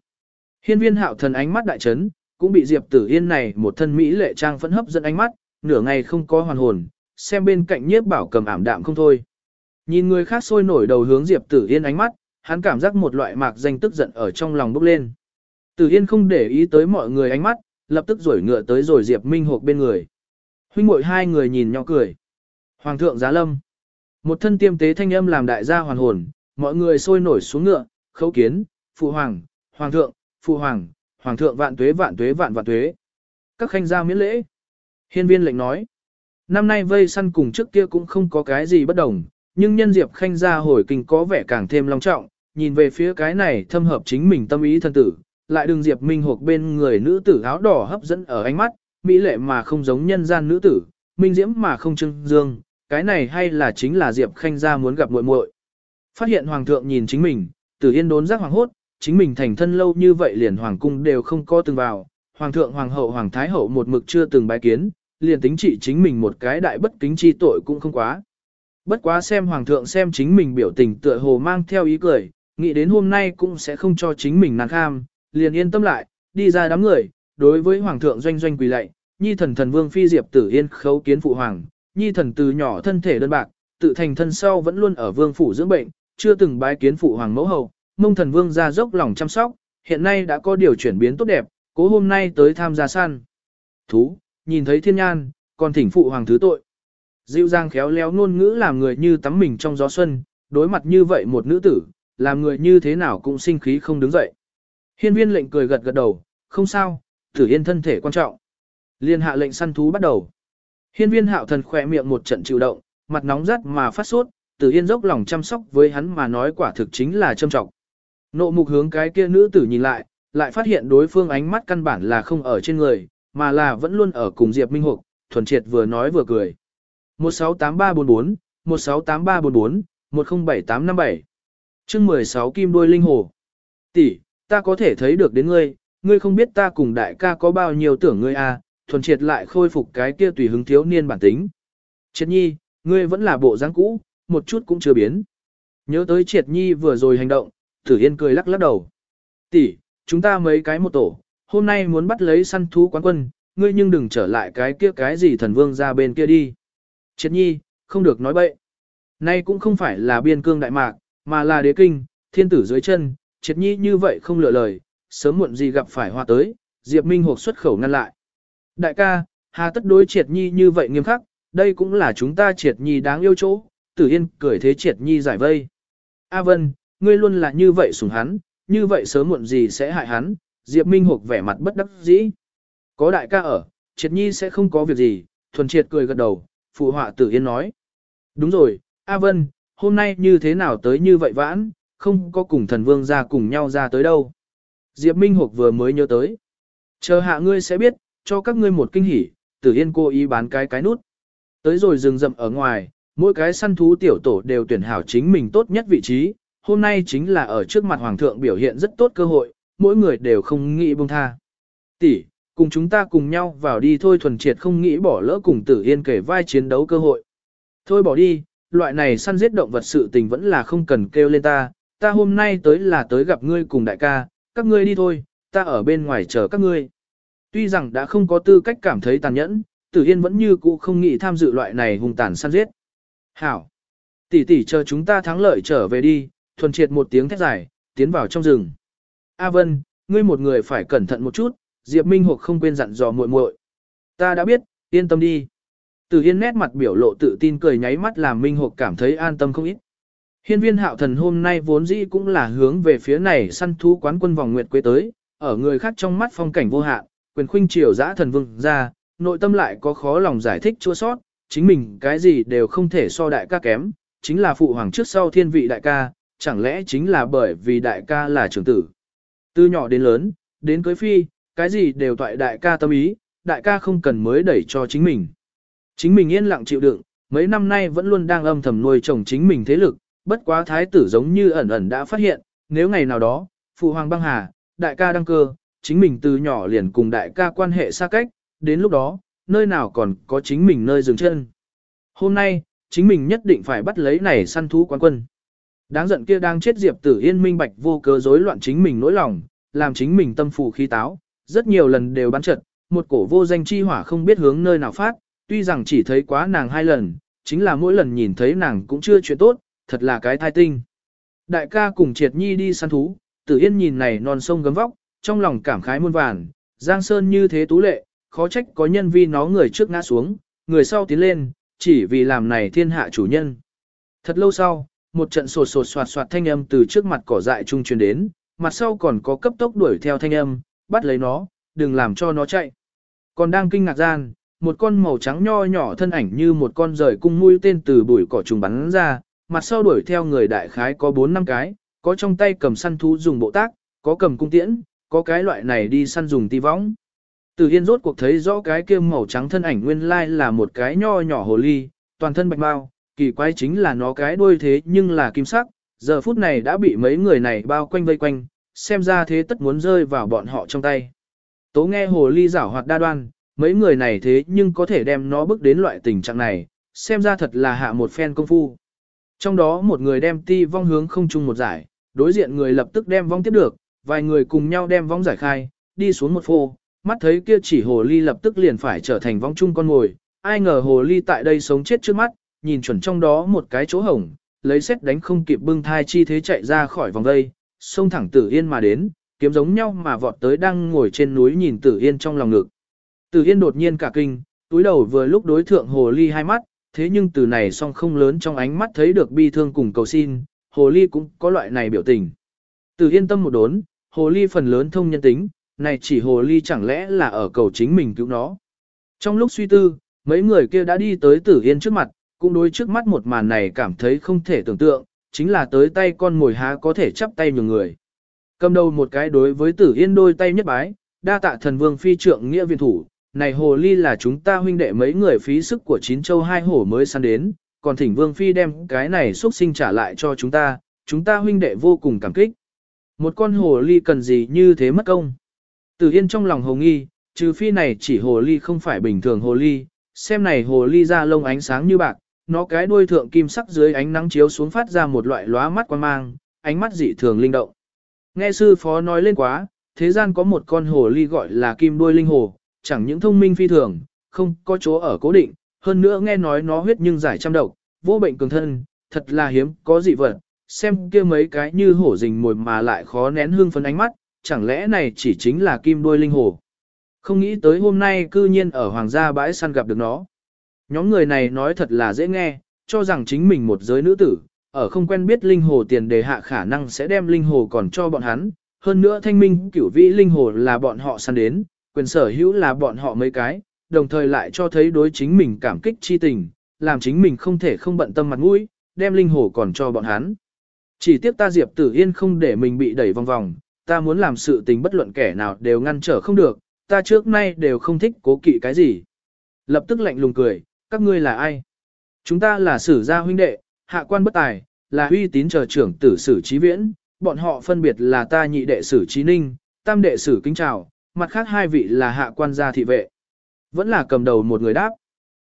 Hiên viên hạo thần ánh mắt đại chấn, cũng bị diệp tử yên này một thân mỹ lệ trang phẫn hấp dẫn ánh mắt, nửa ngày không có hoàn hồn, xem bên cạnh nhiếp bảo cầm ảm đạm không thôi. Nhìn người khác sôi nổi đầu hướng diệp tử yên ánh mắt, hắn cảm giác một loại mạc danh tức giận ở trong lòng bốc lên. Tử Yên không để ý tới mọi người ánh mắt, lập tức rủi ngựa tới rồi Diệp Minh Hộp bên người. Huynh muội hai người nhìn nhau cười. Hoàng thượng giá lâm. Một thân tiêm tế thanh âm làm đại gia hoàn hồn, mọi người sôi nổi xuống ngựa, khấu kiến, phụ hoàng, hoàng thượng, phụ hoàng, hoàng thượng vạn tuế vạn tuế vạn vạn tuế. Các khanh gia miễn lễ. Hiên viên lệnh nói, năm nay vây săn cùng trước kia cũng không có cái gì bất đồng, nhưng nhân Diệp Khanh ra hồi kinh có vẻ càng thêm long trọng, nhìn về phía cái này thâm hợp chính mình tâm ý thân tử, lại đừng Diệp Minh hộp bên người nữ tử áo đỏ hấp dẫn ở ánh mắt, mỹ lệ mà không giống nhân gian nữ tử, minh diễm mà không trưng dương, cái này hay là chính là Diệp Khanh ra muốn gặp muội muội. Phát hiện hoàng thượng nhìn chính mình, Tử Yên đốn giác hoàng hốt, chính mình thành thân lâu như vậy liền hoàng cung đều không có từng vào, hoàng thượng hoàng hậu hoàng thái hậu một mực chưa từng bái kiến, liền tính trị chính mình một cái đại bất kính chi tội cũng không quá. Bất quá xem hoàng thượng xem chính mình biểu tình tựa hồ mang theo ý cười, nghĩ đến hôm nay cũng sẽ không cho chính mình nàng kham, liền yên tâm lại, đi ra đám người, đối với hoàng thượng doanh doanh quỳ lạy, nhi thần thần vương phi diệp tử yên khấu kiến phụ hoàng, nhi thần từ nhỏ thân thể đơn bạc, tự thành thân sau vẫn luôn ở vương phủ dưỡng bệnh, chưa từng bái kiến phụ hoàng mẫu hậu, mông thần vương ra dốc lòng chăm sóc, hiện nay đã có điều chuyển biến tốt đẹp, cố hôm nay tới tham gia săn. Thú, nhìn thấy thiên nhan, còn thỉnh phụ hoàng thứ tội. Dịu dàng khéo léo ngôn ngữ làm người như tắm mình trong gió xuân, đối mặt như vậy một nữ tử, làm người như thế nào cũng sinh khí không đứng dậy. Hiên viên lệnh cười gật gật đầu, không sao, tử yên thân thể quan trọng. Liên hạ lệnh săn thú bắt đầu. Hiên viên hạo thần khỏe miệng một trận chịu động, mặt nóng rát mà phát sốt, tử yên dốc lòng chăm sóc với hắn mà nói quả thực chính là châm trọng. Nộ mục hướng cái kia nữ tử nhìn lại, lại phát hiện đối phương ánh mắt căn bản là không ở trên người, mà là vẫn luôn ở cùng Diệp Minh Hục, thuần triệt vừa nói vừa cười. 168344, 168344, 107857. Chương 16 Kim đuôi linh hồ. Tỷ, ta có thể thấy được đến ngươi, ngươi không biết ta cùng đại ca có bao nhiêu tưởng ngươi a, à, thuần triệt lại khôi phục cái kia tùy hứng thiếu niên bản tính. Triệt nhi, ngươi vẫn là bộ dáng cũ, một chút cũng chưa biến. Nhớ tới triệt nhi vừa rồi hành động, tử yên cười lắc lắc đầu. Tỷ, chúng ta mấy cái một tổ, hôm nay muốn bắt lấy săn thú quán quân, ngươi nhưng đừng trở lại cái kia cái gì thần vương ra bên kia đi. Triệt nhi, không được nói bậy. Nay cũng không phải là biên cương đại mạc, mà là đế kinh, thiên tử dưới chân, triệt nhi như vậy không lựa lời, sớm muộn gì gặp phải hoa tới, Diệp Minh hộp xuất khẩu ngăn lại. Đại ca, hà tất đối triệt nhi như vậy nghiêm khắc, đây cũng là chúng ta triệt nhi đáng yêu chỗ, tử yên cười thế triệt nhi giải vây. A Vân, ngươi luôn là như vậy sủng hắn, như vậy sớm muộn gì sẽ hại hắn, Diệp Minh Hục vẻ mặt bất đắc dĩ. Có đại ca ở, triệt nhi sẽ không có việc gì, thuần triệt cười gật đầu, phụ họa tử yên nói. Đúng rồi, A Vân, hôm nay như thế nào tới như vậy vãn, không có cùng thần vương ra cùng nhau ra tới đâu. Diệp Minh Hục vừa mới nhớ tới. Chờ hạ ngươi sẽ biết, cho các ngươi một kinh hỉ, tử yên cô ý bán cái cái nút. Tới rồi rừng rậm ở ngoài, mỗi cái săn thú tiểu tổ đều tuyển hảo chính mình tốt nhất vị trí, hôm nay chính là ở trước mặt hoàng thượng biểu hiện rất tốt cơ hội, mỗi người đều không nghĩ buông tha. Tỷ, cùng chúng ta cùng nhau vào đi thôi thuần triệt không nghĩ bỏ lỡ cùng tử yên kể vai chiến đấu cơ hội. Thôi bỏ đi, loại này săn giết động vật sự tình vẫn là không cần kêu lên ta, ta hôm nay tới là tới gặp ngươi cùng đại ca, các ngươi đi thôi, ta ở bên ngoài chờ các ngươi. Tuy rằng đã không có tư cách cảm thấy tàn nhẫn, Tử Yên vẫn như cũ không nghĩ tham dự loại này hung tàn săn giết. Hảo! Tỷ tỷ chờ chúng ta thắng lợi trở về đi, thuần triệt một tiếng thét dài, tiến vào trong rừng. A Vân, ngươi một người phải cẩn thận một chút, Diệp Minh Hục không quên dặn dò muội muội. Ta đã biết, yên tâm đi. Từ Yên nét mặt biểu lộ tự tin cười nháy mắt làm Minh Hục cảm thấy an tâm không ít. Hiên viên hạo thần hôm nay vốn dĩ cũng là hướng về phía này săn thú quán quân vòng nguyệt quế tới, ở người khác trong mắt phong cảnh vô hạn, quyền khuynh triều dã thần vương ra, nội tâm lại có khó lòng giải thích chua sót, chính mình cái gì đều không thể so đại ca kém, chính là phụ hoàng trước sau thiên vị đại ca, chẳng lẽ chính là bởi vì đại ca là trưởng tử. Từ nhỏ đến lớn, đến cưới phi, cái gì đều toại đại ca tâm ý, đại ca không cần mới đẩy cho chính mình. Chính mình yên lặng chịu đựng, mấy năm nay vẫn luôn đang âm thầm nuôi chồng chính mình thế lực, bất quá thái tử giống như ẩn ẩn đã phát hiện, nếu ngày nào đó, phụ hoàng băng hà, đại ca đăng cơ, chính mình từ nhỏ liền cùng đại ca quan hệ xa cách, đến lúc đó, nơi nào còn có chính mình nơi dừng chân. Hôm nay, chính mình nhất định phải bắt lấy này săn thú quán quân. Đáng giận kia đang chết Diệp Tử Yên minh bạch vô cớ rối loạn chính mình nỗi lòng, làm chính mình tâm phù khí táo, rất nhiều lần đều bắn trật, một cổ vô danh chi hỏa không biết hướng nơi nào phát, tuy rằng chỉ thấy quá nàng hai lần, chính là mỗi lần nhìn thấy nàng cũng chưa chuyện tốt, thật là cái thai tinh. Đại ca cùng triệt nhi đi săn thú, tử yên nhìn này non sông gấm vóc, trong lòng cảm khái muôn vàn, giang sơn như thế tú lệ, khó trách có nhân vi nó người trước ngã xuống, người sau tiến lên, chỉ vì làm này thiên hạ chủ nhân. Thật lâu sau, một trận sột sột soạt soạt thanh âm từ trước mặt cỏ dại trung truyền đến, mặt sau còn có cấp tốc đuổi theo thanh âm, bắt lấy nó, đừng làm cho nó chạy. Còn đang kinh ngạc gian, một con màu trắng nho nhỏ thân ảnh như một con rời cung mũi tên từ bụi cỏ trùng bắn ra, mặt sau đuổi theo người đại khái có 4 năm cái, có trong tay cầm săn thú dùng bộ tác, có cầm cung tiễn, có cái loại này đi săn dùng ti võng. Từ Yên rốt cuộc thấy rõ cái kia màu trắng thân ảnh nguyên lai là một cái nho nhỏ hồ ly, toàn thân bạch bao, kỳ quái chính là nó cái đuôi thế nhưng là kim sắc, giờ phút này đã bị mấy người này bao quanh vây quanh, xem ra thế tất muốn rơi vào bọn họ trong tay. Tố nghe hồ ly giảo hoạt đa đoan, mấy người này thế nhưng có thể đem nó bước đến loại tình trạng này, xem ra thật là hạ một phen công phu. Trong đó một người đem ti vong hướng không chung một giải, đối diện người lập tức đem vong tiếp được, vài người cùng nhau đem vong giải khai, đi xuống một phô, mắt thấy kia chỉ hồ ly lập tức liền phải trở thành vong chung con ngồi, ai ngờ hồ ly tại đây sống chết trước mắt, nhìn chuẩn trong đó một cái chỗ hổng, lấy xét đánh không kịp bưng thai chi thế chạy ra khỏi vòng vây, xông thẳng tử yên mà đến, kiếm giống nhau mà vọt tới đang ngồi trên núi nhìn tử yên trong lòng ngực. Tử yên đột nhiên cả kinh, túi đầu vừa lúc đối thượng hồ ly hai mắt, thế nhưng từ này song không lớn trong ánh mắt thấy được bi thương cùng cầu xin, hồ ly cũng có loại này biểu tình. Tử yên tâm một đốn, hồ ly phần lớn thông nhân tính, này chỉ hồ ly chẳng lẽ là ở cầu chính mình cứu nó. Trong lúc suy tư, mấy người kia đã đi tới tử yên trước mặt, cũng đối trước mắt một màn này cảm thấy không thể tưởng tượng, chính là tới tay con ngồi há có thể chắp tay nhường người. Cầm đầu một cái đối với tử yên đôi tay nhất bái, đa tạ thần vương phi trượng nghĩa viên thủ, này hồ ly là chúng ta huynh đệ mấy người phí sức của chín châu hai hổ mới săn đến, còn thỉnh vương phi đem cái này xuất sinh trả lại cho chúng ta, chúng ta huynh đệ vô cùng cảm kích. Một con hồ ly cần gì như thế mất công. Tử yên trong lòng hồ nghi, trừ phi này chỉ hồ ly không phải bình thường hồ ly, xem này hồ ly ra lông ánh sáng như bạc, nó cái đuôi thượng kim sắc dưới ánh nắng chiếu xuống phát ra một loại lóa mắt quan mang, ánh mắt dị thường linh động. Nghe sư phó nói lên quá, thế gian có một con hồ ly gọi là kim đuôi linh hồ, chẳng những thông minh phi thường, không có chỗ ở cố định, hơn nữa nghe nói nó huyết nhưng giải trăm độc, vô bệnh cường thân, thật là hiếm, có dị vật, xem kia mấy cái như hổ rình mồi mà lại khó nén hương phấn ánh mắt, chẳng lẽ này chỉ chính là kim đuôi linh hồ. Không nghĩ tới hôm nay cư nhiên ở hoàng gia bãi săn gặp được nó. Nhóm người này nói thật là dễ nghe, cho rằng chính mình một giới nữ tử, ở không quen biết linh hồ tiền đề hạ khả năng sẽ đem linh hồ còn cho bọn hắn. Hơn nữa thanh minh cửu vĩ linh hồ là bọn họ săn đến, quyền sở hữu là bọn họ mấy cái, đồng thời lại cho thấy đối chính mình cảm kích chi tình, làm chính mình không thể không bận tâm mặt mũi, đem linh hồ còn cho bọn hắn. Chỉ tiếc ta Diệp Tử Yên không để mình bị đẩy vòng vòng, ta muốn làm sự tình bất luận kẻ nào đều ngăn trở không được, ta trước nay đều không thích cố kỵ cái gì. Lập tức lạnh lùng cười, các ngươi là ai? Chúng ta là sử gia huynh đệ, hạ quan bất tài, là uy tín chờ trưởng tử sử trí viễn, bọn họ phân biệt là ta nhị đệ sử trí ninh, tam đệ sử kính trào, mặt khác hai vị là hạ quan gia thị vệ. Vẫn là cầm đầu một người đáp.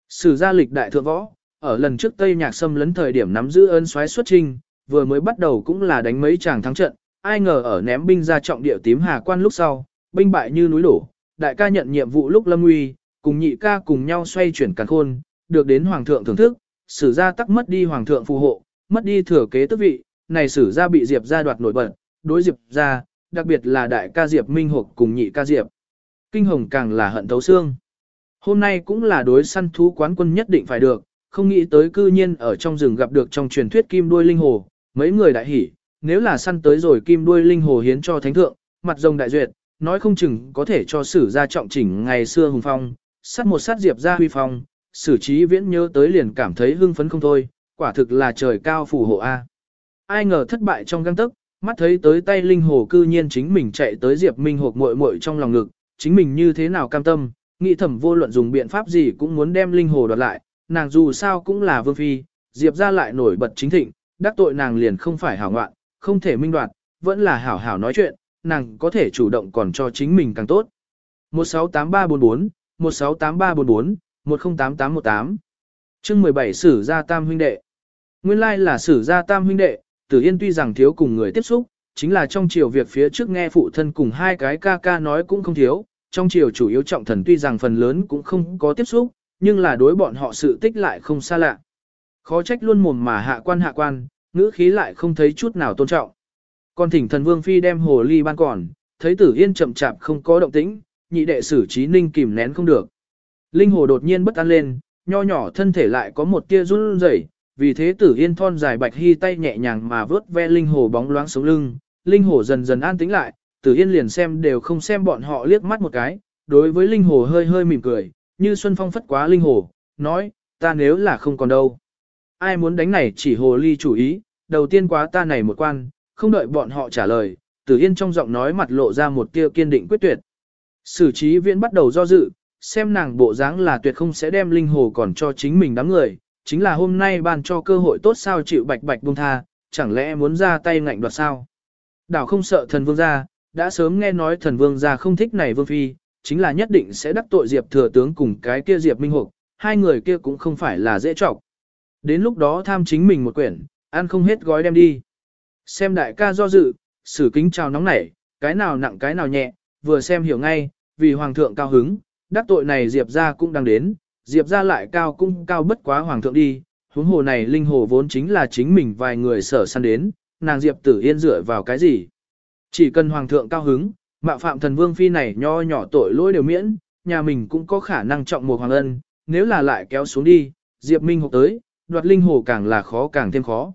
Sử gia lịch đại thượng võ, ở lần trước Tây Nhạc xâm lấn thời điểm nắm giữ ơn xoáy xuất trinh, vừa mới bắt đầu cũng là đánh mấy chàng thắng trận, ai ngờ ở ném binh ra trọng địa tím hà quan lúc sau, binh bại như núi đổ, đại ca nhận nhiệm vụ lúc lâm nguy, cùng nhị ca cùng nhau xoay chuyển càn khôn, được đến hoàng thượng thưởng thức, sử gia tắc mất đi hoàng thượng phù hộ, mất đi thừa kế tước vị, này sử gia bị diệp gia đoạt nổi bật, đối diệp gia, đặc biệt là đại ca diệp minh hộp cùng nhị ca diệp. Kinh hồng càng là hận thấu xương. Hôm nay cũng là đối săn thú quán quân nhất định phải được, không nghĩ tới cư nhiên ở trong rừng gặp được trong truyền thuyết kim đuôi linh hồ, mấy người đại hỉ, nếu là săn tới rồi kim đuôi linh hồ hiến cho thánh thượng, mặt rồng đại duyệt, nói không chừng có thể cho sử gia trọng chỉnh ngày xưa hùng phong, sát một sát diệp gia huy phong, sử trí viễn nhớ tới liền cảm thấy hưng phấn không thôi, quả thực là trời cao phù hộ A. Ai ngờ thất bại trong găng tức, mắt thấy tới tay linh hồ cư nhiên chính mình chạy tới diệp minh hộp muội muội trong lòng ngực, chính mình như thế nào cam tâm, nghĩ thẩm vô luận dùng biện pháp gì cũng muốn đem linh hồ đoạt lại, nàng dù sao cũng là vương phi, diệp ra lại nổi bật chính thịnh, đắc tội nàng liền không phải hảo ngoạn, không thể minh đoạt, vẫn là hảo hảo nói chuyện, nàng có thể chủ động còn cho chính mình càng tốt. 168344, 168344, 108818 chương 17 sử gia tam huynh đệ. Nguyên lai là sử gia tam huynh đệ, tử yên tuy rằng thiếu cùng người tiếp xúc, chính là trong chiều việc phía trước nghe phụ thân cùng hai cái ca ca nói cũng không thiếu, trong chiều chủ yếu trọng thần tuy rằng phần lớn cũng không có tiếp xúc, nhưng là đối bọn họ sự tích lại không xa lạ. Khó trách luôn mồm mà hạ quan hạ quan, ngữ khí lại không thấy chút nào tôn trọng. Còn thỉnh thần vương phi đem hồ ly ban còn, thấy tử yên chậm chạp không có động tĩnh, nhị đệ sử trí ninh kìm nén không được. Linh hồ đột nhiên bất an lên, nho nhỏ thân thể lại có một tia run rẩy, vì thế tử yên thon dài bạch hy tay nhẹ nhàng mà vớt ve linh hồ bóng loáng sống lưng, linh hồ dần dần an tĩnh lại, tử yên liền xem đều không xem bọn họ liếc mắt một cái, đối với linh hồ hơi hơi mỉm cười, như xuân phong phất quá linh hồ, nói, ta nếu là không còn đâu. Ai muốn đánh này chỉ hồ ly chủ ý, đầu tiên quá ta này một quan, không đợi bọn họ trả lời, tử yên trong giọng nói mặt lộ ra một tia kiên định quyết tuyệt. Sử trí viễn bắt đầu do dự, xem nàng bộ dáng là tuyệt không sẽ đem linh hồ còn cho chính mình đám người, chính là hôm nay ban cho cơ hội tốt sao chịu bạch bạch buông tha, chẳng lẽ muốn ra tay ngạnh đoạt sao. Đảo không sợ thần vương gia, đã sớm nghe nói thần vương gia không thích này vương phi, chính là nhất định sẽ đắc tội diệp thừa tướng cùng cái kia diệp minh hục, hai người kia cũng không phải là dễ trọc. Đến lúc đó tham chính mình một quyển, ăn không hết gói đem đi. Xem đại ca do dự, sử kính chào nóng nảy, cái nào nặng cái nào nhẹ, vừa xem hiểu ngay, vì hoàng thượng cao hứng, đắc tội này Diệp ra cũng đang đến, Diệp ra lại cao cũng cao bất quá hoàng thượng đi, huống hồ này linh hồ vốn chính là chính mình vài người sở săn đến, nàng Diệp tử yên dựa vào cái gì. Chỉ cần hoàng thượng cao hứng, mạo phạm thần vương phi này nho nhỏ tội lỗi đều miễn, nhà mình cũng có khả năng trọng một hoàng ân, nếu là lại kéo xuống đi, Diệp Minh hộp tới, đoạt linh hồ càng là khó càng thêm khó.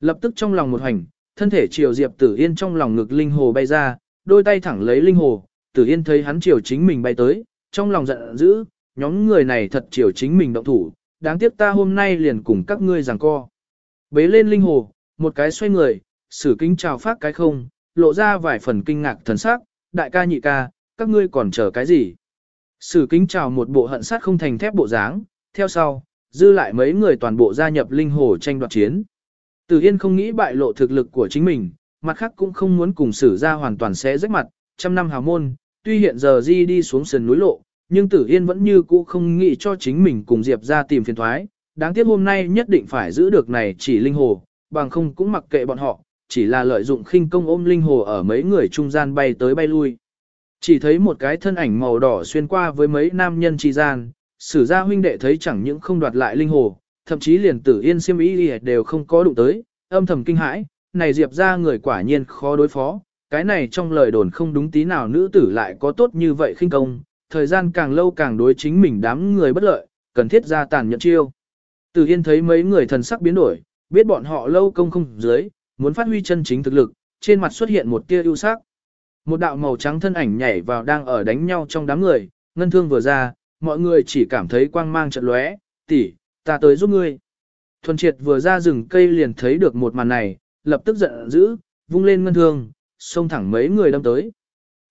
Lập tức trong lòng một hành, thân thể chiều Diệp Tử Yên trong lòng ngực linh hồ bay ra, đôi tay thẳng lấy linh hồ, Tử Yên thấy hắn chiều chính mình bay tới, trong lòng giận dữ, nhóm người này thật chiều chính mình động thủ, đáng tiếc ta hôm nay liền cùng các ngươi giằng co. Bế lên linh hồ, một cái xoay người, sử kính chào phát cái không, lộ ra vài phần kinh ngạc thần sắc, đại ca nhị ca, các ngươi còn chờ cái gì? Sử kính chào một bộ hận sát không thành thép bộ dáng, theo sau, dư lại mấy người toàn bộ gia nhập linh hồ tranh đoạt chiến. Từ Yên không nghĩ bại lộ thực lực của chính mình, mặt khác cũng không muốn cùng sử ra hoàn toàn sẽ rách mặt, trăm năm hào môn, tuy hiện giờ di đi xuống sườn núi lộ, nhưng Tử Yên vẫn như cũ không nghĩ cho chính mình cùng Diệp ra tìm phiền thoái, đáng tiếc hôm nay nhất định phải giữ được này chỉ linh hồ, bằng không cũng mặc kệ bọn họ, chỉ là lợi dụng khinh công ôm linh hồ ở mấy người trung gian bay tới bay lui. Chỉ thấy một cái thân ảnh màu đỏ xuyên qua với mấy nam nhân tri gian, sử gia huynh đệ thấy chẳng những không đoạt lại linh hồ, thậm chí liền tử yên siêm ý đều không có đụng tới, âm thầm kinh hãi, này diệp ra người quả nhiên khó đối phó, cái này trong lời đồn không đúng tí nào nữ tử lại có tốt như vậy khinh công, thời gian càng lâu càng đối chính mình đám người bất lợi, cần thiết ra tàn nhẫn chiêu. từ yên thấy mấy người thần sắc biến đổi, biết bọn họ lâu công không dưới, muốn phát huy chân chính thực lực, trên mặt xuất hiện một tia ưu sắc. Một đạo màu trắng thân ảnh nhảy vào đang ở đánh nhau trong đám người, ngân thương vừa ra, mọi người chỉ cảm thấy quang mang trận lóe, tỷ, ta tới giúp ngươi. Thuần triệt vừa ra rừng cây liền thấy được một màn này, lập tức giận dữ, vung lên ngân thương, xông thẳng mấy người đâm tới.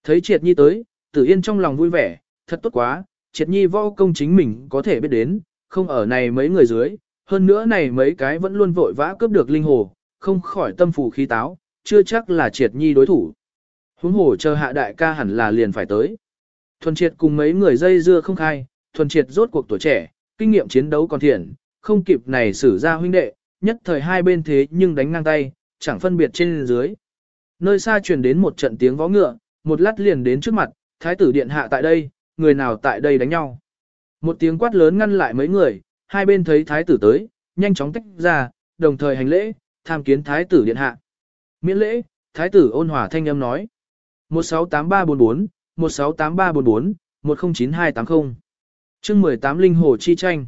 Thấy triệt nhi tới, tử yên trong lòng vui vẻ, thật tốt quá, triệt nhi võ công chính mình có thể biết đến, không ở này mấy người dưới, hơn nữa này mấy cái vẫn luôn vội vã cướp được linh hồ, không khỏi tâm phù khí táo, chưa chắc là triệt nhi đối thủ. Huống hồ chờ hạ đại ca hẳn là liền phải tới. Thuần triệt cùng mấy người dây dưa không khai, thuần triệt rốt cuộc tuổi trẻ, kinh nghiệm chiến đấu còn thiện, không kịp này xử ra huynh đệ, nhất thời hai bên thế nhưng đánh ngang tay, chẳng phân biệt trên dưới. Nơi xa truyền đến một trận tiếng vó ngựa, một lát liền đến trước mặt, thái tử điện hạ tại đây, người nào tại đây đánh nhau. Một tiếng quát lớn ngăn lại mấy người, hai bên thấy thái tử tới, nhanh chóng tách ra, đồng thời hành lễ, tham kiến thái tử điện hạ. Miễn lễ, thái tử ôn hòa thanh âm nói. 168344, 168344, 109280. Chương 18 Linh Hồ Chi Tranh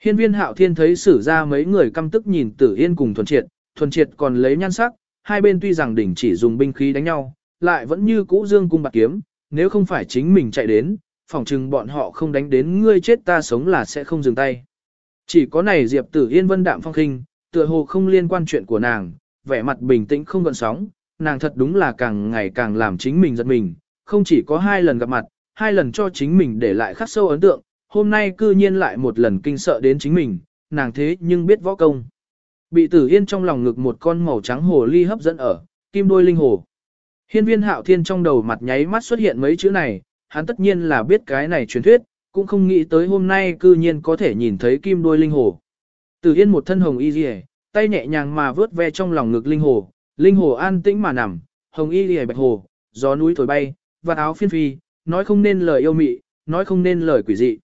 Hiên viên hạo thiên thấy sử ra mấy người căm tức nhìn tử yên cùng thuần triệt, thuần triệt còn lấy nhan sắc, hai bên tuy rằng đỉnh chỉ dùng binh khí đánh nhau, lại vẫn như cũ dương cung bạc kiếm, nếu không phải chính mình chạy đến, phỏng chừng bọn họ không đánh đến ngươi chết ta sống là sẽ không dừng tay. Chỉ có này Diệp Tử Yên vân đạm phong khinh, tựa hồ không liên quan chuyện của nàng, vẻ mặt bình tĩnh không gợn sóng, nàng thật đúng là càng ngày càng làm chính mình giật mình, không chỉ có hai lần gặp mặt, hai lần cho chính mình để lại khắc sâu ấn tượng, hôm nay cư nhiên lại một lần kinh sợ đến chính mình, nàng thế nhưng biết võ công. Bị tử yên trong lòng ngực một con màu trắng hồ ly hấp dẫn ở, kim đôi linh hồ. Hiên viên hạo thiên trong đầu mặt nháy mắt xuất hiện mấy chữ này, hắn tất nhiên là biết cái này truyền thuyết, cũng không nghĩ tới hôm nay cư nhiên có thể nhìn thấy kim đôi linh hồ. Tử yên một thân hồng y rìa, tay nhẹ nhàng mà vớt ve trong lòng ngực linh hồ, linh hồ an tĩnh mà nằm, hồng y rìa bạch hồ, gió núi thổi bay, và áo phiên phi, nói không nên lời yêu mị, nói không nên lời quỷ dị.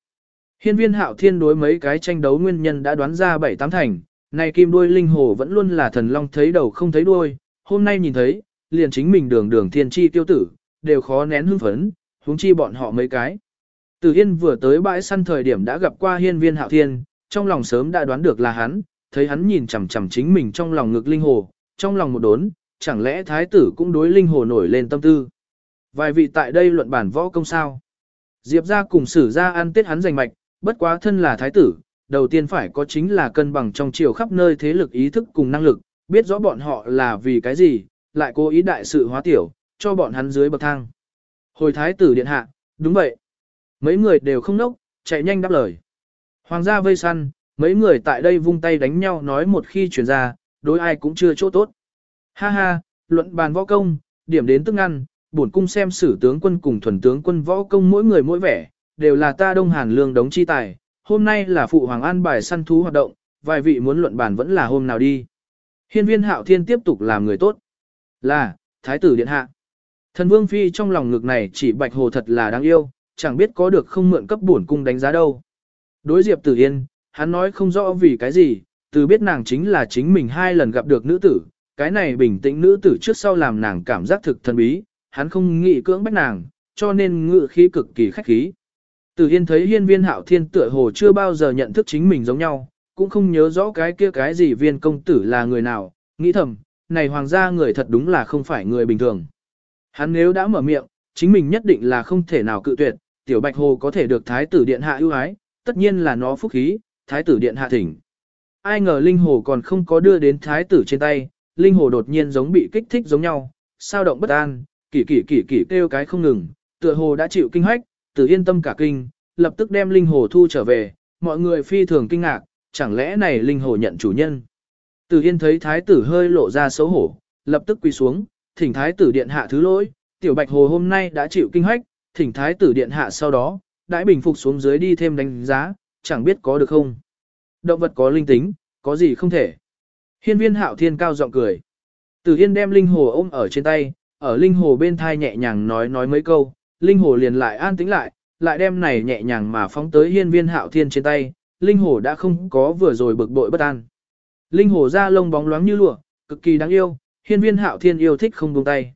Hiên viên hạo thiên đối mấy cái tranh đấu nguyên nhân đã đoán ra bảy tám thành, này kim đuôi linh hồ vẫn luôn là thần long thấy đầu không thấy đuôi, hôm nay nhìn thấy, liền chính mình đường đường thiên chi tiêu tử, đều khó nén hưng phấn, huống chi bọn họ mấy cái. Từ hiên vừa tới bãi săn thời điểm đã gặp qua hiên viên hạo thiên, trong lòng sớm đã đoán được là hắn, thấy hắn nhìn chằm chằm chính mình trong lòng ngực linh hồ, trong lòng một đốn, chẳng lẽ thái tử cũng đối linh hồ nổi lên tâm tư. Vài vị tại đây luận bản võ công sao? Diệp ra cùng sử ra ăn tết hắn giành mạch, bất quá thân là thái tử, đầu tiên phải có chính là cân bằng trong chiều khắp nơi thế lực ý thức cùng năng lực, biết rõ bọn họ là vì cái gì, lại cố ý đại sự hóa tiểu, cho bọn hắn dưới bậc thang. Hồi thái tử điện hạ, đúng vậy. Mấy người đều không nốc, chạy nhanh đáp lời. Hoàng gia vây săn, mấy người tại đây vung tay đánh nhau nói một khi chuyển ra, đối ai cũng chưa chỗ tốt. Ha ha, luận bàn võ công, điểm đến tức ngăn, bổn cung xem sử tướng quân cùng thuần tướng quân võ công mỗi người mỗi vẻ, đều là ta đông hàn lương đống chi tài. Hôm nay là phụ hoàng an bài săn thú hoạt động, vài vị muốn luận bàn vẫn là hôm nào đi. Hiên viên hạo thiên tiếp tục làm người tốt. Là, thái tử điện hạ. Thần vương phi trong lòng ngực này chỉ bạch hồ thật là đáng yêu, chẳng biết có được không mượn cấp bổn cung đánh giá đâu. Đối diệp tử yên, hắn nói không rõ vì cái gì, từ biết nàng chính là chính mình hai lần gặp được nữ tử, cái này bình tĩnh nữ tử trước sau làm nàng cảm giác thực thần bí, hắn không nghĩ cưỡng bách nàng, cho nên ngự khí cực kỳ khách khí. Tử Yên thấy hiên viên hạo thiên tựa hồ chưa bao giờ nhận thức chính mình giống nhau, cũng không nhớ rõ cái kia cái gì viên công tử là người nào, nghĩ thầm, này hoàng gia người thật đúng là không phải người bình thường. Hắn nếu đã mở miệng, chính mình nhất định là không thể nào cự tuyệt, tiểu bạch hồ có thể được thái tử điện hạ ưu ái, tất nhiên là nó phúc khí, thái tử điện hạ thỉnh. Ai ngờ linh hồ còn không có đưa đến thái tử trên tay, linh hồ đột nhiên giống bị kích thích giống nhau, sao động bất an, kỳ kỳ kỳ kỳ kêu cái không ngừng, tựa hồ đã chịu kinh hách, tử yên tâm cả kinh, lập tức đem linh hồ thu trở về, mọi người phi thường kinh ngạc, chẳng lẽ này linh hồ nhận chủ nhân. Tử yên thấy thái tử hơi lộ ra xấu hổ, lập tức quỳ xuống, thỉnh thái tử điện hạ thứ lỗi, tiểu bạch hồ hôm nay đã chịu kinh hách, thỉnh thái tử điện hạ sau đó, đãi bình phục xuống dưới đi thêm đánh giá, chẳng biết có được không. Động vật có linh tính, có gì không thể. Hiên viên hạo thiên cao giọng cười. Tử Yên đem linh hồ ôm ở trên tay, ở linh hồ bên thai nhẹ nhàng nói nói mấy câu, linh hồ liền lại an tĩnh lại, lại đem này nhẹ nhàng mà phóng tới hiên viên hạo thiên trên tay, linh hồ đã không có vừa rồi bực bội bất an. Linh hồ da lông bóng loáng như lụa, cực kỳ đáng yêu, hiên viên hạo thiên yêu thích không buông tay.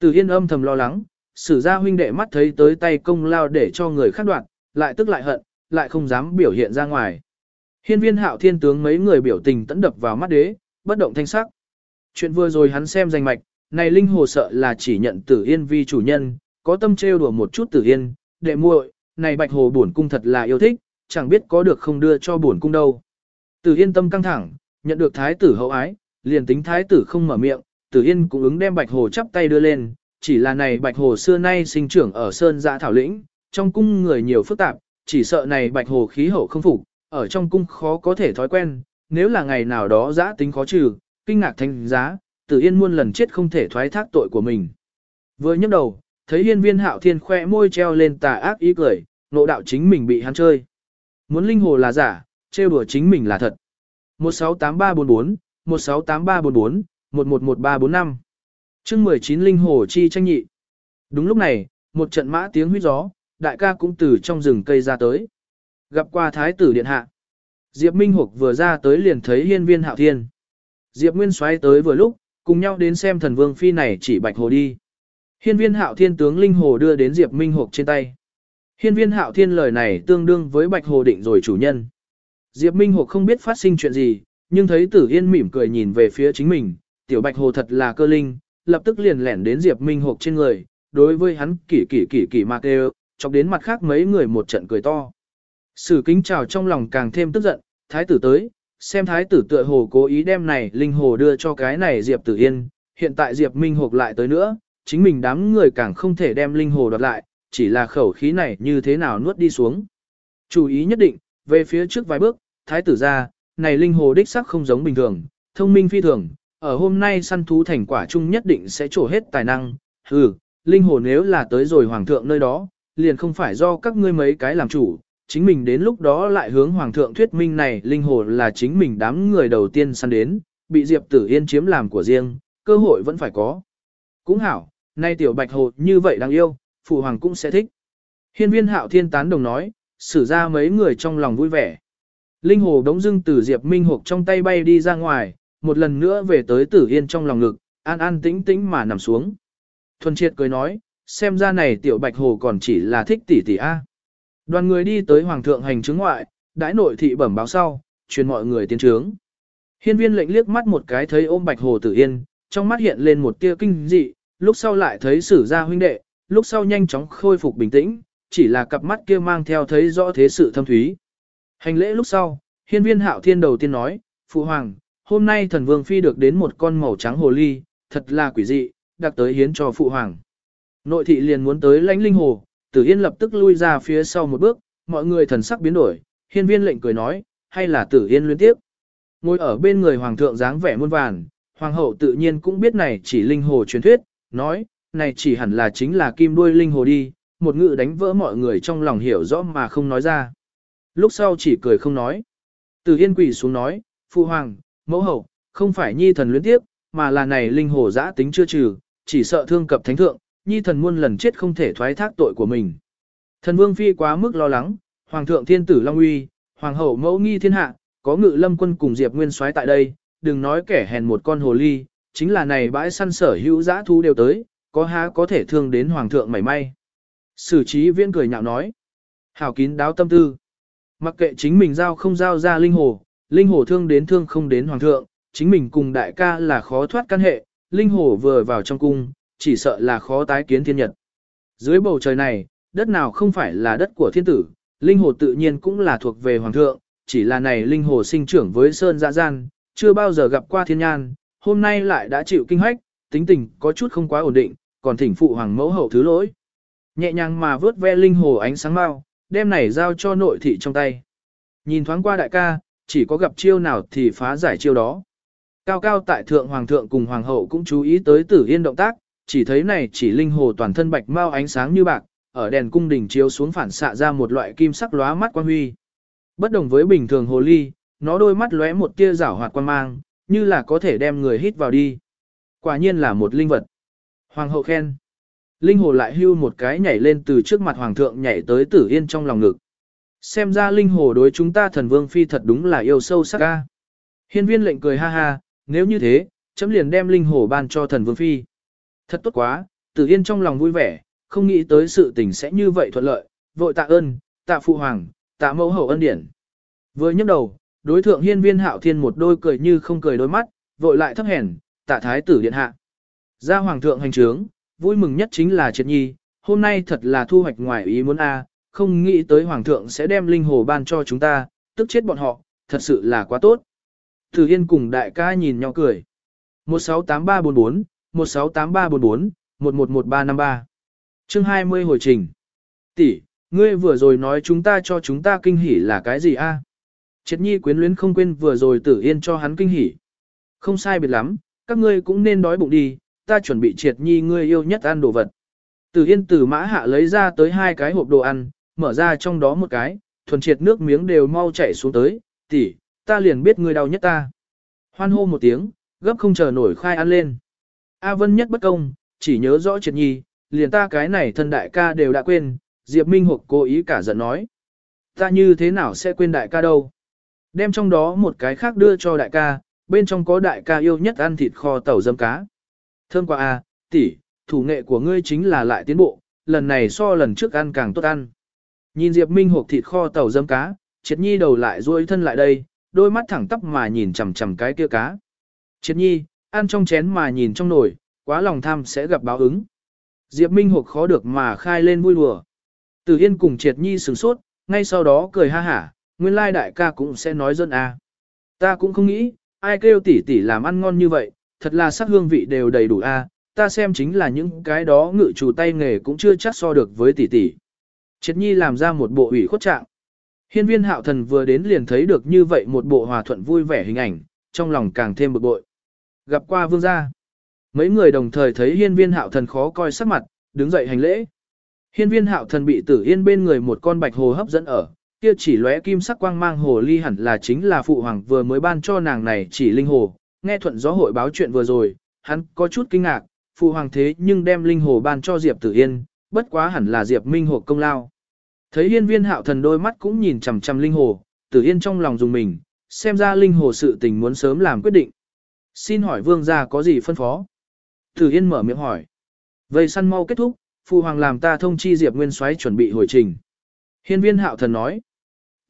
Từ Hiên âm thầm lo lắng, sử gia huynh đệ mắt thấy tới tay công lao để cho người khác đoạn, lại tức lại hận, lại không dám biểu hiện ra ngoài. Hiên viên hạo thiên tướng mấy người biểu tình tẫn đập vào mắt đế, bất động thanh sắc. Chuyện vừa rồi hắn xem danh mạch, này linh hồ sợ là chỉ nhận tử yên vi chủ nhân, có tâm trêu đùa một chút tử yên, đệ muội, này bạch hồ bổn cung thật là yêu thích, chẳng biết có được không đưa cho bổn cung đâu. Tử yên tâm căng thẳng, nhận được thái tử hậu ái, liền tính thái tử không mở miệng, tử yên cũng ứng đem bạch hồ chắp tay đưa lên, chỉ là này bạch hồ xưa nay sinh trưởng ở sơn dạ thảo lĩnh, trong cung người nhiều phức tạp, chỉ sợ này bạch hồ khí hậu không phục, ở trong cung khó có thể thói quen, nếu là ngày nào đó giã tính khó trừ, kinh ngạc thanh giá, tử yên muôn lần chết không thể thoái thác tội của mình. Vừa nhấc đầu, thấy hiên viên hạo thiên khoe môi treo lên tà ác ý cười, nộ đạo chính mình bị hắn chơi. Muốn linh hồ là giả, trêu đùa chính mình là thật. 168344, 168344, 111345. Chương 19 linh hồ chi tranh nhị. Đúng lúc này, một trận mã tiếng huyết gió, đại ca cũng từ trong rừng cây ra tới. Gặp qua thái tử điện hạ. Diệp Minh Hục vừa ra tới liền thấy hiên viên hạo thiên. Diệp Nguyên xoay tới vừa lúc, cùng nhau đến xem thần vương phi này chỉ bạch hồ đi. Hiên viên hạo thiên tướng linh hồ đưa đến Diệp Minh Hục trên tay. Hiên viên hạo thiên lời này tương đương với bạch hồ định rồi chủ nhân. Diệp Minh Hục không biết phát sinh chuyện gì, nhưng thấy tử yên mỉm cười nhìn về phía chính mình, tiểu bạch hồ thật là cơ linh, lập tức liền lẻn đến Diệp Minh Hục trên người, đối với hắn kỷ kỷ kỷ kỷ mạc đều, chọc đến mặt khác mấy người một trận cười to. Sử kính chào trong lòng càng thêm tức giận, thái tử tới, xem thái tử tựa hồ cố ý đem này linh hồ đưa cho cái này Diệp Tử Yên, hiện tại Diệp Minh Hộp lại tới nữa, chính mình đám người càng không thể đem linh hồ đoạt lại, chỉ là khẩu khí này như thế nào nuốt đi xuống. Chú ý nhất định, về phía trước vài bước, thái tử ra, này linh hồ đích sắc không giống bình thường, thông minh phi thường, ở hôm nay săn thú thành quả chung nhất định sẽ trổ hết tài năng, hừ, linh hồ nếu là tới rồi hoàng thượng nơi đó, liền không phải do các ngươi mấy cái làm chủ, chính mình đến lúc đó lại hướng hoàng thượng thuyết minh này linh hồn là chính mình đám người đầu tiên săn đến, bị Diệp Tử Yên chiếm làm của riêng, cơ hội vẫn phải có. Cũng hảo, nay tiểu bạch hồ như vậy đáng yêu, phụ hoàng cũng sẽ thích. Hiên viên hạo thiên tán đồng nói, xử ra mấy người trong lòng vui vẻ. Linh hồ đống dưng từ Diệp Minh Hộp trong tay bay đi ra ngoài, một lần nữa về tới Tử Yên trong lòng ngực, an an tĩnh tĩnh mà nằm xuống. Thuần triệt cười nói, xem ra này tiểu bạch hồ còn chỉ là thích tỷ tỷ A. Đoàn người đi tới hoàng thượng hành chứng ngoại, đãi nội thị bẩm báo sau, truyền mọi người tiến trướng. Hiên viên lệnh liếc mắt một cái thấy ôm bạch hồ tử yên, trong mắt hiện lên một tia kinh dị, lúc sau lại thấy sử gia huynh đệ, lúc sau nhanh chóng khôi phục bình tĩnh, chỉ là cặp mắt kia mang theo thấy rõ thế sự thâm thúy. Hành lễ lúc sau, hiên viên hạo thiên đầu tiên nói, Phụ Hoàng, hôm nay thần vương phi được đến một con màu trắng hồ ly, thật là quỷ dị, đặc tới hiến cho Phụ Hoàng. Nội thị liền muốn tới lãnh linh hồ, tử yên lập tức lui ra phía sau một bước, mọi người thần sắc biến đổi, hiên viên lệnh cười nói, hay là tử yên liên tiếp. Ngồi ở bên người hoàng thượng dáng vẻ muôn vàn, hoàng hậu tự nhiên cũng biết này chỉ linh hồ truyền thuyết, nói, này chỉ hẳn là chính là kim đuôi linh hồ đi, một ngự đánh vỡ mọi người trong lòng hiểu rõ mà không nói ra. Lúc sau chỉ cười không nói. Từ yên quỷ xuống nói, phụ hoàng, mẫu hậu, không phải nhi thần luyến tiếp, mà là này linh hồ giã tính chưa trừ, chỉ sợ thương cập thánh thượng, nhi thần muôn lần chết không thể thoái thác tội của mình. Thần vương phi quá mức lo lắng, hoàng thượng thiên tử long uy, hoàng hậu mẫu nghi thiên hạ, có ngự lâm quân cùng diệp nguyên soái tại đây, đừng nói kẻ hèn một con hồ ly, chính là này bãi săn sở hữu giã thu đều tới, có há có thể thương đến hoàng thượng mảy may. Sử trí viễn cười nhạo nói, hảo kín đáo tâm tư. Mặc kệ chính mình giao không giao ra linh hồ, linh hồ thương đến thương không đến hoàng thượng, chính mình cùng đại ca là khó thoát căn hệ, linh hồ vừa vào trong cung, chỉ sợ là khó tái kiến thiên nhật. Dưới bầu trời này, đất nào không phải là đất của thiên tử, linh hồ tự nhiên cũng là thuộc về hoàng thượng, chỉ là này linh hồ sinh trưởng với sơn dạ gian, chưa bao giờ gặp qua thiên nhan, hôm nay lại đã chịu kinh hách, tính tình có chút không quá ổn định, còn thỉnh phụ hoàng mẫu hậu thứ lỗi. Nhẹ nhàng mà vớt ve linh hồ ánh sáng mau, đem này giao cho nội thị trong tay. Nhìn thoáng qua đại ca, chỉ có gặp chiêu nào thì phá giải chiêu đó. Cao cao tại thượng hoàng thượng cùng hoàng hậu cũng chú ý tới tử yên động tác, chỉ thấy này chỉ linh hồ toàn thân bạch mau ánh sáng như bạc, ở đèn cung đình chiếu xuống phản xạ ra một loại kim sắc lóa mắt quan huy. Bất đồng với bình thường hồ ly, nó đôi mắt lóe một tia rảo hoạt quan mang, như là có thể đem người hít vào đi. Quả nhiên là một linh vật. Hoàng hậu khen. Linh hồ lại hưu một cái nhảy lên từ trước mặt hoàng thượng nhảy tới tử yên trong lòng ngực. Xem ra linh hồ đối chúng ta thần vương phi thật đúng là yêu sâu sắc ca. Hiên viên lệnh cười ha ha, nếu như thế, chấm liền đem linh hồ ban cho thần vương phi. Thật tốt quá, tử yên trong lòng vui vẻ, không nghĩ tới sự tình sẽ như vậy thuận lợi, vội tạ ơn, tạ phụ hoàng, tạ mẫu hậu ân điển. Vừa nhấc đầu, đối thượng hiên viên hạo thiên một đôi cười như không cười đôi mắt, vội lại thấp hèn, tạ thái tử điện hạ. Ra hoàng thượng hành trướng, vui mừng nhất chính là triệt nhi, hôm nay thật là thu hoạch ngoài ý muốn a, không nghĩ tới hoàng thượng sẽ đem linh hồ ban cho chúng ta, tức chết bọn họ, thật sự là quá tốt. Tử Yên cùng đại ca nhìn nhau cười. 168344, 168344, 111353. Chương 20 hồi trình. Tỷ, ngươi vừa rồi nói chúng ta cho chúng ta kinh hỉ là cái gì a? Triệt nhi quyến luyến không quên vừa rồi tử yên cho hắn kinh hỉ. Không sai biệt lắm, các ngươi cũng nên đói bụng đi, ta chuẩn bị triệt nhi ngươi yêu nhất ăn đồ vật. Tử yên từ mã hạ lấy ra tới hai cái hộp đồ ăn, mở ra trong đó một cái, thuần triệt nước miếng đều mau chảy xuống tới, tỷ, ta liền biết ngươi đau nhất ta. Hoan hô một tiếng, gấp không chờ nổi khai ăn lên. A Vân nhất bất công, chỉ nhớ rõ triệt nhi, liền ta cái này thân đại ca đều đã quên, Diệp Minh Hục cố ý cả giận nói. Ta như thế nào sẽ quên đại ca đâu? Đem trong đó một cái khác đưa cho đại ca, bên trong có đại ca yêu nhất ăn thịt kho tàu dâm cá. Thơm quá à, tỷ, thủ nghệ của ngươi chính là lại tiến bộ, lần này so lần trước ăn càng tốt ăn. Nhìn Diệp Minh hộp thịt kho tàu dâm cá, Triệt Nhi đầu lại duỗi thân lại đây, đôi mắt thẳng tắp mà nhìn chằm chằm cái kia cá. Triệt Nhi, ăn trong chén mà nhìn trong nồi, quá lòng tham sẽ gặp báo ứng. Diệp Minh hộp khó được mà khai lên vui đùa. Từ Yên cùng Triệt Nhi sửng sốt, ngay sau đó cười ha hả, nguyên lai đại ca cũng sẽ nói dân à. Ta cũng không nghĩ, ai kêu tỷ tỷ làm ăn ngon như vậy, thật là sắc hương vị đều đầy đủ a. À. ta xem chính là những cái đó ngự chủ tay nghề cũng chưa chắc so được với tỷ tỷ. Triệt nhi làm ra một bộ ủy khuất trạng. Hiên viên hạo thần vừa đến liền thấy được như vậy một bộ hòa thuận vui vẻ hình ảnh, trong lòng càng thêm bực bội. Gặp qua vương gia. Mấy người đồng thời thấy hiên viên hạo thần khó coi sắc mặt, đứng dậy hành lễ. Hiên viên hạo thần bị tử yên bên người một con bạch hồ hấp dẫn ở, kia chỉ lóe kim sắc quang mang hồ ly hẳn là chính là phụ hoàng vừa mới ban cho nàng này chỉ linh hồ, nghe thuận gió hội báo chuyện vừa rồi, hắn có chút kinh ngạc, phụ hoàng thế nhưng đem linh hồ ban cho Diệp Tử Yên, bất quá hẳn là Diệp Minh hộ công lao. Thấy hiên viên hạo thần đôi mắt cũng nhìn chằm chằm linh hồ, Tử Yên trong lòng dùng mình, xem ra linh hồ sự tình muốn sớm làm quyết định. Xin hỏi vương gia có gì phân phó? Tử Yên mở miệng hỏi. Vây săn mau kết thúc, phụ hoàng làm ta thông chi Diệp Nguyên Soái chuẩn bị hồi trình. Hiên viên hạo thần nói.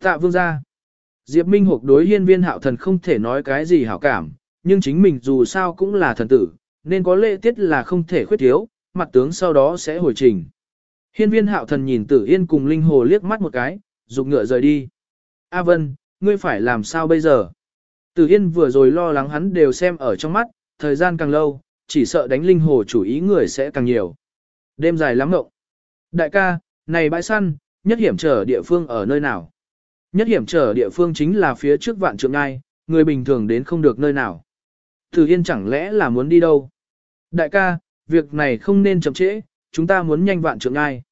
Tạ vương gia. Diệp Minh Hục đối hiên viên hạo thần không thể nói cái gì hảo cảm, nhưng chính mình dù sao cũng là thần tử, nên có lễ tiết là không thể khuyết thiếu, mặt tướng sau đó sẽ hồi trình. Hiên viên hạo thần nhìn tử yên cùng linh hồ liếc mắt một cái, dục ngựa rời đi. A Vân, ngươi phải làm sao bây giờ? Tử yên vừa rồi lo lắng hắn đều xem ở trong mắt, thời gian càng lâu, chỉ sợ đánh linh hồ chủ ý người sẽ càng nhiều. Đêm dài lắm ngộng. Đại ca, này bãi săn, nhất hiểm trở địa phương ở nơi nào? Nhất hiểm trở địa phương chính là phía trước vạn trượng ngai, người bình thường đến không được nơi nào. Tử Yên chẳng lẽ là muốn đi đâu? Đại ca, việc này không nên chậm trễ, chúng ta muốn nhanh vạn trượng ngai.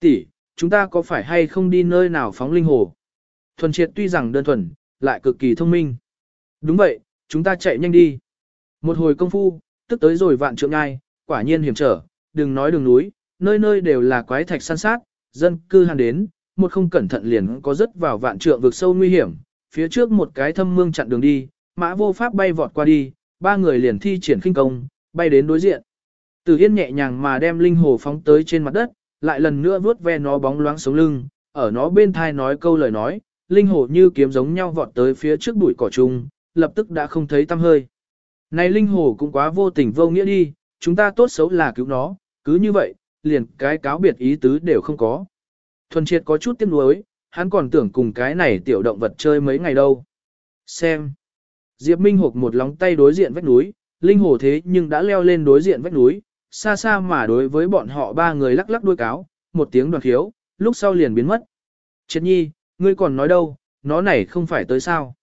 Tỷ, chúng ta có phải hay không đi nơi nào phóng linh hồ? Thuần triệt tuy rằng đơn thuần, lại cực kỳ thông minh. Đúng vậy, chúng ta chạy nhanh đi. Một hồi công phu, tức tới rồi vạn trượng ngai, quả nhiên hiểm trở, đừng nói đường núi, nơi nơi đều là quái thạch săn sát, dân cư hàng đến, một không cẩn thận liền có rất vào vạn trượng vực sâu nguy hiểm, phía trước một cái thâm mương chặn đường đi, mã vô pháp bay vọt qua đi, ba người liền thi triển khinh công, bay đến đối diện. Từ Yên nhẹ nhàng mà đem linh hồ phóng tới trên mặt đất, lại lần nữa vuốt ve nó bóng loáng sống lưng, ở nó bên thai nói câu lời nói, linh hồ như kiếm giống nhau vọt tới phía trước bụi cỏ trùng, lập tức đã không thấy tăm hơi. Này linh hồ cũng quá vô tình vô nghĩa đi, chúng ta tốt xấu là cứu nó, cứ như vậy, liền cái cáo biệt ý tứ đều không có. Thuần triệt có chút tiếc nuối, hắn còn tưởng cùng cái này tiểu động vật chơi mấy ngày đâu. Xem. Diệp Minh hộp một lóng tay đối diện vách núi, linh hồ thế nhưng đã leo lên đối diện vách núi, xa xa mà đối với bọn họ ba người lắc lắc đuôi cáo, một tiếng đoàn khiếu, lúc sau liền biến mất. Triệt nhi, ngươi còn nói đâu, nó này không phải tới sao.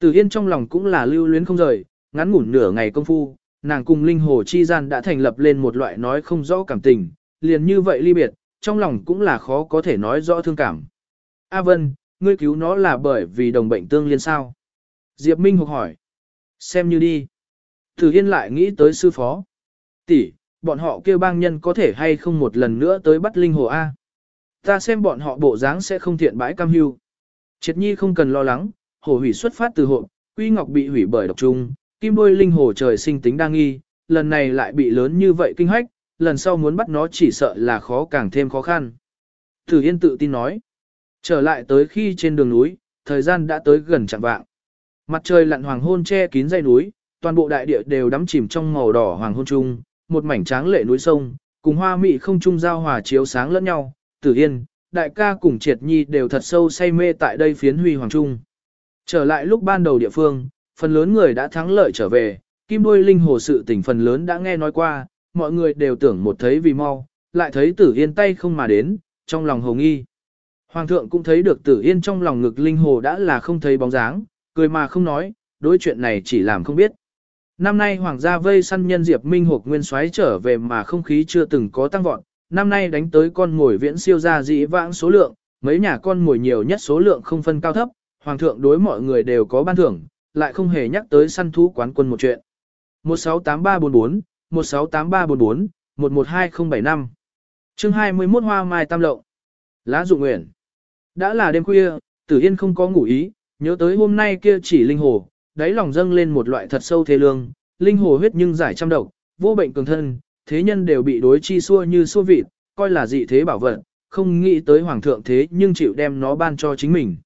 Từ Yên trong lòng cũng là lưu luyến không rời, ngắn ngủn nửa ngày công phu, nàng cùng linh hồ chi gian đã thành lập lên một loại nói không rõ cảm tình, liền như vậy ly biệt, trong lòng cũng là khó có thể nói rõ thương cảm. A Vân, ngươi cứu nó là bởi vì đồng bệnh tương liên sao? Diệp Minh Hục hỏi. Xem như đi. Thử Yên lại nghĩ tới sư phó. Tỷ, bọn họ kêu bang nhân có thể hay không một lần nữa tới bắt linh hồ A. Ta xem bọn họ bộ dáng sẽ không thiện bãi cam hưu. Triệt nhi không cần lo lắng, hồ hủy xuất phát từ hộ, quy ngọc bị hủy bởi độc trùng. kim đôi linh hồ trời sinh tính đa nghi, lần này lại bị lớn như vậy kinh hách, lần sau muốn bắt nó chỉ sợ là khó càng thêm khó khăn. Thử Yên tự tin nói. Trở lại tới khi trên đường núi, thời gian đã tới gần chạm vạng. Mặt trời lặn hoàng hôn che kín dãy núi, toàn bộ đại địa đều đắm chìm trong màu đỏ hoàng hôn trung, một mảnh tráng lệ núi sông, cùng hoa mị không trung giao hòa chiếu sáng lẫn nhau, Tử Yên, đại ca cùng Triệt Nhi đều thật sâu say mê tại đây phiến huy hoàng trung. Trở lại lúc ban đầu địa phương, phần lớn người đã thắng lợi trở về, kim đuôi linh hồ sự tỉnh phần lớn đã nghe nói qua, mọi người đều tưởng một thấy vì mau, lại thấy Tử Yên tay không mà đến, trong lòng hồ nghi. Hoàng thượng cũng thấy được Tử Yên trong lòng ngực linh hồ đã là không thấy bóng dáng, cười mà không nói, đối chuyện này chỉ làm không biết. Năm nay hoàng gia vây săn nhân Diệp Minh Hục nguyên soái trở về mà không khí chưa từng có tăng vọt, năm nay đánh tới con ngồi viễn siêu ra dĩ vãng số lượng, mấy nhà con ngồi nhiều nhất số lượng không phân cao thấp, hoàng thượng đối mọi người đều có ban thưởng, lại không hề nhắc tới săn thú quán quân một chuyện. 168344, 168344, 112075. Chương 21 Hoa Mai Tam Lộng. Lá Dụng Nguyện. Đã là đêm khuya, Tử Yên không có ngủ ý, nhớ tới hôm nay kia chỉ linh hồ, đáy lòng dâng lên một loại thật sâu thế lương, linh hồ huyết nhưng giải trăm độc, vô bệnh cường thân, thế nhân đều bị đối chi xua như xua vịt, coi là dị thế bảo vật, không nghĩ tới hoàng thượng thế nhưng chịu đem nó ban cho chính mình.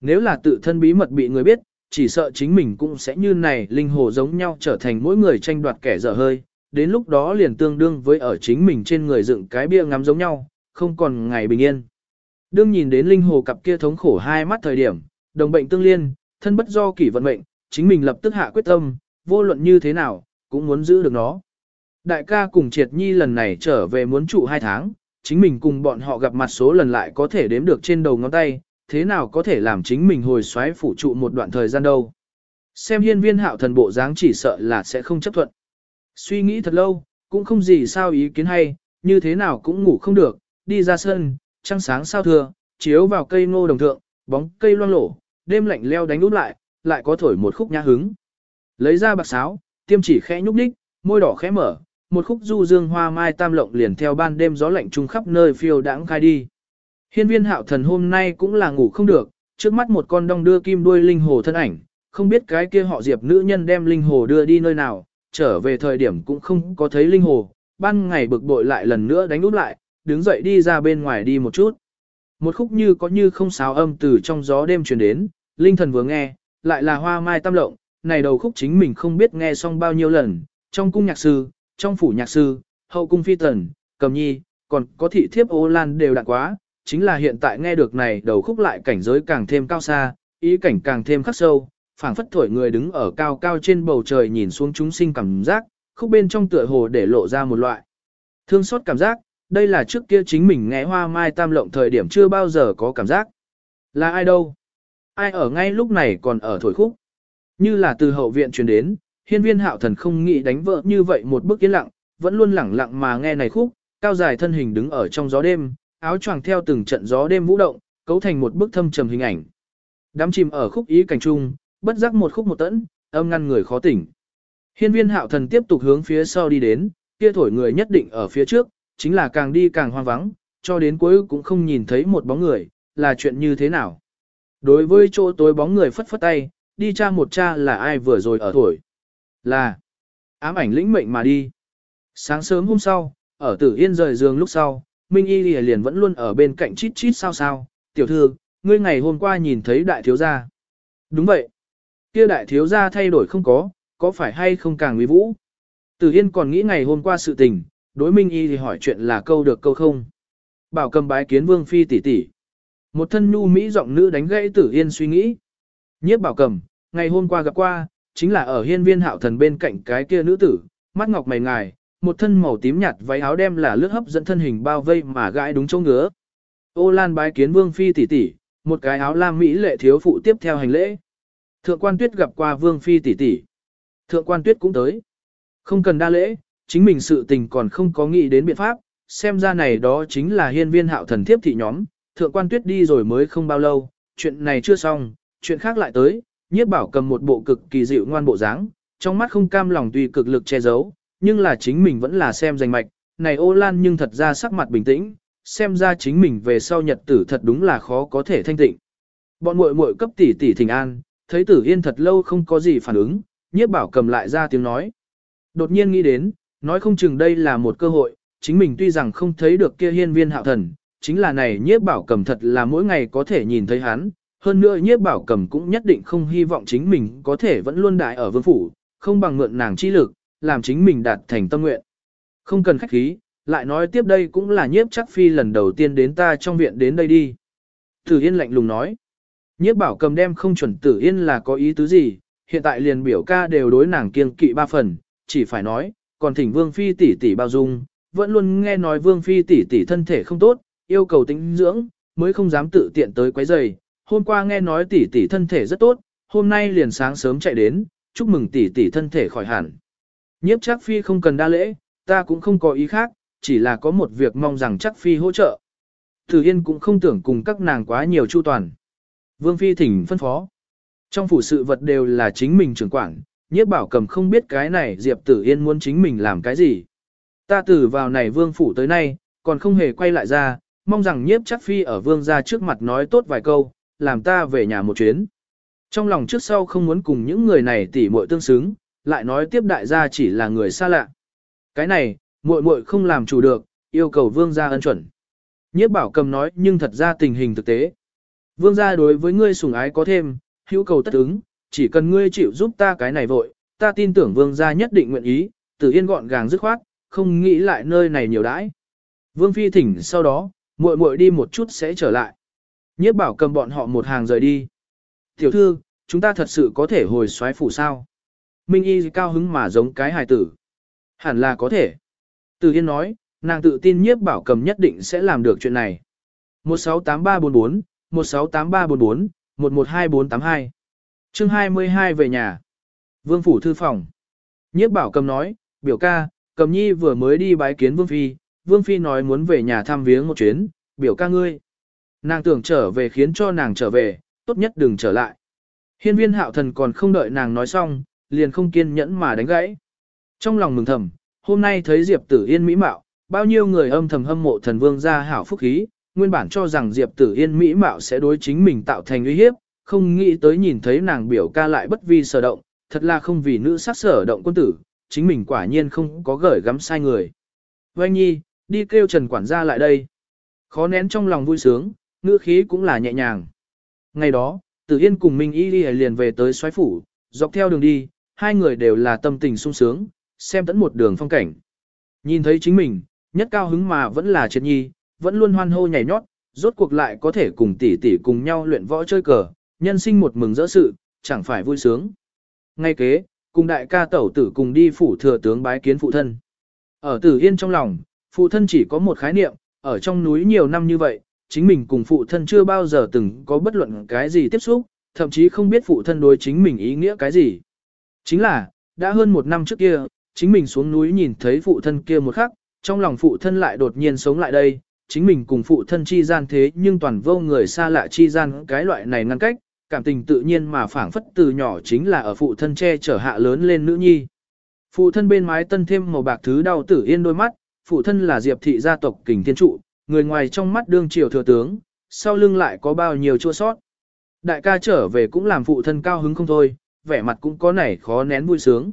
Nếu là tự thân bí mật bị người biết, chỉ sợ chính mình cũng sẽ như này linh hồ giống nhau trở thành mỗi người tranh đoạt kẻ dở hơi, đến lúc đó liền tương đương với ở chính mình trên người dựng cái bia ngắm giống nhau, không còn ngày bình yên. Đương nhìn đến linh hồ cặp kia thống khổ hai mắt thời điểm, đồng bệnh tương liên, thân bất do kỷ vận mệnh, chính mình lập tức hạ quyết tâm, vô luận như thế nào, cũng muốn giữ được nó. Đại ca cùng triệt nhi lần này trở về muốn trụ hai tháng, chính mình cùng bọn họ gặp mặt số lần lại có thể đếm được trên đầu ngón tay, thế nào có thể làm chính mình hồi xoáy phủ trụ một đoạn thời gian đâu. Xem hiên viên hạo thần bộ dáng chỉ sợ là sẽ không chấp thuận. Suy nghĩ thật lâu, cũng không gì sao ý kiến hay, như thế nào cũng ngủ không được, đi ra sân, trăng sáng sao thừa, chiếu vào cây ngô đồng thượng, bóng cây loang lổ, đêm lạnh leo đánh úp lại, lại có thổi một khúc nhã hứng. Lấy ra bạc sáo, tiêm chỉ khẽ nhúc nhích, môi đỏ khẽ mở, một khúc du dương hoa mai tam lộng liền theo ban đêm gió lạnh trung khắp nơi phiêu đãng khai đi. Hiên viên hạo thần hôm nay cũng là ngủ không được, trước mắt một con đong đưa kim đuôi linh hồ thân ảnh, không biết cái kia họ diệp nữ nhân đem linh hồ đưa đi nơi nào, trở về thời điểm cũng không có thấy linh hồ, ban ngày bực bội lại lần nữa đánh úp lại, đứng dậy đi ra bên ngoài đi một chút. Một khúc như có như không sáo âm từ trong gió đêm truyền đến, linh thần vừa nghe, lại là hoa mai tam lộng, này đầu khúc chính mình không biết nghe xong bao nhiêu lần, trong cung nhạc sư, trong phủ nhạc sư, hậu cung phi tần, cầm nhi, Còn có thị thiếp ô lan đều đạn quá, chính là hiện tại nghe được này đầu khúc lại cảnh giới càng thêm cao xa, ý cảnh càng thêm khắc sâu, phảng phất thổi người đứng ở cao cao trên bầu trời nhìn xuống chúng sinh cảm giác, khúc bên trong tựa hồ để lộ ra một loại thương xót cảm giác, đây là trước kia chính mình nghe hoa mai tam lộng thời điểm chưa bao giờ có cảm giác. Là ai đâu? Ai ở ngay lúc này còn ở thổi khúc? Như là từ hậu viện truyền đến, hiên viên hạo thần không nghĩ đánh vợ như vậy một bước yên lặng, vẫn luôn lẳng lặng mà nghe này khúc, cao dài thân hình đứng ở trong gió đêm, áo choàng theo từng trận gió đêm vũ động, cấu thành một bức thâm trầm hình ảnh. Đám chìm ở khúc ý cảnh trung, bất giác một khúc một tẫn, âm ngăn người khó tỉnh. Hiên viên hạo thần tiếp tục hướng phía sau đi đến, kia thổi người nhất định ở phía trước, chính là càng đi càng hoang vắng, cho đến cuối cũng không nhìn thấy một bóng người, là chuyện như thế nào. Đối với chỗ tối bóng người phất phất tay, đi cha một cha là ai vừa rồi ở thổi. Là ám ảnh lĩnh mệnh mà đi. Sáng sớm hôm sau, ở tử yên rời giường lúc sau, Minh Y lìa liền vẫn luôn ở bên cạnh chít chít sao sao, tiểu thư, ngươi ngày hôm qua nhìn thấy đại thiếu gia. Đúng vậy. Kia đại thiếu gia thay đổi không có, có phải hay không càng nguy vũ? Tử Yên còn nghĩ ngày hôm qua sự tình, đối Minh Y thì hỏi chuyện là câu được câu không. Bảo cầm bái kiến Vương Phi tỷ tỷ. Một thân nhu Mỹ giọng nữ đánh gãy Tử Yên suy nghĩ. Nhiếp bảo cầm, ngày hôm qua gặp qua, chính là ở hiên viên hạo thần bên cạnh cái kia nữ tử, mắt ngọc mày ngài, một thân màu tím nhạt váy áo đem là lướt hấp dẫn thân hình bao vây mà gãi đúng chỗ ngứa. Ô Lan bái kiến Vương Phi tỷ tỷ, một cái áo lam Mỹ lệ thiếu phụ tiếp theo hành lễ. Thượng quan tuyết gặp qua Vương Phi tỷ tỷ. Thượng quan tuyết cũng tới. Không cần đa lễ, chính mình sự tình còn không có nghĩ đến biện pháp, xem ra này đó chính là hiên viên hạo thần thiếp thị nhóm, thượng quan tuyết đi rồi mới không bao lâu, chuyện này chưa xong, chuyện khác lại tới, nhiếp bảo cầm một bộ cực kỳ dịu ngoan bộ dáng, trong mắt không cam lòng tùy cực lực che giấu, nhưng là chính mình vẫn là xem danh mạch, này ô lan nhưng thật ra sắc mặt bình tĩnh, xem ra chính mình về sau nhật tử thật đúng là khó có thể thanh tịnh. Bọn muội muội cấp tỷ tỷ thỉnh an, thấy tử yên thật lâu không có gì phản ứng, nhiếp bảo cầm lại ra tiếng nói. Đột nhiên nghĩ đến, nói không chừng đây là một cơ hội, chính mình tuy rằng không thấy được kia hiên viên hạo thần, chính là này nhiếp bảo cầm thật là mỗi ngày có thể nhìn thấy hắn, hơn nữa nhiếp bảo cầm cũng nhất định không hy vọng chính mình có thể vẫn luôn đại ở vương phủ, không bằng mượn nàng chi lực, làm chính mình đạt thành tâm nguyện. Không cần khách khí, lại nói tiếp đây cũng là nhiếp chắc phi lần đầu tiên đến ta trong viện đến đây đi. Tử Yên lạnh lùng nói. Nhiếp bảo cầm đem không chuẩn Tử Yên là có ý tứ gì, hiện tại liền biểu ca đều đối nàng kiêng kỵ ba phần, chỉ phải nói, còn thỉnh Vương Phi tỷ tỷ bao dung, vẫn luôn nghe nói Vương Phi tỷ tỷ thân thể không tốt, yêu cầu tính dưỡng, mới không dám tự tiện tới quấy rầy. Hôm qua nghe nói tỷ tỷ thân thể rất tốt, hôm nay liền sáng sớm chạy đến, chúc mừng tỷ tỷ thân thể khỏi hẳn. Nhiếp chắc Phi không cần đa lễ, ta cũng không có ý khác, chỉ là có một việc mong rằng chắc Phi hỗ trợ. Tử Yên cũng không tưởng cùng các nàng quá nhiều chu toàn. Vương Phi thỉnh phân phó. Trong phủ sự vật đều là chính mình trưởng quản, nhiếp bảo cầm không biết cái này Diệp Tử Yên muốn chính mình làm cái gì. Ta từ vào này vương phủ tới nay, còn không hề quay lại ra, mong rằng nhiếp chắc phi ở vương ra trước mặt nói tốt vài câu, làm ta về nhà một chuyến. Trong lòng trước sau không muốn cùng những người này tỉ muội tương xứng, lại nói tiếp đại gia chỉ là người xa lạ. Cái này, muội muội không làm chủ được, yêu cầu vương gia ân chuẩn. Nhiếp bảo cầm nói nhưng thật ra tình hình thực tế. Vương gia đối với ngươi sủng ái có thêm, hữu cầu tất ứng, chỉ cần ngươi chịu giúp ta cái này vội, ta tin tưởng vương gia nhất định nguyện ý, tử yên gọn gàng dứt khoát, không nghĩ lại nơi này nhiều đãi. Vương phi thỉnh sau đó, muội muội đi một chút sẽ trở lại. Nhiếp bảo cầm bọn họ một hàng rời đi. Tiểu thư, chúng ta thật sự có thể hồi xoáy phủ sao? Minh y cao hứng mà giống cái hài tử. Hẳn là có thể. Tử yên nói, nàng tự tin nhiếp bảo cầm nhất định sẽ làm được chuyện này. 168344, 168344, 112482 chương 22 về nhà. Vương phủ thư phòng. Nhiếp bảo cầm nói, biểu ca, cầm nhi vừa mới đi bái kiến Vương Phi, Vương Phi nói muốn về nhà thăm viếng một chuyến, biểu ca ngươi. Nàng tưởng trở về khiến cho nàng trở về, tốt nhất đừng trở lại. Hiên viên hạo thần còn không đợi nàng nói xong, liền không kiên nhẫn mà đánh gãy. Trong lòng mừng thầm, hôm nay thấy Diệp Tử Yên mỹ mạo, bao nhiêu người âm thầm hâm mộ thần vương gia hảo phúc khí, nguyên bản cho rằng Diệp Tử Yên mỹ mạo sẽ đối chính mình tạo thành uy hiếp, không nghĩ tới nhìn thấy nàng biểu ca lại bất vi sở động, thật là không vì nữ sắc sở động quân tử, chính mình quả nhiên không có gởi gắm sai người. Vanh nhi, đi kêu Trần quản gia lại đây. Khó nén trong lòng vui sướng, ngữ khí cũng là nhẹ nhàng. Ngày đó, Tử Yên cùng Minh Y liền về tới xoáy phủ, dọc theo đường đi, hai người đều là tâm tình sung sướng, xem tận một đường phong cảnh. Nhìn thấy chính mình, nhất cao hứng mà vẫn là triệt nhi, vẫn luôn hoan hô nhảy nhót, rốt cuộc lại có thể cùng tỷ tỷ cùng nhau luyện võ chơi cờ, nhân sinh một mừng rỡ sự, chẳng phải vui sướng. Ngay kế, cùng đại ca tẩu tử cùng đi phủ thừa tướng bái kiến phụ thân. Ở tử yên trong lòng, phụ thân chỉ có một khái niệm, ở trong núi nhiều năm như vậy, chính mình cùng phụ thân chưa bao giờ từng có bất luận cái gì tiếp xúc, thậm chí không biết phụ thân đối chính mình ý nghĩa cái gì. Chính là, đã hơn một năm trước kia, chính mình xuống núi nhìn thấy phụ thân kia một khắc, trong lòng phụ thân lại đột nhiên sống lại đây, chính mình cùng phụ thân chi gian thế nhưng toàn vô người xa lạ chi gian cái loại này ngăn cách, cảm tình tự nhiên mà phảng phất từ nhỏ chính là ở phụ thân che chở hạ lớn lên nữ nhi. Phụ thân bên mái tân thêm màu bạc thứ đau tử yên đôi mắt, phụ thân là diệp thị gia tộc kình thiên trụ, người ngoài trong mắt đương triều thừa tướng, sau lưng lại có bao nhiêu chua sót. Đại ca trở về cũng làm phụ thân cao hứng không thôi, vẻ mặt cũng có nảy khó nén vui sướng.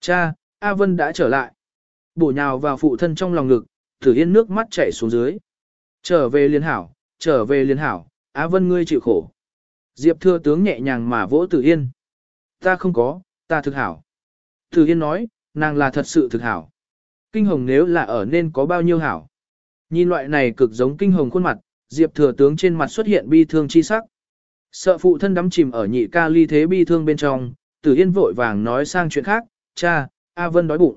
Cha, A Vân đã trở lại. Bổ nhào vào phụ thân trong lòng ngực, Tử Yên nước mắt chảy xuống dưới. Trở về liên hảo, trở về liên hảo, Á Vân ngươi chịu khổ. Diệp thưa tướng nhẹ nhàng mà vỗ Tử Yên. Ta không có, ta thực hảo. Tử Yên nói, nàng là thật sự thực hảo. Kinh hồng nếu là ở nên có bao nhiêu hảo. Nhìn loại này cực giống kinh hồng khuôn mặt, Diệp thừa tướng trên mặt xuất hiện bi thương chi sắc. Sợ phụ thân đắm chìm ở nhị ca ly thế bi thương bên trong, Tử Yên vội vàng nói sang chuyện khác, cha, A Vân đói bụng.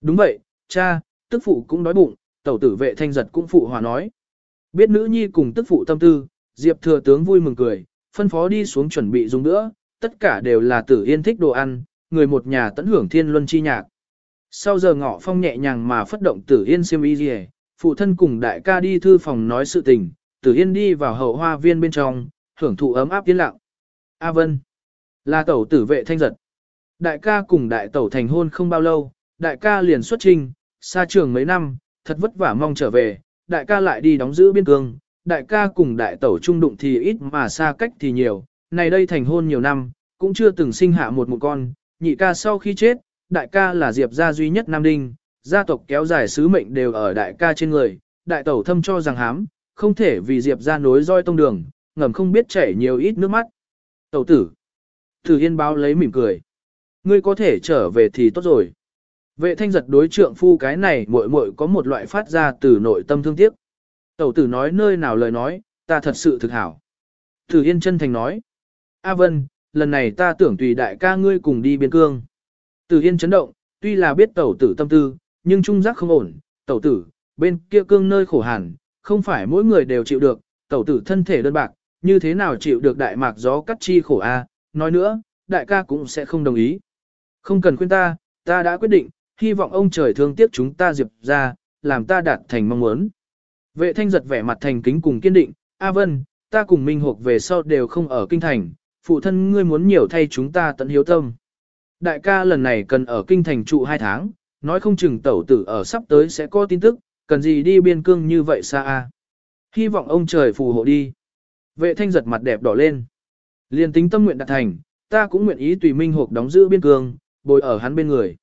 Đúng vậy, cha, tức phụ cũng đói bụng, tẩu tử vệ thanh giật cũng phụ hòa nói. Biết nữ nhi cùng tức phụ tâm tư, Diệp thừa tướng vui mừng cười, phân phó đi xuống chuẩn bị dùng nữa, tất cả đều là Tử Yên thích đồ ăn, người một nhà tận hưởng thiên luân chi nhạc. Sau giờ ngọ phong nhẹ nhàng mà phất động Tử Yên siêm y rìa, phụ thân cùng đại ca đi thư phòng nói sự tình, Tử Yên đi vào hậu hoa viên bên trong, hưởng thụ ấm áp yên lặng. A Vân, là tẩu tử vệ thanh giật. Đại ca cùng đại tẩu thành hôn không bao lâu, đại ca liền xuất trình, xa trường mấy năm, thật vất vả mong trở về, đại ca lại đi đóng giữ biên cương, đại ca cùng đại tẩu trung đụng thì ít mà xa cách thì nhiều, này đây thành hôn nhiều năm, cũng chưa từng sinh hạ một một con, nhị ca sau khi chết, đại ca là diệp gia duy nhất nam đinh, gia tộc kéo dài sứ mệnh đều ở đại ca trên người, đại tẩu thâm cho rằng hám, không thể vì diệp gia nối roi tông đường, ngầm không biết chảy nhiều ít nước mắt. Tẩu tử. thử Yên báo lấy mỉm cười. Ngươi có thể trở về thì tốt rồi. Vệ thanh giật đối trượng phu cái này muội muội có một loại phát ra từ nội tâm thương tiếc. Tẩu tử nói nơi nào lời nói, ta thật sự thực hảo. Tử Yên chân thành nói. A Vân, lần này ta tưởng tùy đại ca ngươi cùng đi biên cương. Tử Yên chấn động, tuy là biết tẩu tử tâm tư, nhưng trung giác không ổn. Tẩu tử, bên kia cương nơi khổ hàn, không phải mỗi người đều chịu được. Tẩu tử thân thể đơn bạc, như thế nào chịu được đại mạc gió cắt chi khổ a? nói nữa, đại ca cũng sẽ không đồng ý. Không cần khuyên ta, ta đã quyết định, hy vọng ông trời thương tiếc chúng ta diệp ra, làm ta đạt thành mong muốn. Vệ thanh giật vẻ mặt thành kính cùng kiên định, A Vân, ta cùng Minh Hục về sau đều không ở kinh thành, phụ thân ngươi muốn nhiều thay chúng ta tận hiếu tâm. Đại ca lần này cần ở kinh thành trụ hai tháng, nói không chừng tẩu tử ở sắp tới sẽ có tin tức, cần gì đi biên cương như vậy xa a? Hy vọng ông trời phù hộ đi. Vệ thanh giật mặt đẹp đỏ lên. Liên tính tâm nguyện đạt thành, ta cũng nguyện ý tùy Minh Hục đóng giữ biên cương, bồi ở hắn bên người.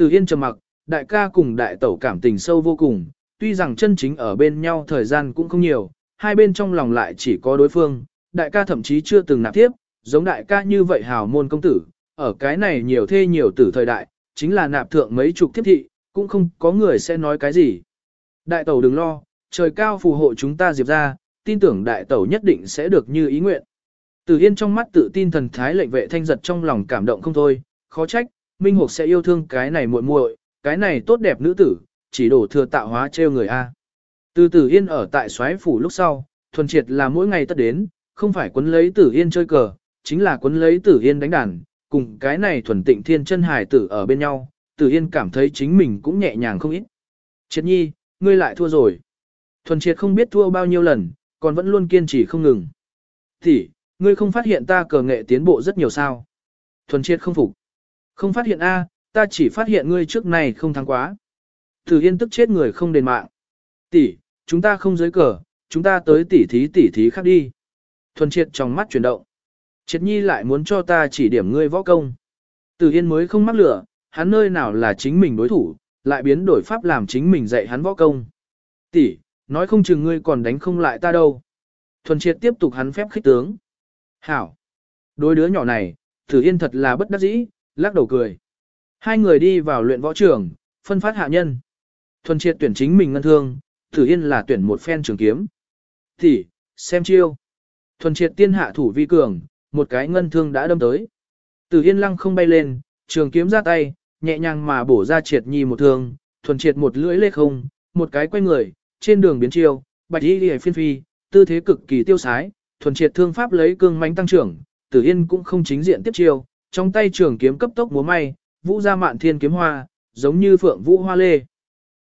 Từ Yên trầm mặc, đại ca cùng đại tẩu cảm tình sâu vô cùng, tuy rằng chân chính ở bên nhau thời gian cũng không nhiều, hai bên trong lòng lại chỉ có đối phương, đại ca thậm chí chưa từng nạp tiếp, giống đại ca như vậy hào môn công tử, ở cái này nhiều thê nhiều tử thời đại, chính là nạp thượng mấy chục thiếp thị, cũng không có người sẽ nói cái gì. Đại tẩu đừng lo, trời cao phù hộ chúng ta diệp ra, tin tưởng đại tẩu nhất định sẽ được như ý nguyện. Từ Yên trong mắt tự tin thần thái lệnh vệ thanh giật trong lòng cảm động không thôi, khó trách, Minh Hục sẽ yêu thương cái này muội muội, cái này tốt đẹp nữ tử, chỉ đổ thừa tạo hóa trêu người a. Từ Tử Yên ở tại soái phủ lúc sau, thuần triệt là mỗi ngày tất đến, không phải quấn lấy Tử Yên chơi cờ, chính là quấn lấy Tử Yên đánh đàn, cùng cái này thuần tịnh thiên chân hài tử ở bên nhau, Tử Yên cảm thấy chính mình cũng nhẹ nhàng không ít. Triệt nhi, ngươi lại thua rồi. Thuần triệt không biết thua bao nhiêu lần, còn vẫn luôn kiên trì không ngừng. Thì, ngươi không phát hiện ta cờ nghệ tiến bộ rất nhiều sao. Thuần triệt không phục. Không phát hiện A, ta chỉ phát hiện ngươi trước này không thắng quá. Tử Yên tức chết người không đền mạng. Tỷ, chúng ta không giới cờ, chúng ta tới tỷ thí tỷ thí khác đi. Thuần triệt trong mắt chuyển động. Triệt nhi lại muốn cho ta chỉ điểm ngươi võ công. Tử Yên mới không mắc lửa, hắn nơi nào là chính mình đối thủ, lại biến đổi pháp làm chính mình dạy hắn võ công. Tỷ, nói không chừng ngươi còn đánh không lại ta đâu. Thuần triệt tiếp tục hắn phép khích tướng. Hảo. Đối đứa nhỏ này, Tử Yên thật là bất đắc dĩ, lắc đầu cười. Hai người đi vào luyện võ trường, phân phát hạ nhân. Thuần triệt tuyển chính mình ngân thương, Tử Yên là tuyển một phen trường kiếm. Thì, xem chiêu. Thuần triệt tiên hạ thủ vi cường, một cái ngân thương đã đâm tới. Tử Yên lăng không bay lên, trường kiếm ra tay, nhẹ nhàng mà bổ ra triệt nhi một thương, thuần triệt một lưỡi lê không, một cái quay người, trên đường biến chiêu, bạch y liễu phiên phi, tư thế cực kỳ tiêu sái, thuần triệt thương pháp lấy cương mãnh tăng trưởng, Tử Yên cũng không chính diện tiếp chiêu, trong tay trường kiếm cấp tốc múa may, vũ ra mạn thiên kiếm hoa, giống như phượng vũ hoa lê.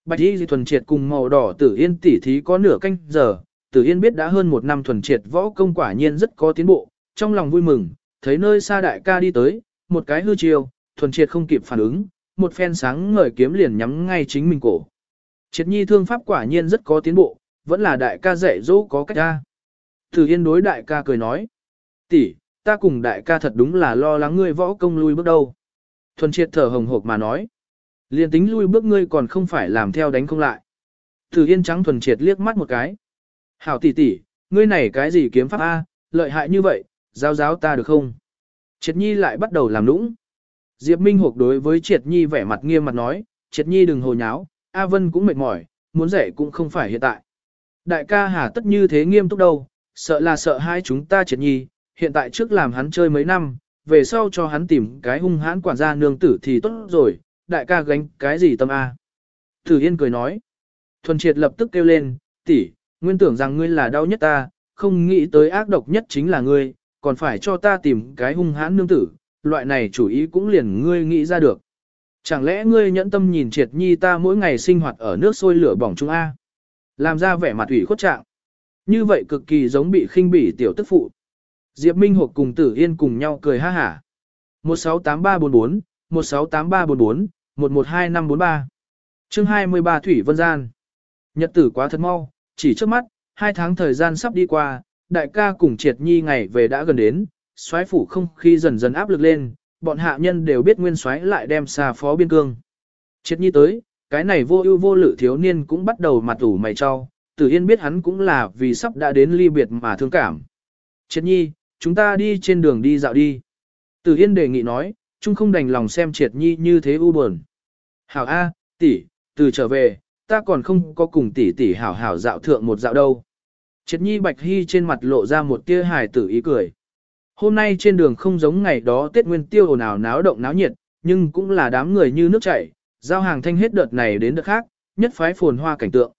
Bạch y thuần triệt cùng màu đỏ Tử Yên tỉ thí có nửa canh giờ, Tử Yên biết đã hơn một năm thuần triệt võ công quả nhiên rất có tiến bộ, trong lòng vui mừng, thấy nơi xa đại ca đi tới, một cái hư chiều, thuần triệt không kịp phản ứng, một phen sáng ngời kiếm liền nhắm ngay chính mình cổ. Triệt nhi thương pháp quả nhiên rất có tiến bộ, vẫn là đại ca dạy dỗ có cách ra. Tử Yên đối đại ca cười nói, tỷ, ta cùng đại ca thật đúng là lo lắng ngươi võ công lui bước đâu. Thuần triệt thở hồng hộc mà nói, liền tính lui bước ngươi còn không phải làm theo đánh không lại. Tử Yên trắng thuần triệt liếc mắt một cái. Hảo tỷ tỷ, ngươi này cái gì kiếm pháp A, lợi hại như vậy, giáo giáo ta được không? Triệt Nhi lại bắt đầu làm nũng. Diệp Minh Hục đối với Triệt Nhi vẻ mặt nghiêm mặt nói, Triệt Nhi đừng hồ nháo, A Vân cũng mệt mỏi, muốn rẻ cũng không phải hiện tại. Đại ca hà tất như thế nghiêm túc đâu, sợ là sợ hai chúng ta Triệt Nhi, hiện tại trước làm hắn chơi mấy năm, về sau cho hắn tìm cái hung hãn quản gia nương tử thì tốt rồi, đại ca gánh cái gì tâm A. Thử Yên cười nói. Thuần Triệt lập tức kêu lên, tỷ, nguyên tưởng rằng ngươi là đau nhất ta, không nghĩ tới ác độc nhất chính là ngươi, còn phải cho ta tìm cái hung hãn nương tử, loại này chủ ý cũng liền ngươi nghĩ ra được. Chẳng lẽ ngươi nhẫn tâm nhìn triệt nhi ta mỗi ngày sinh hoạt ở nước sôi lửa bỏng chung A? Làm ra vẻ mặt ủy khuất trạng. Như vậy cực kỳ giống bị khinh bỉ tiểu tức phụ. Diệp Minh Hộp cùng Tử Yên cùng nhau cười ha hả. 168344, 168344, 112543. Chương 23 Thủy Vân Gian. Nhật tử quá thật mau, chỉ trước mắt, hai tháng thời gian sắp đi qua, đại ca cùng triệt nhi ngày về đã gần đến, xoáy phủ không khí dần dần áp lực lên, bọn hạ nhân đều biết nguyên xoáy lại đem xa phó biên cương. Triệt nhi tới, cái này vô ưu vô lự thiếu niên cũng bắt đầu mặt ủ mày cho, tử yên biết hắn cũng là vì sắp đã đến ly biệt mà thương cảm. Triệt nhi, chúng ta đi trên đường đi dạo đi. Tử yên đề nghị nói, chung không đành lòng xem triệt nhi như thế u buồn. Hảo A, tỷ, từ trở về, ta còn không có cùng tỷ tỷ hảo hảo dạo thượng một dạo đâu. Triệt nhi bạch hy trên mặt lộ ra một tia hài tử ý cười. Hôm nay trên đường không giống ngày đó Tết Nguyên Tiêu ồn ào náo động náo nhiệt, nhưng cũng là đám người như nước chảy, giao hàng thanh hết đợt này đến đợt khác, nhất phái phồn hoa cảnh tượng.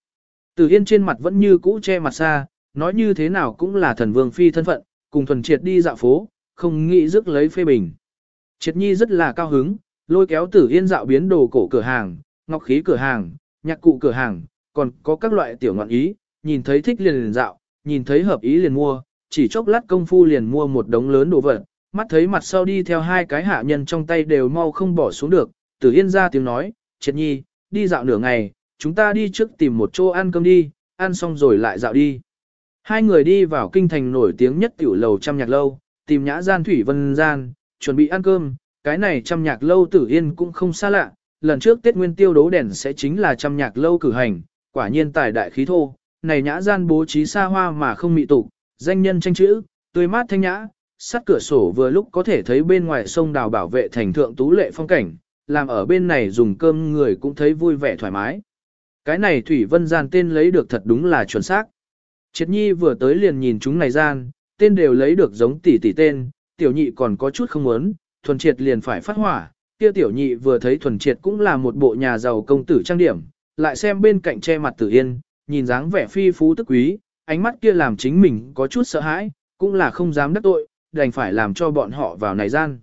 Từ Yên trên mặt vẫn như cũ che mặt xa, nói như thế nào cũng là thần vương phi thân phận, cùng thuần triệt đi dạo phố, không nghĩ rước lấy phê bình. Triệt nhi rất là cao hứng, lôi kéo tử Yên dạo biến đồ cổ cửa hàng, ngọc khí cửa hàng, nhạc cụ cửa hàng, còn có các loại tiểu ngọn ý, nhìn thấy thích liền liền dạo, nhìn thấy hợp ý liền mua, chỉ chốc lát công phu liền mua một đống lớn đồ vật, mắt thấy mặt sau đi theo hai cái hạ nhân trong tay đều mau không bỏ xuống được, tử yên ra tiếng nói, triệt nhi, đi dạo nửa ngày, chúng ta đi trước tìm một chỗ ăn cơm đi, ăn xong rồi lại dạo đi. Hai người đi vào kinh thành nổi tiếng nhất tiểu lầu trăm nhạc lâu, tìm nhã gian thủy vân gian, chuẩn bị ăn cơm, cái này trăm nhạc lâu tử yên cũng không xa lạ, lần trước Tết Nguyên Tiêu đố đèn sẽ chính là trăm nhạc lâu cử hành, quả nhiên tài đại khí thô, này nhã gian bố trí xa hoa mà không mị tục, danh nhân tranh chữ, tươi mát thanh nhã, sắt cửa sổ vừa lúc có thể thấy bên ngoài sông đào bảo vệ thành thượng tú lệ phong cảnh, làm ở bên này dùng cơm người cũng thấy vui vẻ thoải mái. Cái này Thủy Vân gian tên lấy được thật đúng là chuẩn xác. Triệt nhi vừa tới liền nhìn chúng này gian, tên đều lấy được giống tỷ tỷ tên, tiểu nhị còn có chút không muốn, thuần triệt liền phải phát hỏa, kia tiểu nhị vừa thấy thuần triệt cũng là một bộ nhà giàu công tử trang điểm, lại xem bên cạnh che mặt tử yên, nhìn dáng vẻ phi phú tức quý, ánh mắt kia làm chính mình có chút sợ hãi, cũng là không dám đắc tội, đành phải làm cho bọn họ vào này gian.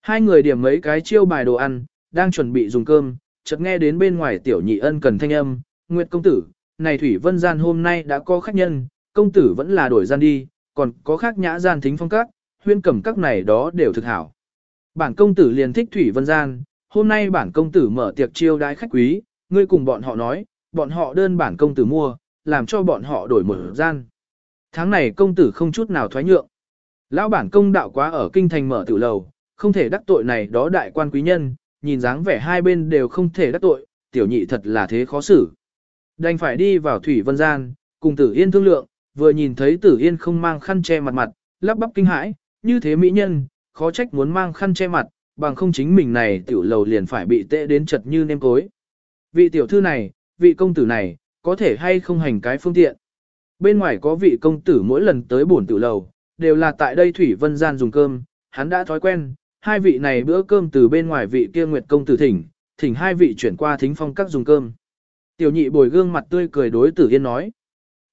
Hai người điểm mấy cái chiêu bài đồ ăn, đang chuẩn bị dùng cơm, chợt nghe đến bên ngoài tiểu nhị ân cần thanh âm, Nguyệt công tử, này Thủy Vân gian hôm nay đã có khách nhân, công tử vẫn là đổi gian đi, còn có khác nhã gian thính phong các, huyên cẩm các này đó đều thực hảo. Bản công tử liền thích Thủy Vân gian, hôm nay bản công tử mở tiệc chiêu đãi khách quý, ngươi cùng bọn họ nói, bọn họ đơn bản công tử mua, làm cho bọn họ đổi một gian. Tháng này công tử không chút nào thoái nhượng. Lão bản công đạo quá ở kinh thành mở tiểu lầu, không thể đắc tội này đó đại quan quý nhân, nhìn dáng vẻ hai bên đều không thể đắc tội, tiểu nhị thật là thế khó xử. Đành phải đi vào thủy vân gian, cùng tử yên thương lượng, vừa nhìn thấy tử yên không mang khăn che mặt mặt, lắp bắp kinh hãi, như thế mỹ nhân, khó trách muốn mang khăn che mặt, bằng không chính mình này tiểu lầu liền phải bị tệ đến chật như nêm cối. Vị tiểu thư này, vị công tử này, có thể hay không hành cái phương tiện. Bên ngoài có vị công tử mỗi lần tới bổn tử lầu, đều là tại đây Thủy Vân Gian dùng cơm, hắn đã thói quen, hai vị này bữa cơm từ bên ngoài vị kia Nguyệt công tử thỉnh, thỉnh hai vị chuyển qua thính phong các dùng cơm. Tiểu nhị bồi gương mặt tươi cười đối tử yên nói.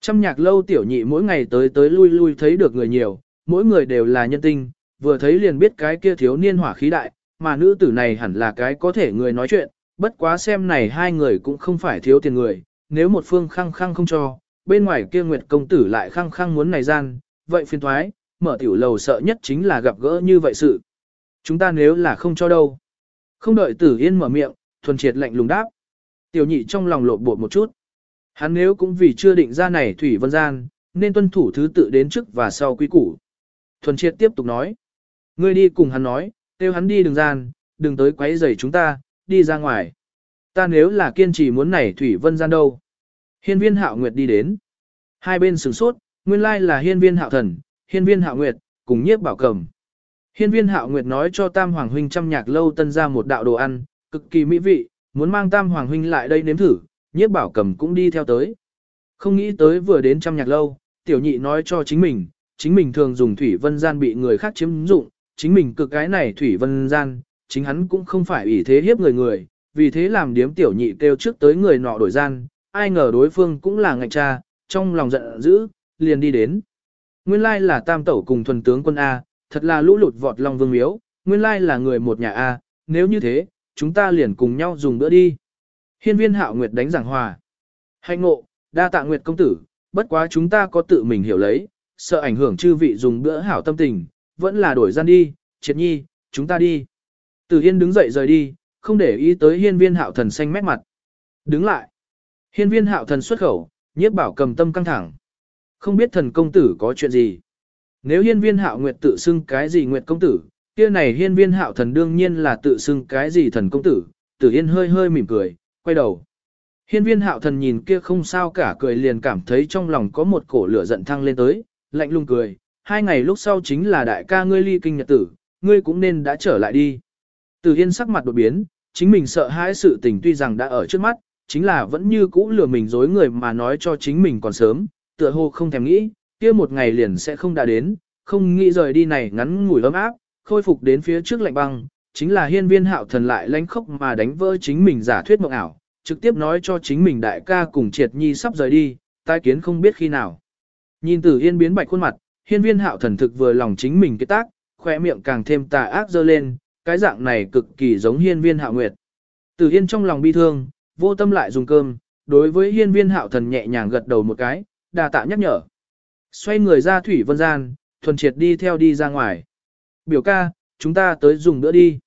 Trăm nhạc lâu tiểu nhị mỗi ngày tới tới lui lui thấy được người nhiều, mỗi người đều là nhân tinh, vừa thấy liền biết cái kia thiếu niên hỏa khí đại, mà nữ tử này hẳn là cái có thể người nói chuyện, bất quá xem này hai người cũng không phải thiếu tiền người, nếu một phương khăng khăng không cho, bên ngoài kia Nguyệt công tử lại khăng khăng muốn này gian, vậy phiền thoái, mở tiểu lầu sợ nhất chính là gặp gỡ như vậy sự. Chúng ta nếu là không cho đâu. Không đợi tử yên mở miệng, thuần triệt lạnh lùng đáp. Tiểu nhị trong lòng lộn bột một chút. Hắn nếu cũng vì chưa định ra này thủy vân gian, nên tuân thủ thứ tự đến trước và sau quý củ. Thuần triệt tiếp tục nói. Ngươi đi cùng hắn nói, kêu hắn đi đừng gian, đừng tới quấy rầy chúng ta, đi ra ngoài. Ta nếu là kiên trì muốn này thủy vân gian đâu. Hiên viên hạo nguyệt đi đến. Hai bên sửng sốt, nguyên lai là hiên viên hạo thần, hiên viên hạo nguyệt, cùng nhiếp bảo cầm. Hiên viên hạo nguyệt nói cho tam hoàng huynh trăm nhạc lâu tân ra một đạo đồ ăn, cực kỳ mỹ vị, muốn mang tam hoàng huynh lại đây nếm thử, nhiếp bảo cầm cũng đi theo tới. Không nghĩ tới vừa đến trăm nhạc lâu, tiểu nhị nói cho chính mình, chính mình thường dùng thủy vân gian bị người khác chiếm dụng, chính mình cực cái này thủy vân gian, chính hắn cũng không phải ủy thế hiếp người người, vì thế làm điếm tiểu nhị kêu trước tới người nọ đổi gian, ai ngờ đối phương cũng là ngạch cha, trong lòng giận dữ, liền đi đến. Nguyên lai là tam tẩu cùng thuần tướng quân A, thật là lũ lụt vọt long vương miếu, nguyên lai là người một nhà A, nếu như thế, chúng ta liền cùng nhau dùng bữa đi. Hiên viên hạo nguyệt đánh giảng hòa. Hạnh ngộ, đa tạ nguyệt công tử, bất quá chúng ta có tự mình hiểu lấy, sợ ảnh hưởng chư vị dùng bữa hảo tâm tình, vẫn là đổi gian đi, triệt nhi, chúng ta đi. Tử Hiên đứng dậy rời đi, không để ý tới hiên viên hạo thần xanh mét mặt. Đứng lại. Hiên viên hạo thần xuất khẩu, nhiếp bảo cầm tâm căng thẳng. Không biết thần công tử có chuyện gì. Nếu hiên viên hạo nguyệt tự xưng cái gì nguyệt công tử, kia này hiên viên hạo thần đương nhiên là tự xưng cái gì thần công tử, tử yên hơi hơi mỉm cười, quay đầu. Hiên viên hạo thần nhìn kia không sao cả cười liền cảm thấy trong lòng có một cổ lửa giận thăng lên tới, lạnh lùng cười, hai ngày lúc sau chính là đại ca ngươi ly kinh nhật tử, ngươi cũng nên đã trở lại đi. Tử yên sắc mặt đột biến, chính mình sợ hãi sự tình tuy rằng đã ở trước mắt, chính là vẫn như cũ lừa mình dối người mà nói cho chính mình còn sớm, tựa hồ không thèm nghĩ, kia một ngày liền sẽ không đã đến, không nghĩ rời đi này ngắn ngủi ấm áp, khôi phục đến phía trước lạnh băng, chính là hiên viên hạo thần lại lánh khốc mà đánh vỡ chính mình giả thuyết mộng ảo, trực tiếp nói cho chính mình đại ca cùng triệt nhi sắp rời đi, tai kiến không biết khi nào. Nhìn tử yên biến bạch khuôn mặt, hiên viên hạo thần thực vừa lòng chính mình cái tác, khỏe miệng càng thêm tà ác dơ lên, cái dạng này cực kỳ giống hiên viên hạo nguyệt. Tử yên trong lòng bi thương, vô tâm lại dùng cơm, đối với hiên viên hạo thần nhẹ nhàng gật đầu một cái, đà tạ nhắc nhở. Xoay người ra thủy vân gian, thuần triệt đi theo đi ra ngoài. Biểu ca, chúng ta tới dùng bữa đi.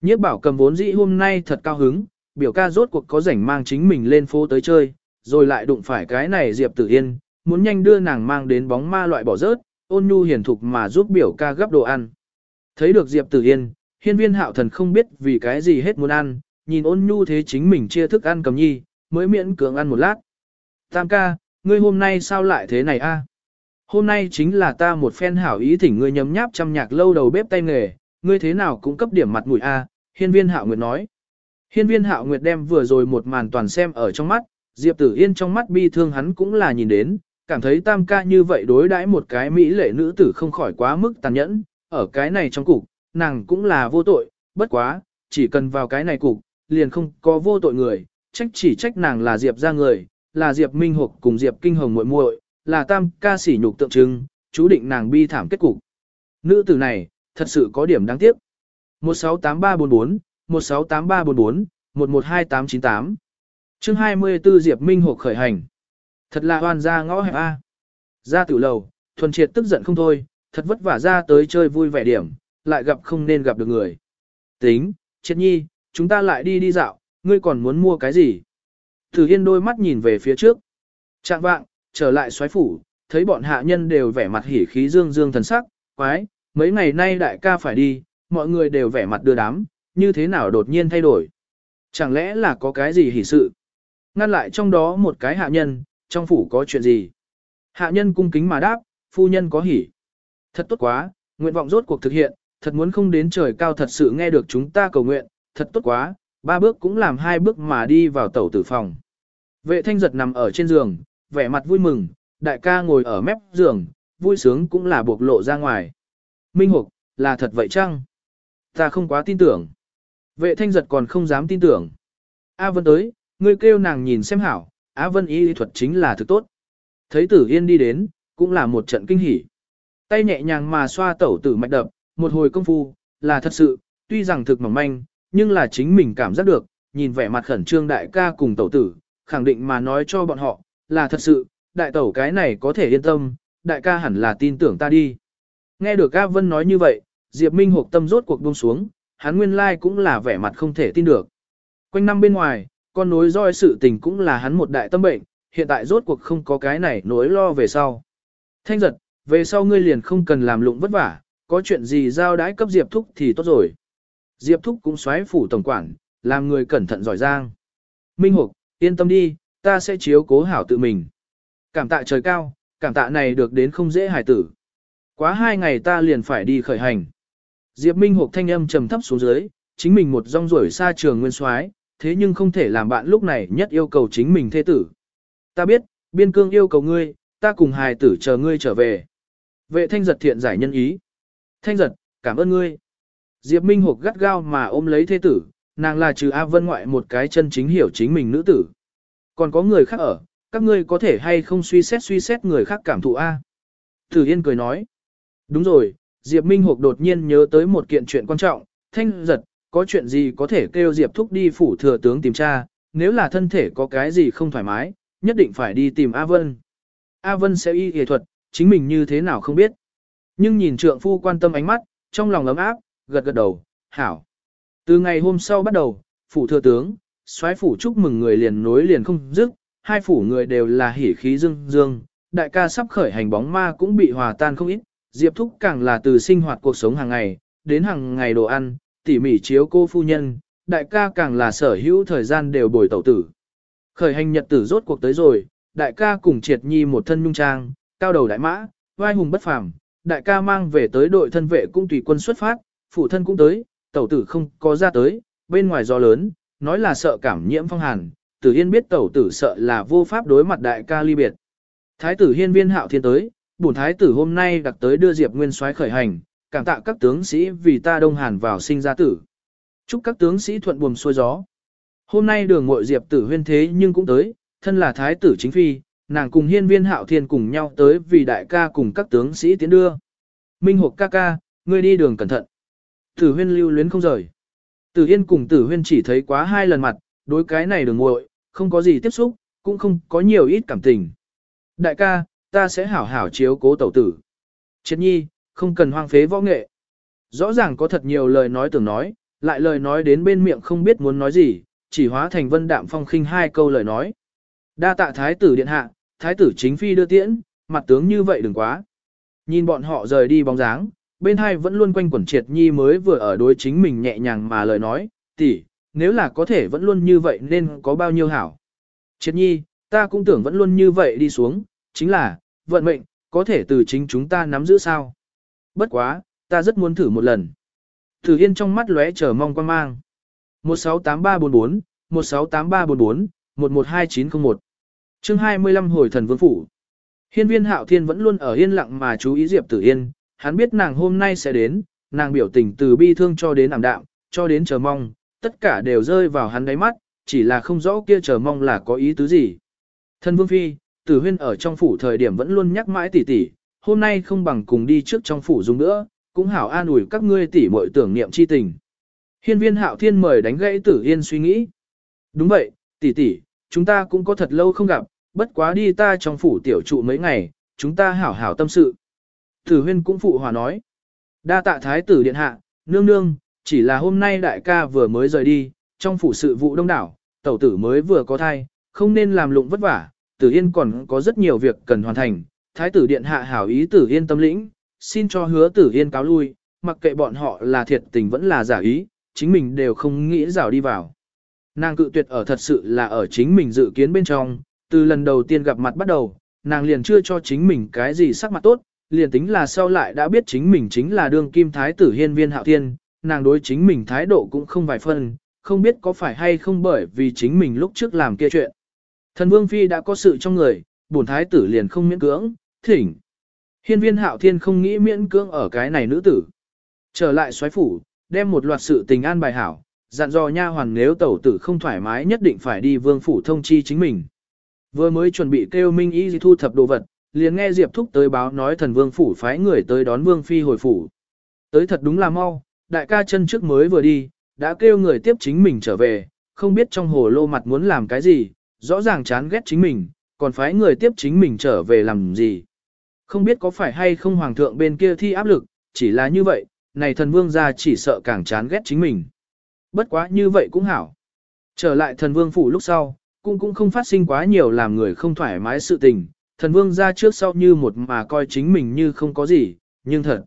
Nhiếp bảo cầm vốn dĩ hôm nay thật cao hứng, biểu ca rốt cuộc có rảnh mang chính mình lên phố tới chơi, rồi lại đụng phải cái này Diệp Tử Yên, muốn nhanh đưa nàng mang đến bóng ma loại bỏ rớt, ôn nhu hiền thục mà giúp biểu ca gấp đồ ăn. Thấy được Diệp Tử Yên, hiên viên hạo thần không biết vì cái gì hết muốn ăn, nhìn ôn nhu thế chính mình chia thức ăn cầm nhi, mới miễn cưỡng ăn một lát. Tam ca, ngươi hôm nay sao lại thế này a? Hôm nay chính là ta một phen hảo ý thỉnh ngươi nhấm nháp trăm nhạc lâu đầu bếp tay nghề, ngươi thế nào cũng cấp điểm mặt mũi a, hiên viên hạo nguyệt nói. Hiên viên hạo nguyệt đem vừa rồi một màn toàn xem ở trong mắt, Diệp Tử Yên trong mắt bi thương hắn cũng là nhìn đến, cảm thấy tam ca như vậy đối đãi một cái mỹ lệ nữ tử không khỏi quá mức tàn nhẫn, ở cái này trong cục, nàng cũng là vô tội, bất quá, chỉ cần vào cái này cục, liền không có vô tội người, trách chỉ trách nàng là Diệp ra người, là Diệp Minh Hục cùng Diệp Kinh Hồng muội muội, là tam ca sỉ nhục tượng trưng, chú định nàng bi thảm kết cục. Nữ tử này, thật sự có điểm đáng tiếc. 168344, 168344, 112898. Chương 24 Diệp Minh Hộp khởi hành. Thật là hoàn ra ngõ hẹp A. Ra tiểu lầu, thuần triệt tức giận không thôi, thật vất vả ra tới chơi vui vẻ điểm, lại gặp không nên gặp được người. Tính, triệt nhi, chúng ta lại đi đi dạo, ngươi còn muốn mua cái gì? Thử Yên đôi mắt nhìn về phía trước. Trạng vạng, trở lại xoáy phủ, thấy bọn hạ nhân đều vẻ mặt hỉ khí dương dương thần sắc, quái, mấy ngày nay đại ca phải đi, mọi người đều vẻ mặt đưa đám, như thế nào đột nhiên thay đổi. Chẳng lẽ là có cái gì hỉ sự? Ngăn lại trong đó một cái hạ nhân, trong phủ có chuyện gì? Hạ nhân cung kính mà đáp, phu nhân có hỉ. Thật tốt quá, nguyện vọng rốt cuộc thực hiện, thật muốn không đến trời cao thật sự nghe được chúng ta cầu nguyện, thật tốt quá, ba bước cũng làm hai bước mà đi vào tẩu tử phòng. Vệ thanh giật nằm ở trên giường, vẻ mặt vui mừng, đại ca ngồi ở mép giường, vui sướng cũng là bộc lộ ra ngoài. Minh Hục, là thật vậy chăng? Ta không quá tin tưởng. Vệ thanh giật còn không dám tin tưởng. A Vân tới, ngươi kêu nàng nhìn xem hảo, A Vân y thuật chính là thực tốt. Thấy tử yên đi đến, cũng là một trận kinh hỉ. Tay nhẹ nhàng mà xoa tẩu tử mạch đập, một hồi công phu, là thật sự, tuy rằng thực mỏng manh, nhưng là chính mình cảm giác được, nhìn vẻ mặt khẩn trương đại ca cùng tẩu tử, khẳng định mà nói cho bọn họ, là thật sự, đại tẩu cái này có thể yên tâm, đại ca hẳn là tin tưởng ta đi. Nghe được A Vân nói như vậy, Diệp Minh hộp tâm rốt cuộc buông xuống, hắn nguyên lai cũng là vẻ mặt không thể tin được. Quanh năm bên ngoài, con nối roi sự tình cũng là hắn một đại tâm bệnh, hiện tại rốt cuộc không có cái này nối lo về sau. Thanh giật, về sau ngươi liền không cần làm lụng vất vả, có chuyện gì giao đái cấp Diệp Thúc thì tốt rồi. Diệp Thúc cũng xoáy phủ tổng quản, làm người cẩn thận giỏi giang. Minh Hục, yên tâm đi, ta sẽ chiếu cố hảo tự mình. Cảm tạ trời cao, cảm tạ này được đến không dễ hài tử. Quá hai ngày ta liền phải đi khởi hành. Diệp Minh hộp thanh âm trầm thấp xuống dưới, chính mình một rong ruổi xa trường nguyên soái, thế nhưng không thể làm bạn lúc này nhất yêu cầu chính mình thế tử. Ta biết, biên cương yêu cầu ngươi, ta cùng hài tử chờ ngươi trở về. Vệ thanh giật thiện giải nhân ý. Thanh giật, cảm ơn ngươi. Diệp Minh hộp gắt gao mà ôm lấy thế tử, nàng là trừ A Vân ngoại một cái chân chính hiểu chính mình nữ tử. Còn có người khác ở, các ngươi có thể hay không suy xét suy xét người khác cảm thụ A. Tử Yên cười nói. Đúng rồi, Diệp Minh Hục đột nhiên nhớ tới một kiện chuyện quan trọng, thanh giật, có chuyện gì có thể kêu Diệp Thúc đi phủ thừa tướng tìm tra, nếu là thân thể có cái gì không thoải mái, nhất định phải đi tìm A Vân. A Vân sẽ y y thuật, chính mình như thế nào không biết. Nhưng nhìn trượng phu quan tâm ánh mắt, trong lòng ấm áp, gật gật đầu, hảo. Từ ngày hôm sau bắt đầu, phủ thừa tướng, soái phủ chúc mừng người liền nối liền không dứt, hai phủ người đều là hỉ khí dương dương, đại ca sắp khởi hành bóng ma cũng bị hòa tan không ít, Diệp Thúc càng là từ sinh hoạt cuộc sống hàng ngày, đến hàng ngày đồ ăn, tỉ mỉ chiếu cô phu nhân, đại ca càng là sở hữu thời gian đều bồi tẩu tử. Khởi hành nhật tử rốt cuộc tới rồi, đại ca cùng triệt nhi một thân nhung trang, cao đầu đại mã, vai hùng bất phàm, đại ca mang về tới đội thân vệ cũng tùy quân xuất phát, phụ thân cũng tới, tẩu tử không có ra tới, bên ngoài gió lớn, nói là sợ cảm nhiễm phong hàn, tử yên biết tẩu tử sợ là vô pháp đối mặt đại ca ly biệt. Thái tử hiên viên hạo thiên tới, bổn thái tử hôm nay đặc tới đưa Diệp Nguyên soái khởi hành, cảm tạ các tướng sĩ vì ta đông hàn vào sinh ra tử. Chúc các tướng sĩ thuận buồm xuôi gió. Hôm nay đường muội Diệp tử huyên thế nhưng cũng tới, thân là thái tử chính phi, nàng cùng hiên viên hạo thiên cùng nhau tới vì đại ca cùng các tướng sĩ tiến đưa. Minh hộp ca ca, ngươi đi đường cẩn thận. Tử huyên lưu luyến không rời. Tử yên cùng tử huyên chỉ thấy quá hai lần mặt, đối cái này đường ngội, không có gì tiếp xúc, cũng không có nhiều ít cảm tình. Đại ca, ta sẽ hảo hảo chiếu cố tẩu tử. Triệt nhi, không cần hoang phế võ nghệ. Rõ ràng có thật nhiều lời nói tưởng nói, lại lời nói đến bên miệng không biết muốn nói gì, chỉ hóa thành vân đạm phong khinh hai câu lời nói. Đa tạ thái tử điện hạ, thái tử chính phi đưa tiễn, mặt tướng như vậy đừng quá. Nhìn bọn họ rời đi bóng dáng, bên hai vẫn luôn quanh quẩn triệt nhi mới vừa ở đối chính mình nhẹ nhàng mà lời nói, tỷ, nếu là có thể vẫn luôn như vậy nên có bao nhiêu hảo. Triệt nhi, ta cũng tưởng vẫn luôn như vậy đi xuống, chính là, vận mệnh, có thể từ chính chúng ta nắm giữ sao. Bất quá, ta rất muốn thử một lần. Thử yên trong mắt lóe chờ mong quan mang. 168344, 168344, 112901. Chương 25 hồi thần vương phủ. Hiên viên hạo thiên vẫn luôn ở yên lặng mà chú ý Diệp Tử Yên, hắn biết nàng hôm nay sẽ đến, nàng biểu tình từ bi thương cho đến ảm đạm, cho đến chờ mong, tất cả đều rơi vào hắn đáy mắt, chỉ là không rõ kia chờ mong là có ý tứ gì. Thân vương phi, Tử huyên ở trong phủ thời điểm vẫn luôn nhắc mãi tỉ tỉ, hôm nay không bằng cùng đi trước trong phủ dùng nữa, cũng hảo an ủi các ngươi tỉ muội tưởng niệm chi tình. Hiên viên hạo thiên mời đánh gãy tử yên suy nghĩ. Đúng vậy, tỷ tỷ, chúng ta cũng có thật lâu không gặp, bất quá đi ta trong phủ tiểu trụ mấy ngày, chúng ta hảo hảo tâm sự. Tử huyên cũng phụ hòa nói. Đa tạ thái tử điện hạ, nương nương, chỉ là hôm nay đại ca vừa mới rời đi, trong phủ sự vụ đông đảo, tẩu tử mới vừa có thai, không nên làm lụng vất vả, tử yên còn có rất nhiều việc cần hoàn thành, thái tử điện hạ hảo ý tử yên tâm lĩnh, xin cho hứa tử yên cáo lui, mặc kệ bọn họ là thiệt tình vẫn là giả ý, chính mình đều không nghĩ rào đi vào. Nàng cự tuyệt ở thật sự là ở chính mình dự kiến bên trong, từ lần đầu tiên gặp mặt bắt đầu, nàng liền chưa cho chính mình cái gì sắc mặt tốt, liền tính là sau lại đã biết chính mình chính là đương kim thái tử hiên viên hạo thiên, nàng đối chính mình thái độ cũng không vài phân, không biết có phải hay không bởi vì chính mình lúc trước làm kia chuyện. Thần vương phi đã có sự trong người, bổn thái tử liền không miễn cưỡng, thỉnh. Hiên viên hạo thiên không nghĩ miễn cưỡng ở cái này nữ tử. Trở lại xoáy phủ, đem một loạt sự tình an bài hảo, dặn dò nha hoàn nếu tẩu tử không thoải mái nhất định phải đi vương phủ thông chi chính mình. Vừa mới chuẩn bị kêu Minh Y thu thập đồ vật, liền nghe Diệp Thúc tới báo nói thần vương phủ phái người tới đón vương phi hồi phủ. Tới thật đúng là mau, đại ca chân trước mới vừa đi, đã kêu người tiếp chính mình trở về, không biết trong hồ lô mặt muốn làm cái gì, rõ ràng chán ghét chính mình, còn phái người tiếp chính mình trở về làm gì. Không biết có phải hay không hoàng thượng bên kia thi áp lực, chỉ là như vậy, này thần vương ra chỉ sợ càng chán ghét chính mình. Bất quá như vậy cũng hảo. Trở lại thần vương phủ lúc sau, cũng cũng không phát sinh quá nhiều làm người không thoải mái sự tình, thần vương ra trước sau như một mà coi chính mình như không có gì, nhưng thật.